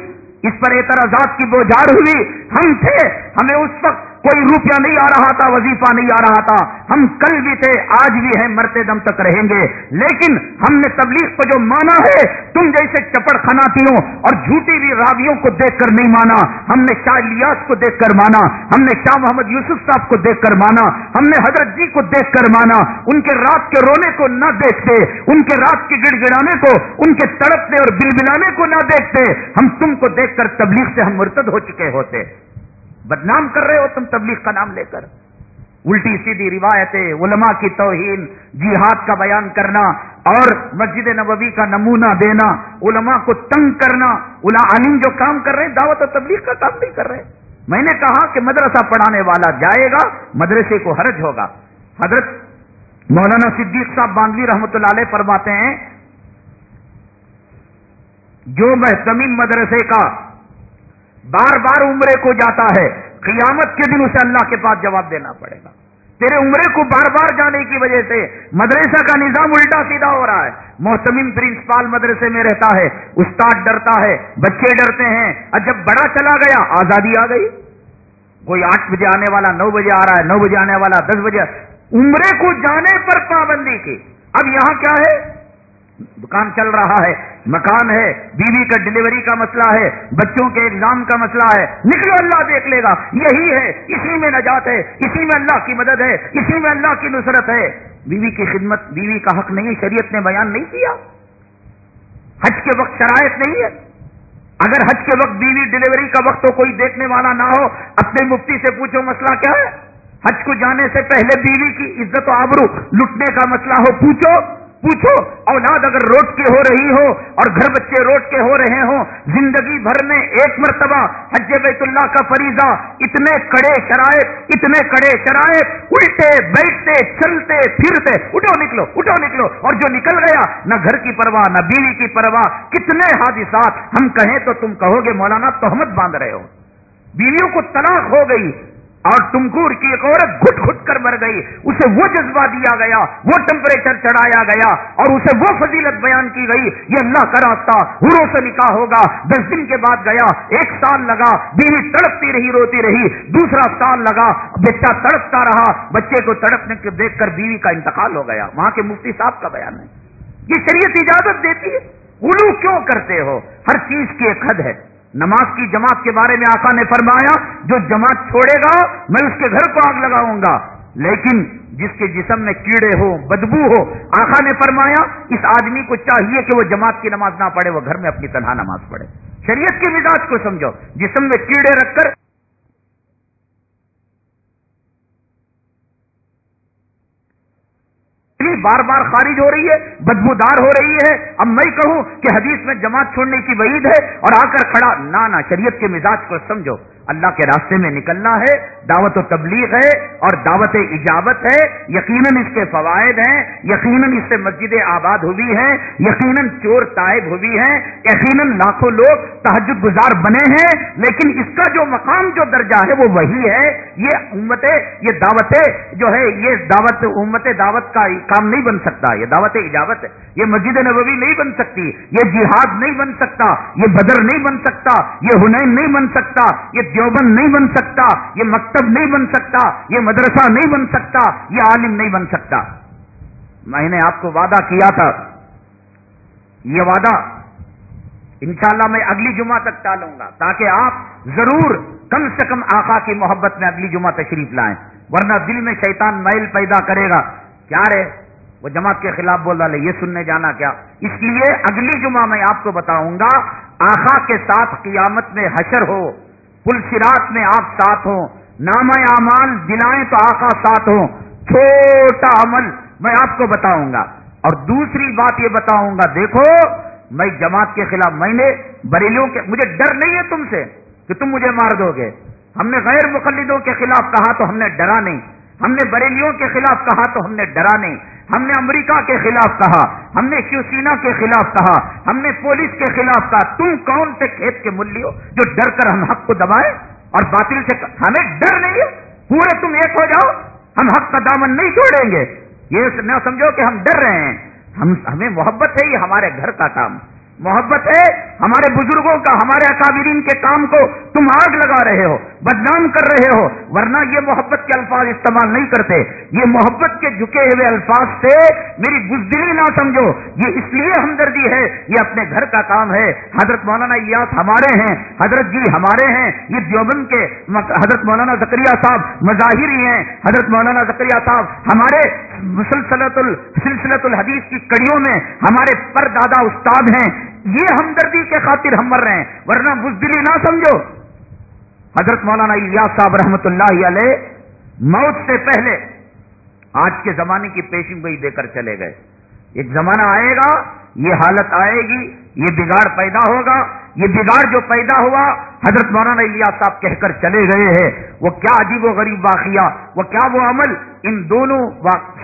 اس پر اعتراضات کی بوجھار ہوئی، ہم تھے، ہمیں اس وقت کوئی روپیہ نہیں آ رہا تھا، وظیفہ نہیں آ رہا تھا۔ ہم کل بھی تھے، آج بھی ہیں، مرتے دم تک رہیں گے۔ لیکن ہم نے تبلیغ کو جو مانا ہے، تم جیسے چپڑ خناتیوں اور جھوٹی بھی راویوں کو دیکھ کر نہیں مانا؟ ہم نے شاہ لیاس کو دیکھ کر مانا، ہم نے شاہ محمد یوسف صاحب کو دیکھ کر مانا، ہم نے حضرت جی کو دیکھ کر مانا۔ ان کے رات کے رونے کو نہ دیکھتے، ان کے رات کے گڑ گڑانے کو، ان کے تڑپنے اور بل بلانے کو نہ دیکھتے۔ ہم تم کو دیکھ کر تبلیغ سے ہم مرتد ہو چکے ہوتے۔ بدنام کر رہے ہو تم تبلیغ کا نام لے کر۔ الٹی سیدھی روایتیں، علماء کی توہین، جہاد کا بیان کرنا اور مسجد نبوی کا نمونہ دینا، علماء کو تنگ کرنا۔ علم جو کام کر رہے ہیں دعوت و تبلیغ کا کام نہیں کر رہے۔ میں نے کہا کہ مدرسہ پڑھانے والا جائے گا، مدرسے کو حرج ہوگا۔ حضرت مولانا صدیق صاحب باندوی رحمت اللہ علیہ فرماتے ہیں، جو محتمین مدرسے کا بار بار عمرے کو جاتا ہے۔ قیامت کے دن اسے اللہ کے پاس جواب دینا پڑے گا۔ تیرے عمرے کو بار بار جانے کی وجہ سے مدرسہ کا نظام الٹا سیدھا ہو رہا ہے۔ محتمین پرنسپال مدرسے میں رہتا ہے۔ استاد ڈرتا ہے۔ بچے ڈرتے ہیں۔ اور جب بڑا چلا گیا، آزادی آ گئی۔ کوئی آٹھ بجے آنے والا، نو بجے آ رہا ہے، نو بجے آنے والا، دس بجے۔ عمرے کو جانے پر پابندی کی۔ اب یہاں کیا ہے؟ دکان چل رہا ہے، مکان ہے، بیوی کا ڈلیوری کا مسئلہ ہے، بچوں کے ایگزام کا مسئلہ ہے۔ نکلو اللہ دیکھ لے گا، یہی ہے، اسی میں نجات ہے، اسی میں اللہ کی مدد ہے، اسی میں اللہ کی نصرت ہے۔ بیوی کی خدمت، بیوی کا حق نہیں، شریعت نے بیان نہیں کیا۔ حج کے وقت شرائط نہیں ہے۔ اگر حج کے وقت بیوی ڈلیوری کا وقت تو کوئی دیکھنے والا نہ ہو، اپنے مفتی سے پوچھو مسئلہ کیا ہے۔ حج کو جانے سے پہلے بیوی کی عزت و آبرو لٹنے کا مسئلہ ہو، پوچھو۔ پوچھو، اولاد اگر روٹ کے ہو رہی ہو اور گھر بچے روٹ کے ہو رہے ہوں، زندگی بھر میں ایک مرتبہ حج بیت اللہ کا فریضہ، اتنے کڑے شرائط، اتنے کڑے شرائط، الٹے، بیٹھتے، چلتے، پھرتے، اٹھو نکلو اٹھو نکلو، اور جو نکل گیا، نہ گھر کی پرواہ، نہ بیوی کی پرواہ، کتنے حادثات، ہم کہیں تو تم کہو گے، مولانا تہمت باندھ رہے ہو۔ بیویوں کو طلاق ہو گئی اور تمکور کی ایک عورت گھٹ گھٹ کر مر گئی، اسے وہ جذبہ دیا گیا، وہ ٹمپریچر چڑھایا گیا، اور اسے وہ فضیلت بیان کی گئی، یہ اللہ کا راستہ ہرو سے نکاح ہوگا۔ دس دن کے بعد گیا، ایک سال لگا، بیوی تڑپتی رہی، روتی رہی، دوسرا سال لگا بچہ تڑپتا رہا، بچے کو تڑپنے کے دیکھ کر بیوی کا انتقال ہو گیا۔ وہاں کے مفتی صاحب کا بیان ہے۔ یہ شریعت اجازت دیتی ہے۔ الو کیوں کرتے ہو؟ ہر چیز کی ایک حد ہے۔ نماز کی جماعت کے بارے میں آقا نے فرمایا، جو جماعت چھوڑے گا، میں اس کے گھر کو آگ لگاؤں گا۔ لیکن جس کے جسم میں کیڑے ہو بدبو ہو، آقا نے فرمایا، اس آدمی کو چاہیے کہ وہ جماعت کی نماز نہ پڑھے، وہ گھر میں اپنی تنہا نماز پڑھے۔ شریعت کے مزاج کو سمجھو، جسم میں کیڑے رکھ کر بار بار خارج ہو رہی ہے، بدبودار ہو رہی ہے۔ اب میں کہوں کہ حدیث میں جماعت چھوڑنے کی وعید ہے اور آ کر کھڑا۔ نہ، شریعت کے مزاج کو سمجھو۔ اللہ کے راستے میں نکلنا ہے، دعوت و تبلیغ ہے اور دعوت اجابت ہے، یقیناً اس کے فوائد ہیں، یقیناً اس سے مسجد آباد ہوئی ہیں یقیناً چور تائب ہوئی ہیں یقیناً لاکھوں لوگ تحجد گزار بنے ہیں، لیکن اس کا جو مقام، جو درجہ ہے، وہ وہی ہے۔ یہ امت، یہ دعوت جو ہے، یہ دعوت، امت دعوت کا کام نہیں بن سکتا، یہ دعوت اجابت ہے۔ یہ مسجد نبوی نہیں بن سکتی، یہ جہاد نہیں بن سکتا، یہ بدر نہیں بن سکتا، یہ ہنین نہیں بن سکتا، یہ دیوبند نہیں بن سکتا، یہ مکتب نہیں بن سکتا، یہ مدرسہ نہیں بن سکتا، یہ عالم نہیں بن سکتا۔ میں نے آپ کو وعدہ کیا تھا۔ یہ وعدہ انشاءاللہ میں اگلی جمعہ تک ٹالوں گا، تاکہ آپ ضرور کم سے کم آقا کی محبت میں اگلی جمعہ تشریف لائیں۔ ورنہ دل میں شیطان میل پیدا کرے گا۔ کیا رے؟ وہ جماعت کے خلاف بول رہا یہ سننے جانا کیا؟ اس لیے اگلی جمعہ میں آپ کو بتاؤں گا آخا کے ساتھ قیامت میں حشر ہو۔ پل سرات میں آپ ساتھ ہوں نام اعمال دلائیں تو آقا ساتھ ہوں، چھوٹا عمل میں آپ کو بتاؤں گا۔ اور دوسری بات یہ بتاؤں گا، دیکھو، میں جماعت کے خلاف، میں نے بریلیوں کے، مجھے ڈر نہیں ہے تم سے کہ تم مجھے مار دو گے۔ ہم نے غیر مقلدوں کے خلاف کہا تو ہم نے ڈرا نہیں۔ ہم نے بریلیوں کے خلاف کہا تو ہم نے ڈرا نہیں۔ ہم نے امریکہ کے خلاف کہا، ہم نے شیوسینا کے خلاف کہا، ہم نے پولیس کے خلاف کہا، تم کون سے کھیت کے مل ہو جو ڈر کر ہم حق کو دبائے اور باطل سے ہمیں ڈر نہیں ہے؟ پورے تم ایک ہو جاؤ، ہم حق کا دامن نہیں چھوڑیں گے۔ یہ نہ سمجھو کہ ہم ڈر رہے ہیں۔ ہم ہمیں محبت ہے یہ ہمارے گھر کا کام۔ محبت ہے، ہمارے بزرگوں کا، ہمارے اکابرین کے کام کو تم آگ لگا رہے ہو، بدنام کر رہے ہو، ورنہ یہ محبت کے الفاظ استعمال نہیں کرتے۔ یہ محبت کے جھکے ہوئے الفاظ سے میری بزدلی نہ سمجھو۔ یہ اس لیے ہمدردی ہے، یہ اپنے گھر کا کام ہے۔ حضرت مولانا یاس ہمارے ہیں، حضرت جی ہمارے ہیں۔ یہ دیوبند کے حضرت مولانا زکریہ صاحب مظاہری ہیں۔ حضرت مولانا زکریہ صاحب ہمارے مسلسلت سلسلت الحدیث کی کڑیوں میں ہمارے پر دادا استاد ہیں۔ یہ ہمدردی کے خاطر ہم مر رہے ہیں، ورنہ بزدلی نہ سمجھو۔ حضرت مولانا الیاس صاحب رحمۃ اللہ علیہ موت سے پہلے آج کے زمانے کی پیشن گوئی دے کر چلے گئے۔ ایک زمانہ آئے گا، یہ حالت آئے گی، یہ بگاڑ پیدا ہوگا۔ یہ بگاڑ جو پیدا ہوا، حضرت مولانا الیاس صاحب کہہ کر چلے گئے ہیں۔ وہ کیا عجیب و غریب واقعہ، وہ کیا وہ عمل، ان دونوں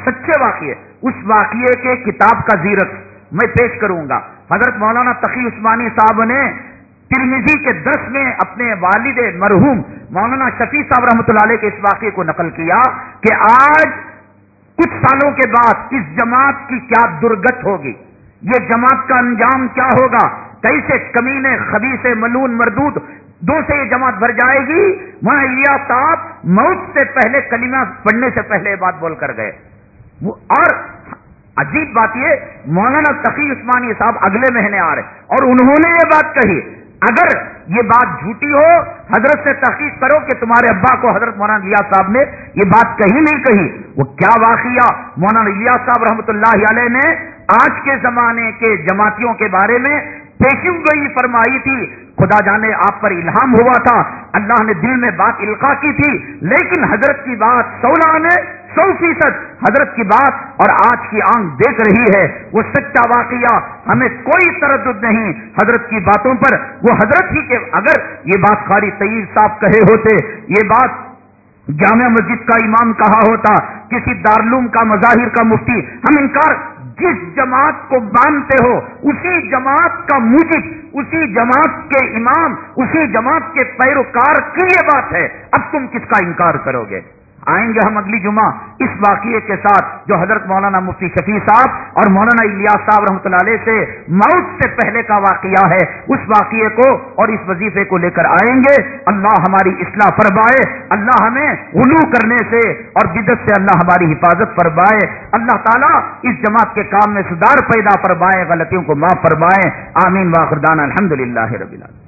سچے واقعے۔ اس واقعے کے کتاب کا زیرت میں پیش کروں گا۔ حضرت مولانا تقی عثمانی صاحب نے ترمیزی کے درس میں اپنے والد مرحوم مولانا شفیع صاحب رحمۃ اللہ علیہ کے اس واقعے کو نقل کیا کہ آج کچھ سالوں کے بعد اس جماعت کی کیا درگت ہوگی؟ یہ جماعت کا انجام کیا ہوگا؟ کیسے کمینے خبیص ملون مردود دو سے یہ جماعت بھر جائے گی؟ وہاں صاحب موت سے پہلے کلمہ پڑھنے سے پہلے بات بول کر گئے۔ اور عجیب بات یہ، مولانا تقی عثمانی صاحب اگلے مہینے آ رہے اور انہوں نے یہ بات کہی، اگر یہ بات جھوٹی ہو، حضرت سے تحقیق کرو کہ تمہارے ابا کو حضرت مولانا لیا صاحب نے یہ بات کہیں نہیں کہی۔ وہ کیا واقعہ، مولانا لیا صاحب رحمۃ اللہ علیہ نے آج کے زمانے کے جماعتیوں کے بارے میں پیشن گوئی فرمائی تھی۔ خدا جانے آپ پر الہام ہوا تھا، اللہ نے دل میں بات القا کی تھی، لیکن حضرت کی بات سولہ نے سو فیصد حضرت کی بات اور آج کی آنکھ دیکھ رہی ہے، وہ سچا واقعہ، ہمیں کوئی تردد نہیں۔ حضرت کی باتوں پر، وہ حضرت ہی کے اگر یہ بات قاری طیب صاحب کہے ہوتے، یہ بات جامع مسجد کا امام کہا ہوتا، کسی دارلوم کا مظاہر کا مفتی، ہم انکار جس جماعت کو مانتے ہو، اسی جماعت کا مجد اسی جماعت کے امام، اسی جماعت کے پیروکار، کی یہ بات ہے؟ اب تم کس کا انکار کرو گے؟ آئیں گے ہم اگلی جمعہ اس واقعے کے ساتھ جو حضرت مولانا مفتی شفیع صاحب اور مولانا الیاس صاحب رحمۃ اللہ علیہ سے موت سے پہلے کا واقعہ ہے، اس واقعے کو اور اس وظیفے کو لے کر آئیں گے۔ اللہ ہماری اصلاح فرمائے، اللہ ہمیں غلو کرنے سے اور بدت سے اللہ ہماری حفاظت فرمائے۔ اللہ تعالیٰ اس جماعت کے کام میں سدھار پیدا فرمائے، غلطیوں کو معاف فرمائے۔ آمین واخردان الحمد للہ رب اللہ